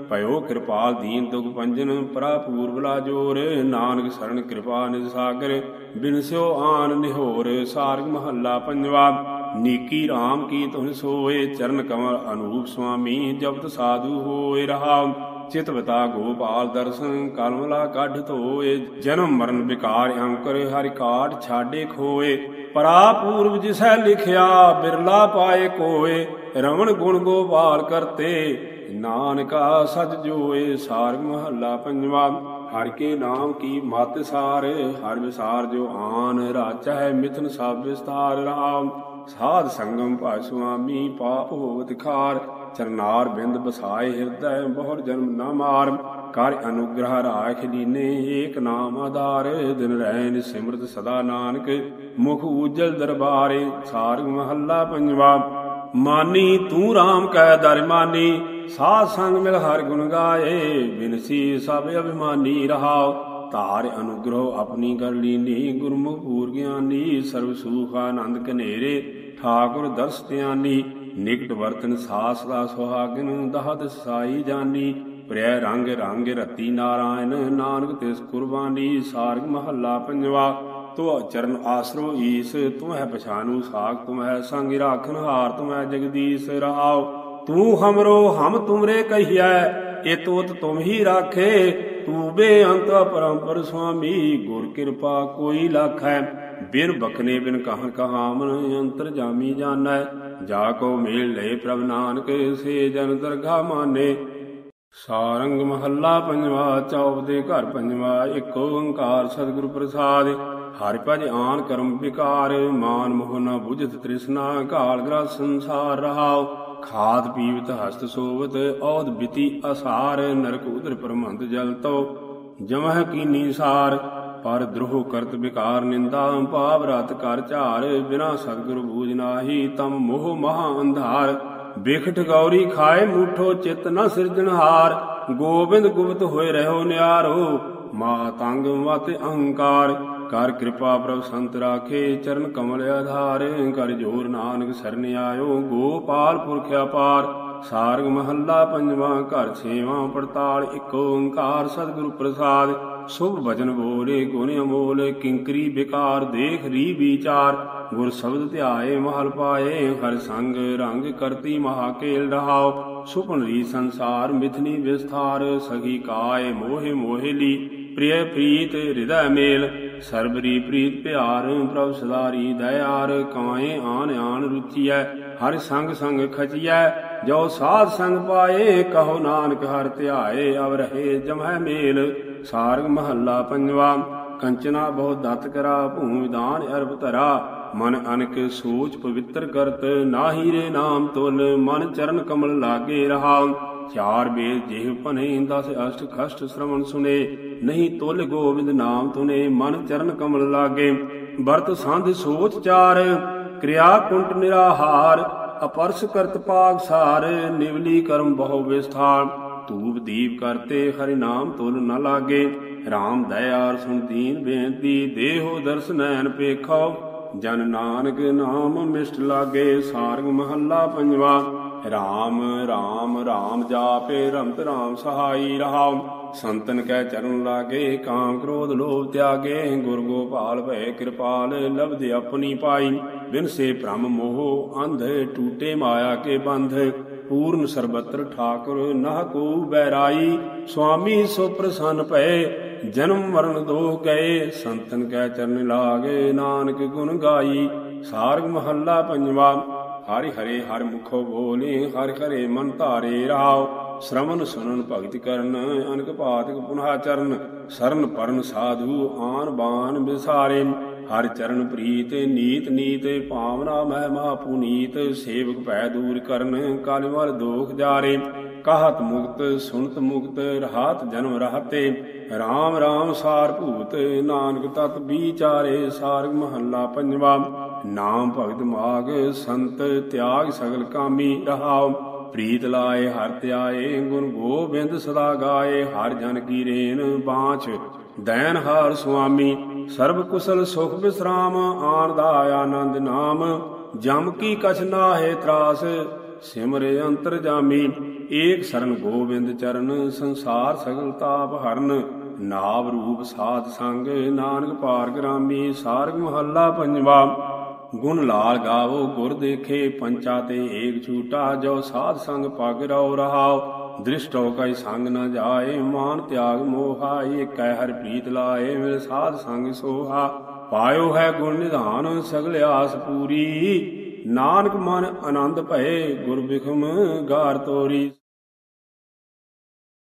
ਭਇਓ ਕਿਰਪਾਲ ਦੀਨ ਦੁਖ ਪੰਜਨ, ਪਰਾ ਪੂਰਬ ਜੋਰ। ਨਾਨਕ ਸਰਣ ਕਿਰਪਾ ਨਿਜ ਸਾਗਰ, ਬਿਨ ਸਿਓ ਆਨ ਨਿਹੋਰ। ਸਾਰਗ ਮਹੱਲਾ ਪੰਜਵਾ, ਨੀਕੀ RAM ਕੀ ਤੁਨ ਸੋਏ। ਚਰਨ ਕਮਲ ਅਨੂਪ ਸੁਆਮੀ, ਜਪਤ ਸਾਧੂ ਹੋਏ ਰਹਾ ਚਿਤਵਤਾ ਗੋਪਾਲ ਦਰਸ਼ਨ, ਕਲਮਲਾ ਕੱਢ ਧੋਏ, ਜਨਮ ਮਰਨ ਵਿਕਾਰ ਅੰਕਰ ਹਰਿ ਕਾਟ ਛਾਡੇ ਖੋਏ। ਪਰਾ ਪੂਰਬ ਜਿਸੈ ਲਿਖਿਆ, ਬਿਰਲਾ ਪਾਏ ਕੋਏ ਰਵਣ ਗੁਣ ਗੋਪਾਲ ਕਰਤੇ, ਨਾਨਕਾ ਸਚ ਜੋਏ ਸਾਰ ਮਹੱਲਾ ਪੰਜਵਾ। ਹਰ ਕੇ ਨਾਮ ਕੀ ਮਤ ਸਾਰ, ਹਰ ਵਿਸਾਰ ਜੋ ਆਨ ਰਾਚੈ, ਮਿਥਨ ਸਭ ਵਿਸਤਾਰ ਰਾਮ। ਸਾਧ ਸੰਗਮ ਭਾ ਸੁਆਮੀ, ਪਾਪ ਹੋਵਤ ਖਾਰ। ਚਰਨਾਰ ਬਿੰਦ ਬਸਾਏ ਹਿਰਦੈ ਬਹੁਰ ਜਨਮ ਨਾ ਮਾਰ। ਕਰ ਅਨੁਗ੍ਰਹ ਰਾਖ ਲੀਨੇ ਏਕ ਨਾਮ ਆਧਾਰ। ਦਿਨ ਰਹਿ ਸਿਮਰਤ ਸਦਾ ਨਾਨਕ, ਮੁਖ ਉਜਲ ਦਰਬਾਰੇ ਸਾਰਗ ਮਹੱਲਾ ਪੰਜਵਾ। ਮਾਨੀ ਤੂੰ RAM ਕੈ ਦਰਮਾਨੀ ਸਾਧ ਸੰਗ ਮਿਲ ਹਰ ਗੁਣ ਗਾਏ। ਬਿਨਸੀ ਸਭ ਅਭਿਮਾਨੀ ਰਹਾਓ ਧਾਰ ਅਨੁਗ੍ਰਹ ਆਪਣੀ ਕਰ ਲੀਨੀ। ਗੁਰਮੁਖ ਪੂਰ ਗਿਆਨੀ, ਸਰਬ ਸੁਖ ਆਨੰਦ ਕਨੇਰੇ ਠਾਕੁਰ ਦਰਸ ਧਿਆਨੀ। ਨਿਕਟ ਵਰਤਨ ਸਾਸ ਦਾ ਸੁਹਾਗਨ ਦਹਦ ਸਾਈ ਜਾਨੀ, ਪ੍ਰਿਆ ਰੰਗ ਰੰਗ ਰਤੀ ਨਾਰਾਇਣ, ਨਾਨਕ ਤਿਸ ਕੁਰਬਾਨੀ ਸਾਰਗ ਮਹੱਲਾ ਪੰਜਵਾ। ਤੋ ਚਰਨ ਆਸਰੋ ਈਸ ਤੁਮ ਪਛਾਨੂ ਸਾਖ ਤੁਮ ਸੰਗ ਰਾਖਨ ਹਾਰ ਤੁਮ ਜਗਦੀਸ਼ ਰਹਾਉ। ਤੂੰ ਹਮਰੋ, ਹਮ ਤੁਮਰੇ ਕਹੀਐ ਇਹ ਤੋਤ ਤੁਮ ਹੀ ਰਾਖੇ। ਤੂੰ ਬੇਅੰਤ ਪਰਮਪਰ ਸੁਆਮੀ, ਗੁਰ ਕਿਰਪਾ ਕੋਈ ਲਖੈ। ਬਿਨ ਬਖਨੇ ਬਿਨ ਕਹਨ ਕਹਾਮਨ ਅੰਤਰ ਜਾਮੀ ਜਾਣੈ, ਜਾ ਕੋ ਮੇਲ ਲੈ ਪ੍ਰਭ ਨਾਨਕ, ਸੇ ਜਨ ਦਰਗਾ ਮਾਨੇ। ਸਾਰੰਗ ਮਹੱਲਾ ਪੰਜਵਾ ਚੌਪ ਦੇ ਘਰ ਪੰਜਵਾ, ਇੱਕ ਓੰਕਾਰ ਸਤਿਗੁਰ ਪ੍ਰਸਾਦ। ਹਰਿ ਭਜ ਆਨ ਕਰਮ ਵਿਕਾਰ, ਮਾਨ ਮੋਹ ਨ ਬੁਝਤ ਤ੍ਰਿਸ਼ਨਾ ਕਾਲ ਗ੍ਰਸ ਸੰਸਾਰ ਰਹਾਉ। ਖਾਦ ਪੀਵਤ ਹਸਤ ਸੋਵਤ ਔਦ ਬਿਤੀ ਅਸਾਰ, ਨਰਕ ਉਦਰ ਪਰਮੰਦ ਜਲ ਤੋ ਜਮਹ ਕੀਨੀ ਸਾਰ ਪਰ ਦ੍ਰੋਹ ਕਰਤ ਵਿਕਾਰ ਨਿੰਦਾ ਪਾਪ ਰਤ ਕਰ ਝਾਰ, ਬਿਨਾ ਸਤਿਗੁਰ ਬੂਝ ਨਾਹੀ ਤਮ ਮੋਹ ਮਹਾ ਅੰਧਾਰ। ਬਿਖਟ ਗੌਰੀ ਖਾਏ ਮੂਠੋ ਚਿਤ ਨ ਸਿਰਜਣਹਾਰ ਗੋਬਿੰਦ ਗੁਪਤ ਹੋਏ ਰਹੋ ਨਿਆਰੋ, ਮਾ ਮਤ ਅਹੰਕਾਰ। ਕਰ ਕਿਰਪਾ ਪ੍ਰਭ ਸੰਤ ਰਾਖੇ, ਚਰਨ ਕਮਲ ਆਧਾਰ। ਕਰ ਜੋਰ ਨਾਨਕ ਸਰਨ ਆਇਓ, ਗੋਪਾਲ ਪੁਰਖ ਅਪਾਰ। ਸਾਰਗ ਮਹੱਲਾ ਪੰਜਵਾਂ, ਘਰ ਛੇਵਾਂ, ਪੜਤਾਲ ਇੱਕ ਓੰਕਾਰ। ਸਤਿਗੁਰੂ ਪ੍ਰਸਾਦ ਸੁਭ ਵਚਨ ਬੋਲੇ ਗੁਣ ਅਮੋਲ, ਕਿੰਕਰੀ ਬਿਕਾਰ ਦੇਖ ਰੀ ਵਿਚਾਰ। ਗੁਰ ਸ਼ਬਦ ਧਿਆਏ, ਮਹਲ ਪਾਏ, ਹਰ ਸੰਗ ਰੰਗ ਕਰਤੀ ਮਹਾ ਕੇਲ ਰਹਾਉ। ਸੁਪਨ ਰੀ ਸੰਸਾਰ ਮਿਥਨੀ ਵਿਸਥਾਰ ਸਗੀ ਕਾਏ ਮੋਹਿ ਮੋਹਿਲੀ ਪ੍ਰਿਯ ਪ੍ਰੀਤ ਹਿਰਦੈ ਮੇਲ ਸਰਬਰੀ ਪ੍ਰੀਤ ਪਿਆਰ, ਪ੍ਰਭ ਸਦਾਰੀ ਦਇਆਰ। ਕਾਏ ਆਨ ਆਨ ਰੁਚੀਐ, ਹਰ ਸੰਗ ਸੰਗ ਖਚੀਐ। ਜੋ ਸਾਧ ਸੰਗ ਪਾਏ, ਕਹੋ ਨਾਨਕ ਹਰ ਧਿਆਏ, ਅਵ ਰਹੇ ਜਮਹਿ ਮੇਲ। ਸਾਰਗ ਮਹੱਲਾ ਪੰਜਵਾ, ਕੰਚਨਾ ਬਹੁ ਦਤ ਕਰਾ ਭੂਮਿ ਦਾਨ ਅਰਬ ਧਰਾ, ਮਨ ਅਨਕ ਸੋਚ ਪਵਿੱਤਰ ਕਰਤ, ਨਾਹੀ ਰੇ ਨਾਮ ਤੁਲ ਮਨ ਚਰਨ ਕਮਲ ਲਾਗੇ ਰਹਾ। ਚਾਰ ਬੇਦ ਜਿਹ ਭਨੇ, ਦਸ ਅਸ਼ਟ ਖਸ਼ਟ ਸ਼ਰਵਣ ਸੁਨੇ, ਨਹੀਂ ਤੁਲ ਗੋਬਿੰਦ ਨਾਮ ਤੁਨੇ ਮਨ ਚਰਨ ਕਮਲ ਲਾਗੇ। ਵਰਤ ਸੰਧ ਸੋਚ ਚਾਰ, ਕਿਰਿਆ ਕੁੰਟ ਨਿਰਾਹਾਰ, ਅਪਰਸ ਕਰਤ ਪਾਗ ਸਾਰ, ਨਿਵਲੀ ਕਰਮ ਬਹੁ ਵਿਸਥਾਰ। ਧੂਪ ਦੀਪ ਕਰਤੇ, ਹਰਿ ਨਾਮ ਤੁਲ ਨ ਲਾਗੇ। RAM ਦਇਆਰ ਸੁਣ ਦੀਨ ਬੇਨਤੀ, ਦੇਹੋ ਦਰਸ ਨੈਣ ਜਨ ਨਾਨਕ ਨਾਮ ਮਿਸ਼ਟ ਲਾਗੇ, ਸਾਰਗ ਮਹੱਲਾ ਪੰਜਵਾ। RAM RAM RAM ਜਾਪੇ, ਰਮਤ RAM ਸਹਾਈ ਰਹਾਉ ਸੰਤਨ ਕੈ ਚਰਨ ਲਾਗੇ, ਕਾਮ ਕ੍ਰੋਧ ਲੋਭ ਤਿਆਗੇ। ਗੁਰ ਗੋਪਾਲ ਭੈ ਕਿਰਪਾਲ, ਲਬਧ ਆਪਣੀ ਪਾਈ। ਬਿਨ ਸੇ ਭ੍ਰਮ ਮੋਹ, ਅੰਧ ਟੂਟੇ ਮਾਇਆ ਕੇ ਬੰਧ। ਪੂਰਨ ਸਰਬਤਰ ਠਾਕੁਰ ਨਾ ਕੋ ਬੈਰਾਈ, ਸੁਆਮੀ ਸੋ ਪ੍ਰਸੰਨ ਭਏ, ਜਨਮ ਮਰਨ ਦੋ ਗਏ, ਸੰਤਨ ਕੈ ਚਰਨ ਲਾਗੇ, ਨਾਨਕ ਗੁਣ ਗਾਈ, ਸਾਰਗ ਮਹੱਲਾ ਪੰਜਵਾ, ਹਰਿ ਹਰੇ ਹਰ ਮੁਖੋ ਬੋਲੇ, ਹਰਿ ਹਰੇ ਮਨ ਧਾਰੇ ਰਾਵ ਸ਼ਰਵਨ ਸੁਨਨ ਭਗਤ ਕਰਨ, ਅਨਕ ਪਾਤਕ ਪੁਨਹਾ ਚਰਨ, ਸਰਨ ਪਰਨ ਸਾਧੂ ਆਨ ਬਾਨ ਵਿਸਾਰੇ ਹਰ ਚਰਨ ਪ੍ਰੀਤ, ਨੀਤ ਨੀਤ, ਭਾਵਨਾ ਮਹਿ ਮਹਾ ਪੁਨੀਤ, ਸੇਵਕ ਭੈ ਦੂਰ ਕਰਨ, ਕਾਲ ਮਲ ਦੋਖ ਜਾਰੇ। ਕਾਹਤ ਮੁਕਤ, ਸੁਨਤ ਮੁਕਤ, ਰਹਾਤ ਜਨਮ ਰਹਤੇ। RAM RAM ਸਾਰ ਭੂਤ, ਨਾਨਕ ਤਤ ਵਿਚਾਰੇ, ਸਾਰਗ ਮਹੱਲਾ ਪੰਜਵਾ। ਨਾਮ ਭਗਤ ਮਾਗ, ਸੰਤ ਤਿਆਗ ਸਗਲ ਕਾਮੀ ਰਹਾਓ ਪ੍ਰੀਤ ਲਾਏ, ਹਰ ਧਿਆਏ ਗੁਣ ਗੋਬਿੰਦ ਸਦਾ ਗਾਏ। ਹਰ ਜਨ ਕੀ ਰੇਨ ਬਾਛ, ਦੈਨ ਹਾਰ ਸੁਆਮੀ। ਸਰਬ ਕੁਸਲ ਸੁਖ ਵਿਸਰਾਮ ਆਨੰਦਾ ਆਨੰਦ ਨਾਮ। ਜਮ ਕੀ ਕਛ ਨਾਹੇ ਤਰਾਸ, ਸਿਮਰੇ ਅੰਤਰ ਜਾਮੀ। ਏਕ ਸਰਨ ਗੋਬਿੰਦ ਚਰਨ, ਸੰਸਾਰ ਸਗਲ ਤਾਪ ਹਰਨ। ਨਾਮ ਰੂਪ ਸਾਧ ਸੰਗ, ਨਾਨਕ ਪਾਰ ਗ੍ਰਾਮੀ, ਸਾਰਗ ਮਹੱਲਾ ਪੰਜਵਾ। ਗੁਣ ਲਾਲ ਗਾਵੋ, ਗੁਰ ਦੇਖੇ, ਪੰਚਾ ਤੇ ਏਕ ਛੂਟਾ ਜੋ ਸਾਧ ਸੰਗ ਪਗ ਰਉ ਰਹਾਉ। ਦ੍ਰਿਸ਼ਟੋ ਕੈ ਸੰਗ ਨ ਜਾਏ, ਮਾਨ ਤਿਆਗ ਮੋਹਾ, ਏਕੈ ਹਰ ਪ੍ਰੀਤ ਲਾਏ, ਮਿਲ ਸਾਧ ਸੰਗ ਸੋਹਾ। ਪਾਇਓ ਹੈ ਗੁਣ ਨਿਧਾਨ, ਸਗਲ ਆਸ ਪੂਰੀ। ਨਾਨਕ ਮਨ ਆਨੰਦ ਭਏ, ਗੁਰ ਬਿਖਮ ਗਾਰ ਤੋਰੀ।